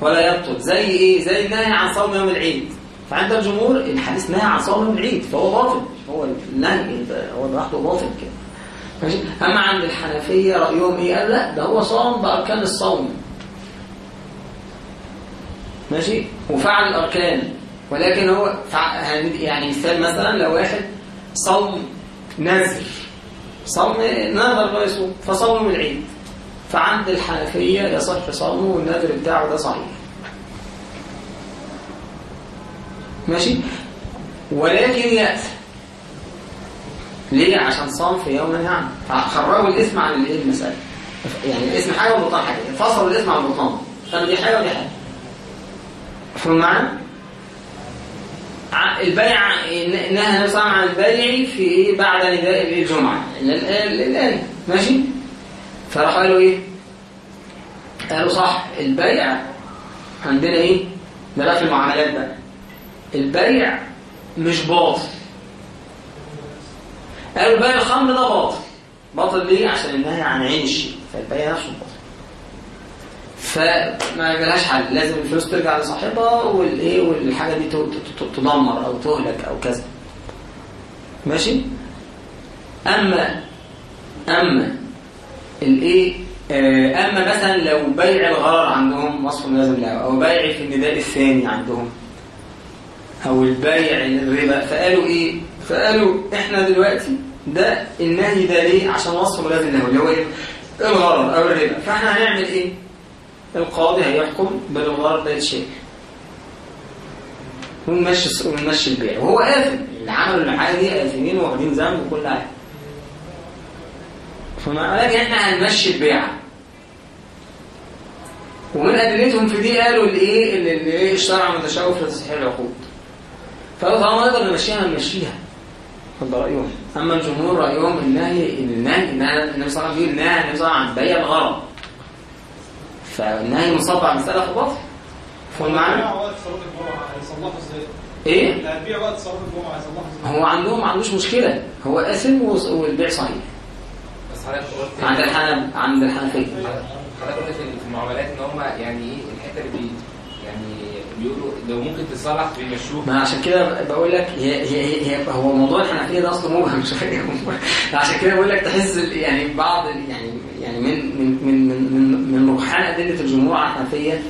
ولا يبطل زي إيه؟ زي النهي عن صوم يوم العيد. فعند الجمهور الحديث نهى عن صوم العيد فهو باطل. هو النهي هو لوحده باطل كده. ماشي؟ أما عند الحنفية رأيهم إيه؟ قال لا ده هو صام بأركان الصوم. ماشي؟ وفعل الأركان. ولكن هو فع... يعني مثال مثلا لو واحد صوم نذر صوم نذر انه يصوم فصوم العيد. فعند الحنفية يصح صومه والنذر بتاعه ده صحيح. ماشي؟ ولكن يأثم ليه؟ عشان صام في يوم يعني فخرجوا الاسم عن الإيه؟ المسألة. يعني الاسم حاجة والبطان حاجة. فصلوا الاسم عن البطان. قالوا دي حاجة ودي حاجة. فهم معنى؟ البيع نهى النبي صلى عن البيع في إيه بعد نداء الجمعة. الآية ماشي؟ فراح قالوا إيه؟ قالوا صح. البيع عندنا إيه؟ ده في المعاملات بقى. البيع مش باطل. قالوا بيع الخمر ده باطل. باطل ليه؟ عشان النهي عن عين الشيء فالبيع نفسه باطل. فما جالهاش حل. لازم الفلوس ترجع لصاحبها والإيه والحاجة دي تدمر أو تهلك أو كذا. ماشي؟ أما أما الإيه؟ آه، أما مثلا لو بيع الغرر عندهم وصف لازم له أو بيع في النداء الثاني عندهم. أو البيع الربا. فقالوا إيه؟ فقالوا إحنا دلوقتي ده النهي ده ليه؟ عشان وصف لازم له اللي هو إيه؟ الغرر أو الربا. فإحنا هنعمل إيه؟ القاضي هيحكم بالغرر ده يتشال ونمشي ونمشي البيع. وهو آثم. اللي عملوا الحاجة دي آثمين واخدين ذنب وكل حاجة. فمعنى ذلك إحنا هنمشي البيع. ومن أدلتهم في دي قالوا الإيه؟ اللي اللي الشرع متشوف لتصحيح العقود. فقالوا طالما نقدر نمشيها نمشيها ده رأيهم. أما الجمهور رأيهم النهي النهي النبي صلى الله عليه وسلم بيقول النهي النبي صلى الله عليه وسلم. عن بيع الغرض فالنهي مصاب على مساله في باطل هيصلحوا إزاي؟ إيه؟ هو عندهم ما عندوش مشكلة. هو أثم والبيع صحيح. بس حضرتك قلت عند الحنف عند الحنفية. حضرتك قلت في المعاملات إن هم يعني إيه الحتة اللي بي بيقولوا لو ممكن تصلح بيمشوها ما عشان كده بقول لك هي هي هي هو موضوع الحنفية ده أصلا مبهم شوية عشان كده بقول لك تحس يعني بعض يعني يعني من من من من من, رجحان أدلة الجمهور على الحنفية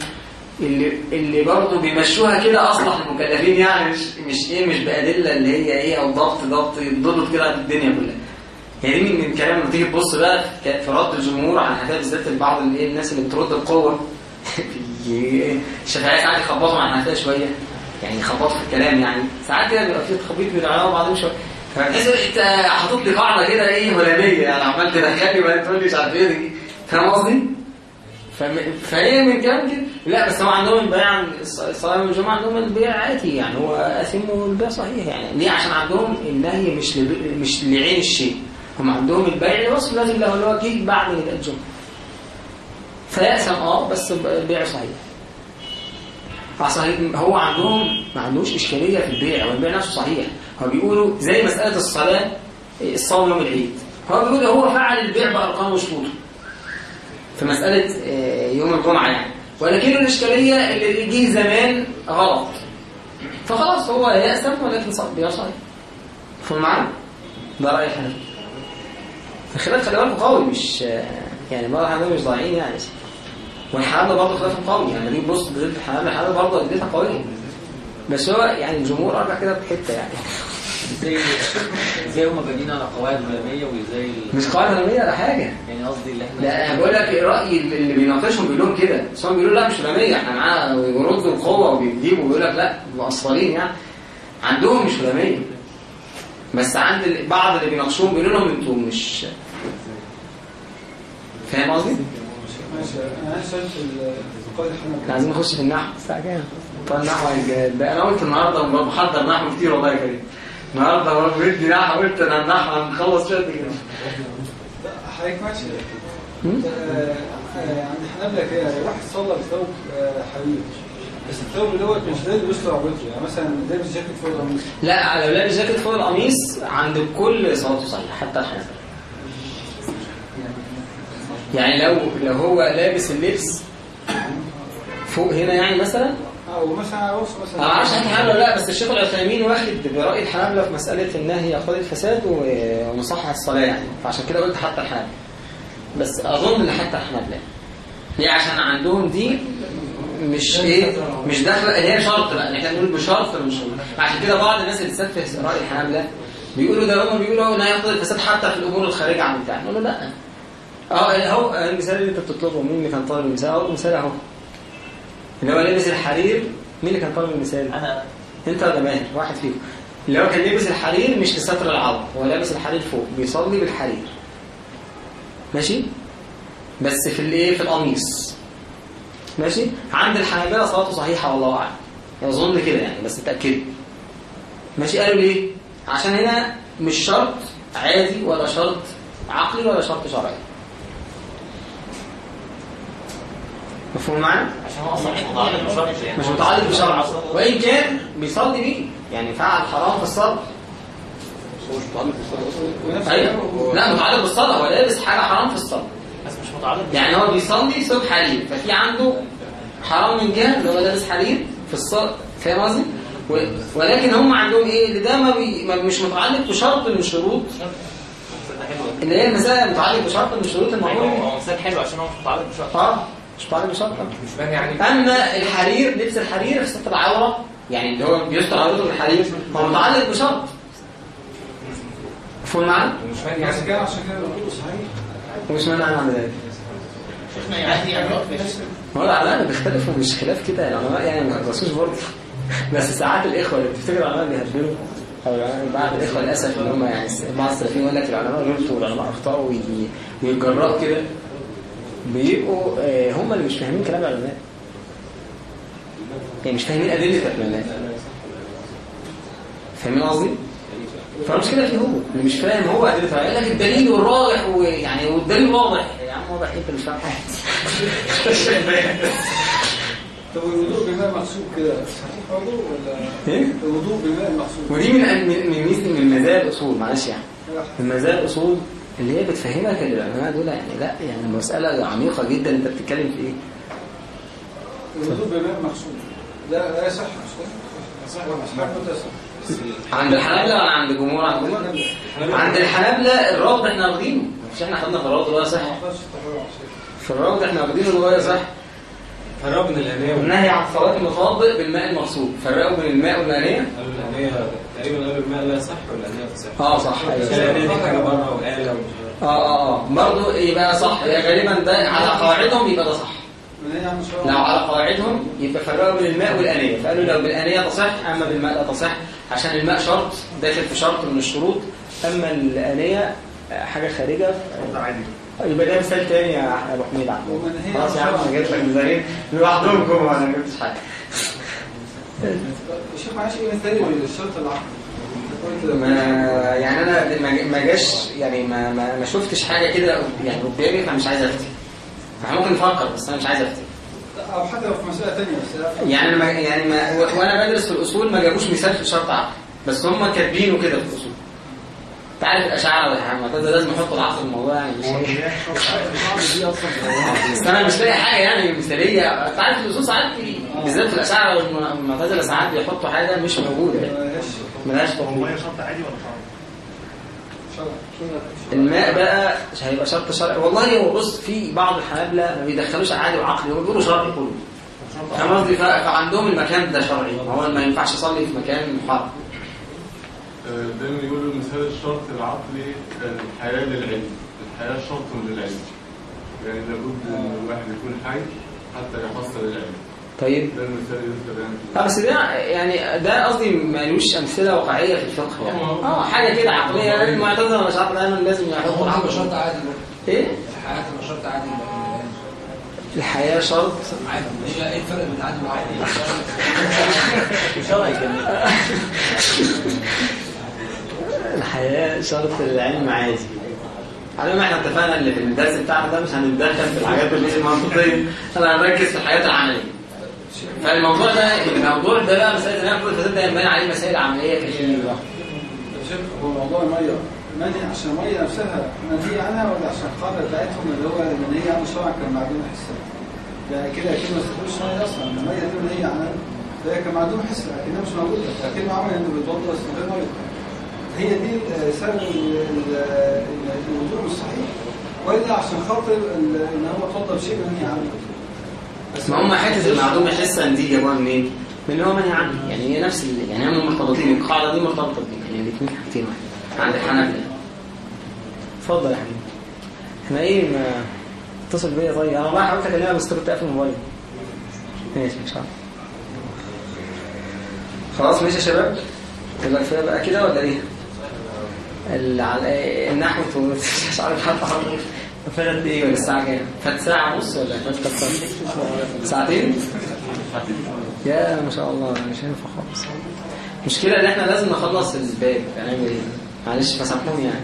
اللي اللي برضه بيمشوها كده اصلح المكلفين يعني مش مش إيه مش بأدلة اللي هي إيه أو ضبط ضبط يضبط كده الدنيا كلها. يعني دي من من كلام لما تيجي تبص بقى في رد الجمهور على الحنفية بالذات بعض الايه الناس اللي بترد بقوة. الشافعيه ساعات يخبطوا مع الحنفيه شوية. يعني يخبطوا في الكلام يعني. ساعات كده بيبقى في تخبيط بين العلماء وبعضهم شوية فتحس أنت حاطط لي قاعدة كده إيه هلاميه يعني عمال تدخلني ولا تقول لي مش عارف إيه. دي فاهم قصدي؟ فهي من كلام كده. لا بس هو عندهم البيع عن الص- الصلاه يوم الجمعه عندهم البيع عادي يعني. هو اثم والبيع صحيح يعني. ليه؟ عشان عندهم النهي مش. مش لعين الشيء. هم عندهم البيع لوصف لازم له اللي هو بعد نداء الجمعه فيأسم آه بس البيع صحيح. صحيح. هو عندهم ما عندوش إشكالية في البيع والبيع نفسه صحيح. هو بيقولوا زي مسألة الصلاة الصوم يوم العيد. هو بيقول هو فعل البيع بأرقام وشروطه في مسألة آه، يوم الجمعة يعني. ولكن الإشكالية اللي جه زمان غلط. فخلاص هو يأسم ولكن بيع صحيح. فهم معانا؟ ده رأي الحنفي الخلاف خلي بالكم قوي مش آه، يعني بعض الحنابلة مش ضايعين يعني. والحنابلة برضه خلافهم قوي يعني دي بص ضد الحنابلة الحنابلة برضه اديتها قوية. بس هو يعني الجمهور ارجع كده بحته يعني. إزاي إزاي هم بانيين على قواعد علميه وازاي مش قاعدة علميه ولا حاجة. يعني قصدي اللي إحنا لا أنا بقول لك الراي اللي بيناقشهم بيقول لهم كده. بس هم بيقولوا لا مش علميه إحنا معانا ويردوا بقوه وبيجيبوا ويقول لك لا مقصرين يعني. عندهم مش علميه بس عند بعض اللي بيناقشوهم بيقولوا لهم أنتوا مش فاهم قصدي؟ ماشي. أنا إحنا عايزين نخش في النحو. الساعة كام؟ طبعا النحو ده أنا قلت النهارده بحضر نحو كتير والله يا كريم. النهارده برضه بدي نحو قلت أنا النحو هنخلص شوية كده. حضرتك ماشي؟ آه، عند الحنابلة كده واحد صلى بثوب آه، حرير بس الثوب دوت مش لازم يستر عورته يعني مثلا لابس جاكيت فوق القميص. لا لو لابس جاكيت فوق القميص عند الكل صلاته صحيحه حتى الحنابلة. يعني لو لو هو لابس اللبس فوق هنا يعني مثلا؟ أو مثلا على راسه مثلا. معرفش الحنابلة ولا لا بس الشيخ العثيمين واخد برأي الحنابلة في مسألة النهي يقتضي الفساد ومصحح الصلاة يعني. فعشان كده قلت حتى الحنابلة. بس أظن حتى الحنابلة. ليه؟ عشان عندهم دي مش إيه؟ مش داخلة هي شرط بقى. إحنا بنقول بشرط مش عشان كده بعض الناس اللي تسفه رأي الحنابلة بيقولوا ده هم بيقولوا إن هيقتضي الفساد حتى في الأمور الخارجه عن بتاع نقول له لا. آه اهو المثال اللي انت بتطلبه مين اللي كان طالب المثال؟ اهو المثال أهو. اللي هو لابس الحرير مين اللي كان طالب المثال؟ أنا. انت ولا ماهر؟ واحد فيكم اللي هو كان لابس الحرير مش لستر العظم هو لابس الحرير فوق بيصلي بالحرير. ماشي؟ بس في الايه؟ في القميص. ماشي؟ عند الحنابلة صلاته صحيحة والله أعلم. يظن كده يعني بس اتأكدوا ماشي؟ قالوا ليه؟ عشان هنا مش شرط عادي ولا شرط عقلي ولا شرط شرعي. مفهوم معايا؟ عشان هو أصلا متعلق بشرط يعني. مش متعلق بشرع وإن كان بيصلي بيه يعني فعل حرام في الصلاة. هو مش متعلق ونفس أيوة. لا متعلق بالصلاة. هو لابس حاجة حرام في الصلاة. بس مش متعلق يعني هو بيصلي ثوب حرير ففي عنده حرام من جهه اللي هو لابس حرير في الصلاة. فاهم قصدي؟ ولكن هم عندهم إيه؟ اللي ده ما, بي... ما مش متعلق بشرط من شروط. اللي هي المسائل متعلق بشرط من شروط المعمول هو مثال حلو عشان هو مش متعلق بشرط. آه. مش مانع يعني اما الحرير لبس الحرير في ستر العورة يعني اللي هو بيستر عورته بالحرير هو متعلق بشرط. مفهوم معانا؟ مش بس يعني كده عشان كده بقول صحيح. ومش مانع عن ذلك. شيخنا يعني يعني هو العلماء بيختلفوا مش خلاف كده. العلماء يعني ما بيخلصوش برضه. بس ساعات الإخوة اللي بتفتكر العلماء بيهبلوا أو بعض الإخوة للأسف ان هم يعني بعض السلفيين يقول لك العلماء غلطوا والعلماء أخطأوا وي- ويتجرأوا كده. بيبقوا آه، هم اللي مش فاهمين كلام العلماء يعني مش فاهمين أدلة العلماء فاهمين قصدي؟ فالمشكلة فيه هو اللي مش فاهم هو أدلة العلماء يقول لك الدليل والراجح ويعني والدليل واضح. يا عم واضح انت مش فاهم حاجة طب الوضوء بماء مغسول كده صحيح برضه ولا؟ إيه؟ الوضوء بماء مغسول ودي من من من من مزايا الأصول معلش يعني. من مزايا الأصول اللي هي بتفهمك ان العلماء دول يعني لا يعني مسألة عميقة جدا. انت بتتكلم في إيه؟ الوضوء بماء مغسول لا لا يصح مش صح صح ولا صح ولا صح عند الحنابلة ولا عند الجمهور عند الجمهور عند الحنابلة الروض إحنا واخدينه. مش إحنا خدنا في الروض اللي هو صح في الروض إحنا واخدينه اللي هو صح فرقوا بين الانيه والنهي عن صلاة المتوضئ بالماء المغسول. فرقوا بين الماء والانية قالوا الانيه تقريبا قالوا الماء لا يصح والانيه تصح آه صح. عشان الانيه دي حاجة بره وآلة آه آه آه. برضه يبقى صح. هي غالبا ده على قواعدهم يبقى ده صح. لو على قواعدهم يبقى فرقوا بين الماء والانية فقالوا لو بالانية تصح أما بالماء لا تصح عشان الماء شرط داخل في شرط من الشروط. أما الانية حاجة خارجة عادي. يبقى ده مثال تاني يا أبو حميد هي خلاص يا عم أنا جبت لك مثالين لوحدهم جم أنا ما جبتش حاجة. الشيخ معلش إيه مثال للشرط ما يعني أنا ما- جاش يعني ما ما, ما شفتش حاجة كده يعني قدامي فمش عايز أفتي. إحنا ممكن نفكر بس أنا مش عايز أفتي. أو حتى لو في مسألة تانية بس يعني أنا ما يعني ما وأنا بدرس في الأصول ما جابوش مثال في شرط عقل. بس هم كاتبينه كده في الأصول. تعرف الاشاعره ولا حاجة معتزله لازم يحطوا العقل في الموضوع يعني مش بس أنا مش لاقي حاجة يعني مثالية. انت عارف الأصول ساعات بالذات الاشاعره والمعتزله ساعات بيحطوا حاجة مش موجودة. ملهاش؟ شرع الماء بقى هيبقى شرط شرعي. والله هو بص في بعض الحنابلة ما بيدخلوش عادي وعقلي هو بيقولوا شرعي كله. فاهم قصدي فعندهم المكان ده شرعي. هو ما ينفعش يصلي في مكان محرم دايما يقولوا مثال الشرط العقلي آه، الحياة للعلم الحياة شرط للعلم. يعني لابد إن الواحد يكون حي حتى يحصل العلم. طيب. ده المثال اللي يذكر آه بس ده يعني ده قصدي مالوش أمثلة واقعية في الفقه يعني. آه. حاجة كده عقلية يعني المعتزله مش عارف دايما لازم يحطوا العقل شرط عادي إيه؟ الحياة تبقى شرط عادي بقى. الحياة شرط. عادي. إيه إيه الفرق بين عادي وعادي؟ الحياة شرط العلم عادي. على ما إحنا اتفقنا اللي في الدرس بتاعنا ده مش هنتدخل في الحاجات اللي هي منطقية. أنا هنركز في الحياة العملية. فالموضوع ده الموضوع ده بقى مسألة إن كل فاتت ده ينبني عليه مسائل عملية كتير هو موضوع المية. منهي عشان المية نفسها منهي عنها ولا عشان القاعدة بتاعتهم اللي هو المنهي عن شرعا كان معدوم حسا يعني كده أكيد ما استخدمش مية أصلا المية دي منهي فهي كان معدوم حسا لكنها مش موجودة. لكن عمل إنه بيتوضا بس من غير مية. هي دي سبب ال- ال- ال- الوضوء الصحيح. ولا عشان خاطر ال- إن هو اتوضا بشيء منهي عنه. بس ما هم حتة المعلومة حسا دي جابوها منين؟ من اللي هو منهي عنه. يعني هي نفس. يعني هم مرتبطين. القاعدة دي مرتبطة بيه يعني الاثنين حاجتين واحد عند الحنابلة اتفضل يا حبيبي. إحنا إيه ما اتصل بيا؟ طيب أنا والله حاولت اكلمها بس كنت قافل الموبايل. ماشي مش عارف خلاص ماشي يا شباب. يبقى كفاية بقى كده ولا إيه؟ على- النحو مش عارف حتى حرف فاتت إيه ولا الساعة كام؟ فات ساعة ونص ولا؟ ساعتين؟ يا ما شاء الله مش هينفع خالص المشكلة إن إحنا لازم نخلص الباب هنعمل إيه؟ معلش فسامحوني يعني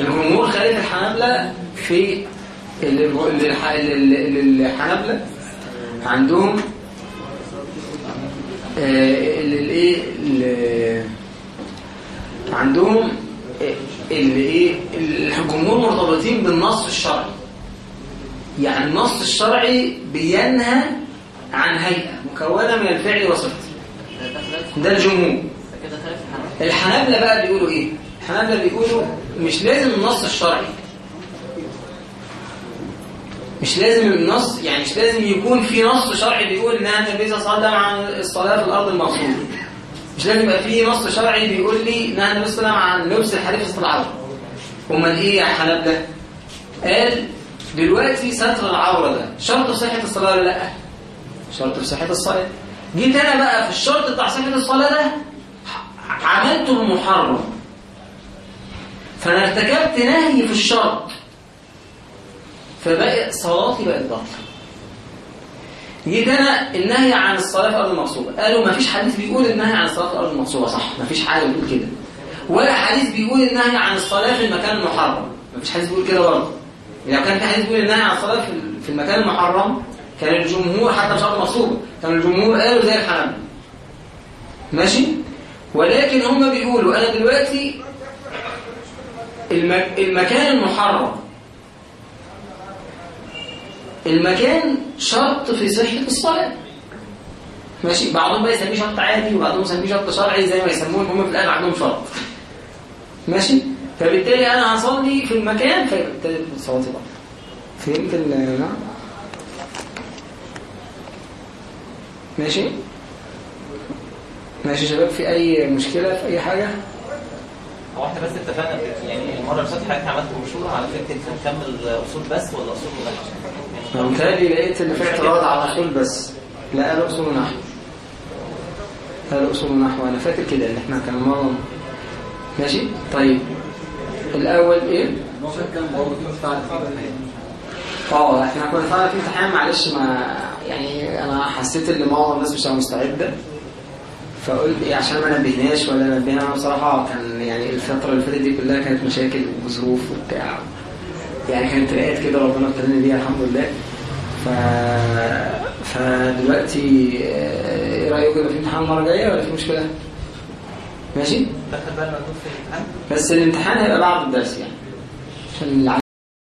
الجمهور خالف الحنابلة في ال- ال- الح- ال- ال- الحنابلة عندهم الايه ال- عندهم آه، الايه الجمهور مرتبطين بالنص الشرعي. يعني النص الشرعي بينهى عن هيئة مكونة من الفعل وصفته. ده الجمهور. الحنابلة بقى بيقولوا إيه؟ الحنابلة بيقولوا مش لازم النص الشرعي. مش لازم النص يعني مش لازم يكون في نص شرعي بيقول إن النبي صلى الله عليه وسلم عن الصلاة في الأرض المغصوبة مش لازم يبقى في نص شرعي بيقول لي إن النبي صلى الله عليه وسلم عن لبس الحرير في العرض أمال إيه يا حنابلة؟ قال دلوقتي ستر العورة ده شرط في صحة الصلاة ولا لأ؟ شرط في صحة الصلاة. جيت أنا بقى في الشرط بتاع صحة الصلاة ده عملته محرم فأنا ارتكبت نهي في الشرط. فبقى صلاتي بقت باطله جيت أنا النهي عن الصلاة في الأرض المغصوبة. قالوا ما فيش حديث بيقول النهي عن الصلاة في الأرض المغصوبة. صح ما فيش حاجة بتقول كده. ولا حديث بيقول النهي عن الصلاة في المكان المحرم. ما فيش حديث بيقول كده برضه. لو كان في حديث بيقول النهي عن الصلاة في المكان المحرم كان الجمهور حتى مش المغصوبه كان الجمهور قالوا زي الحنابلة. ماشي؟ ولكن هم بيقولوا أنا دلوقتي المك... المكان المحرم المكان شرط في صحة الصلاة. ماشي؟ بعضهم بقى يسميه شرط عادي وبعضهم يسميه شرط شرعي زي ما يسموه هم في الآخر عندهم شرط. ماشي؟ فبالتالي أنا هصلي في المكان فبالتالي صلاتي بقى فهمت ال نعم. ماشي؟ ماشي يا شباب في أي مشكلة؟ في أي حاجة؟ هو إحنا بس اتفقنا يعني المرة اللي فاتت حضرتك عملت مشوره على فكره نكمل اصول بس ولا أصول ولا أنا متهيألي لقيت إن في اعتراض على أصول بس. لا قالوا أصول نحو. قالوا أصول نحو. أنا فاكر كده إن إحنا كان مرة ماشي؟ طيب. الأول إيه؟ آه إحنا كنا فعلا في امتحان معلش ما يعني أنا حسيت إن معظم الناس مش مستعدة. فقلت إيه عشان ما نبهناش ولا نبهنا. أنا بصراحة كان يعني الفترة اللي فاتت دي كلها كانت مشاكل وظروف وبتاع. يعني كانت رقات كده ربنا ابتلاني بيها الحمد لله ف فدلوقتي آه، إيه رايكم يبقى في امتحان المرة الجاية ولا في مشكلة؟ ماشي؟ بس الامتحان هيبقى بعد الدرس يعني عشان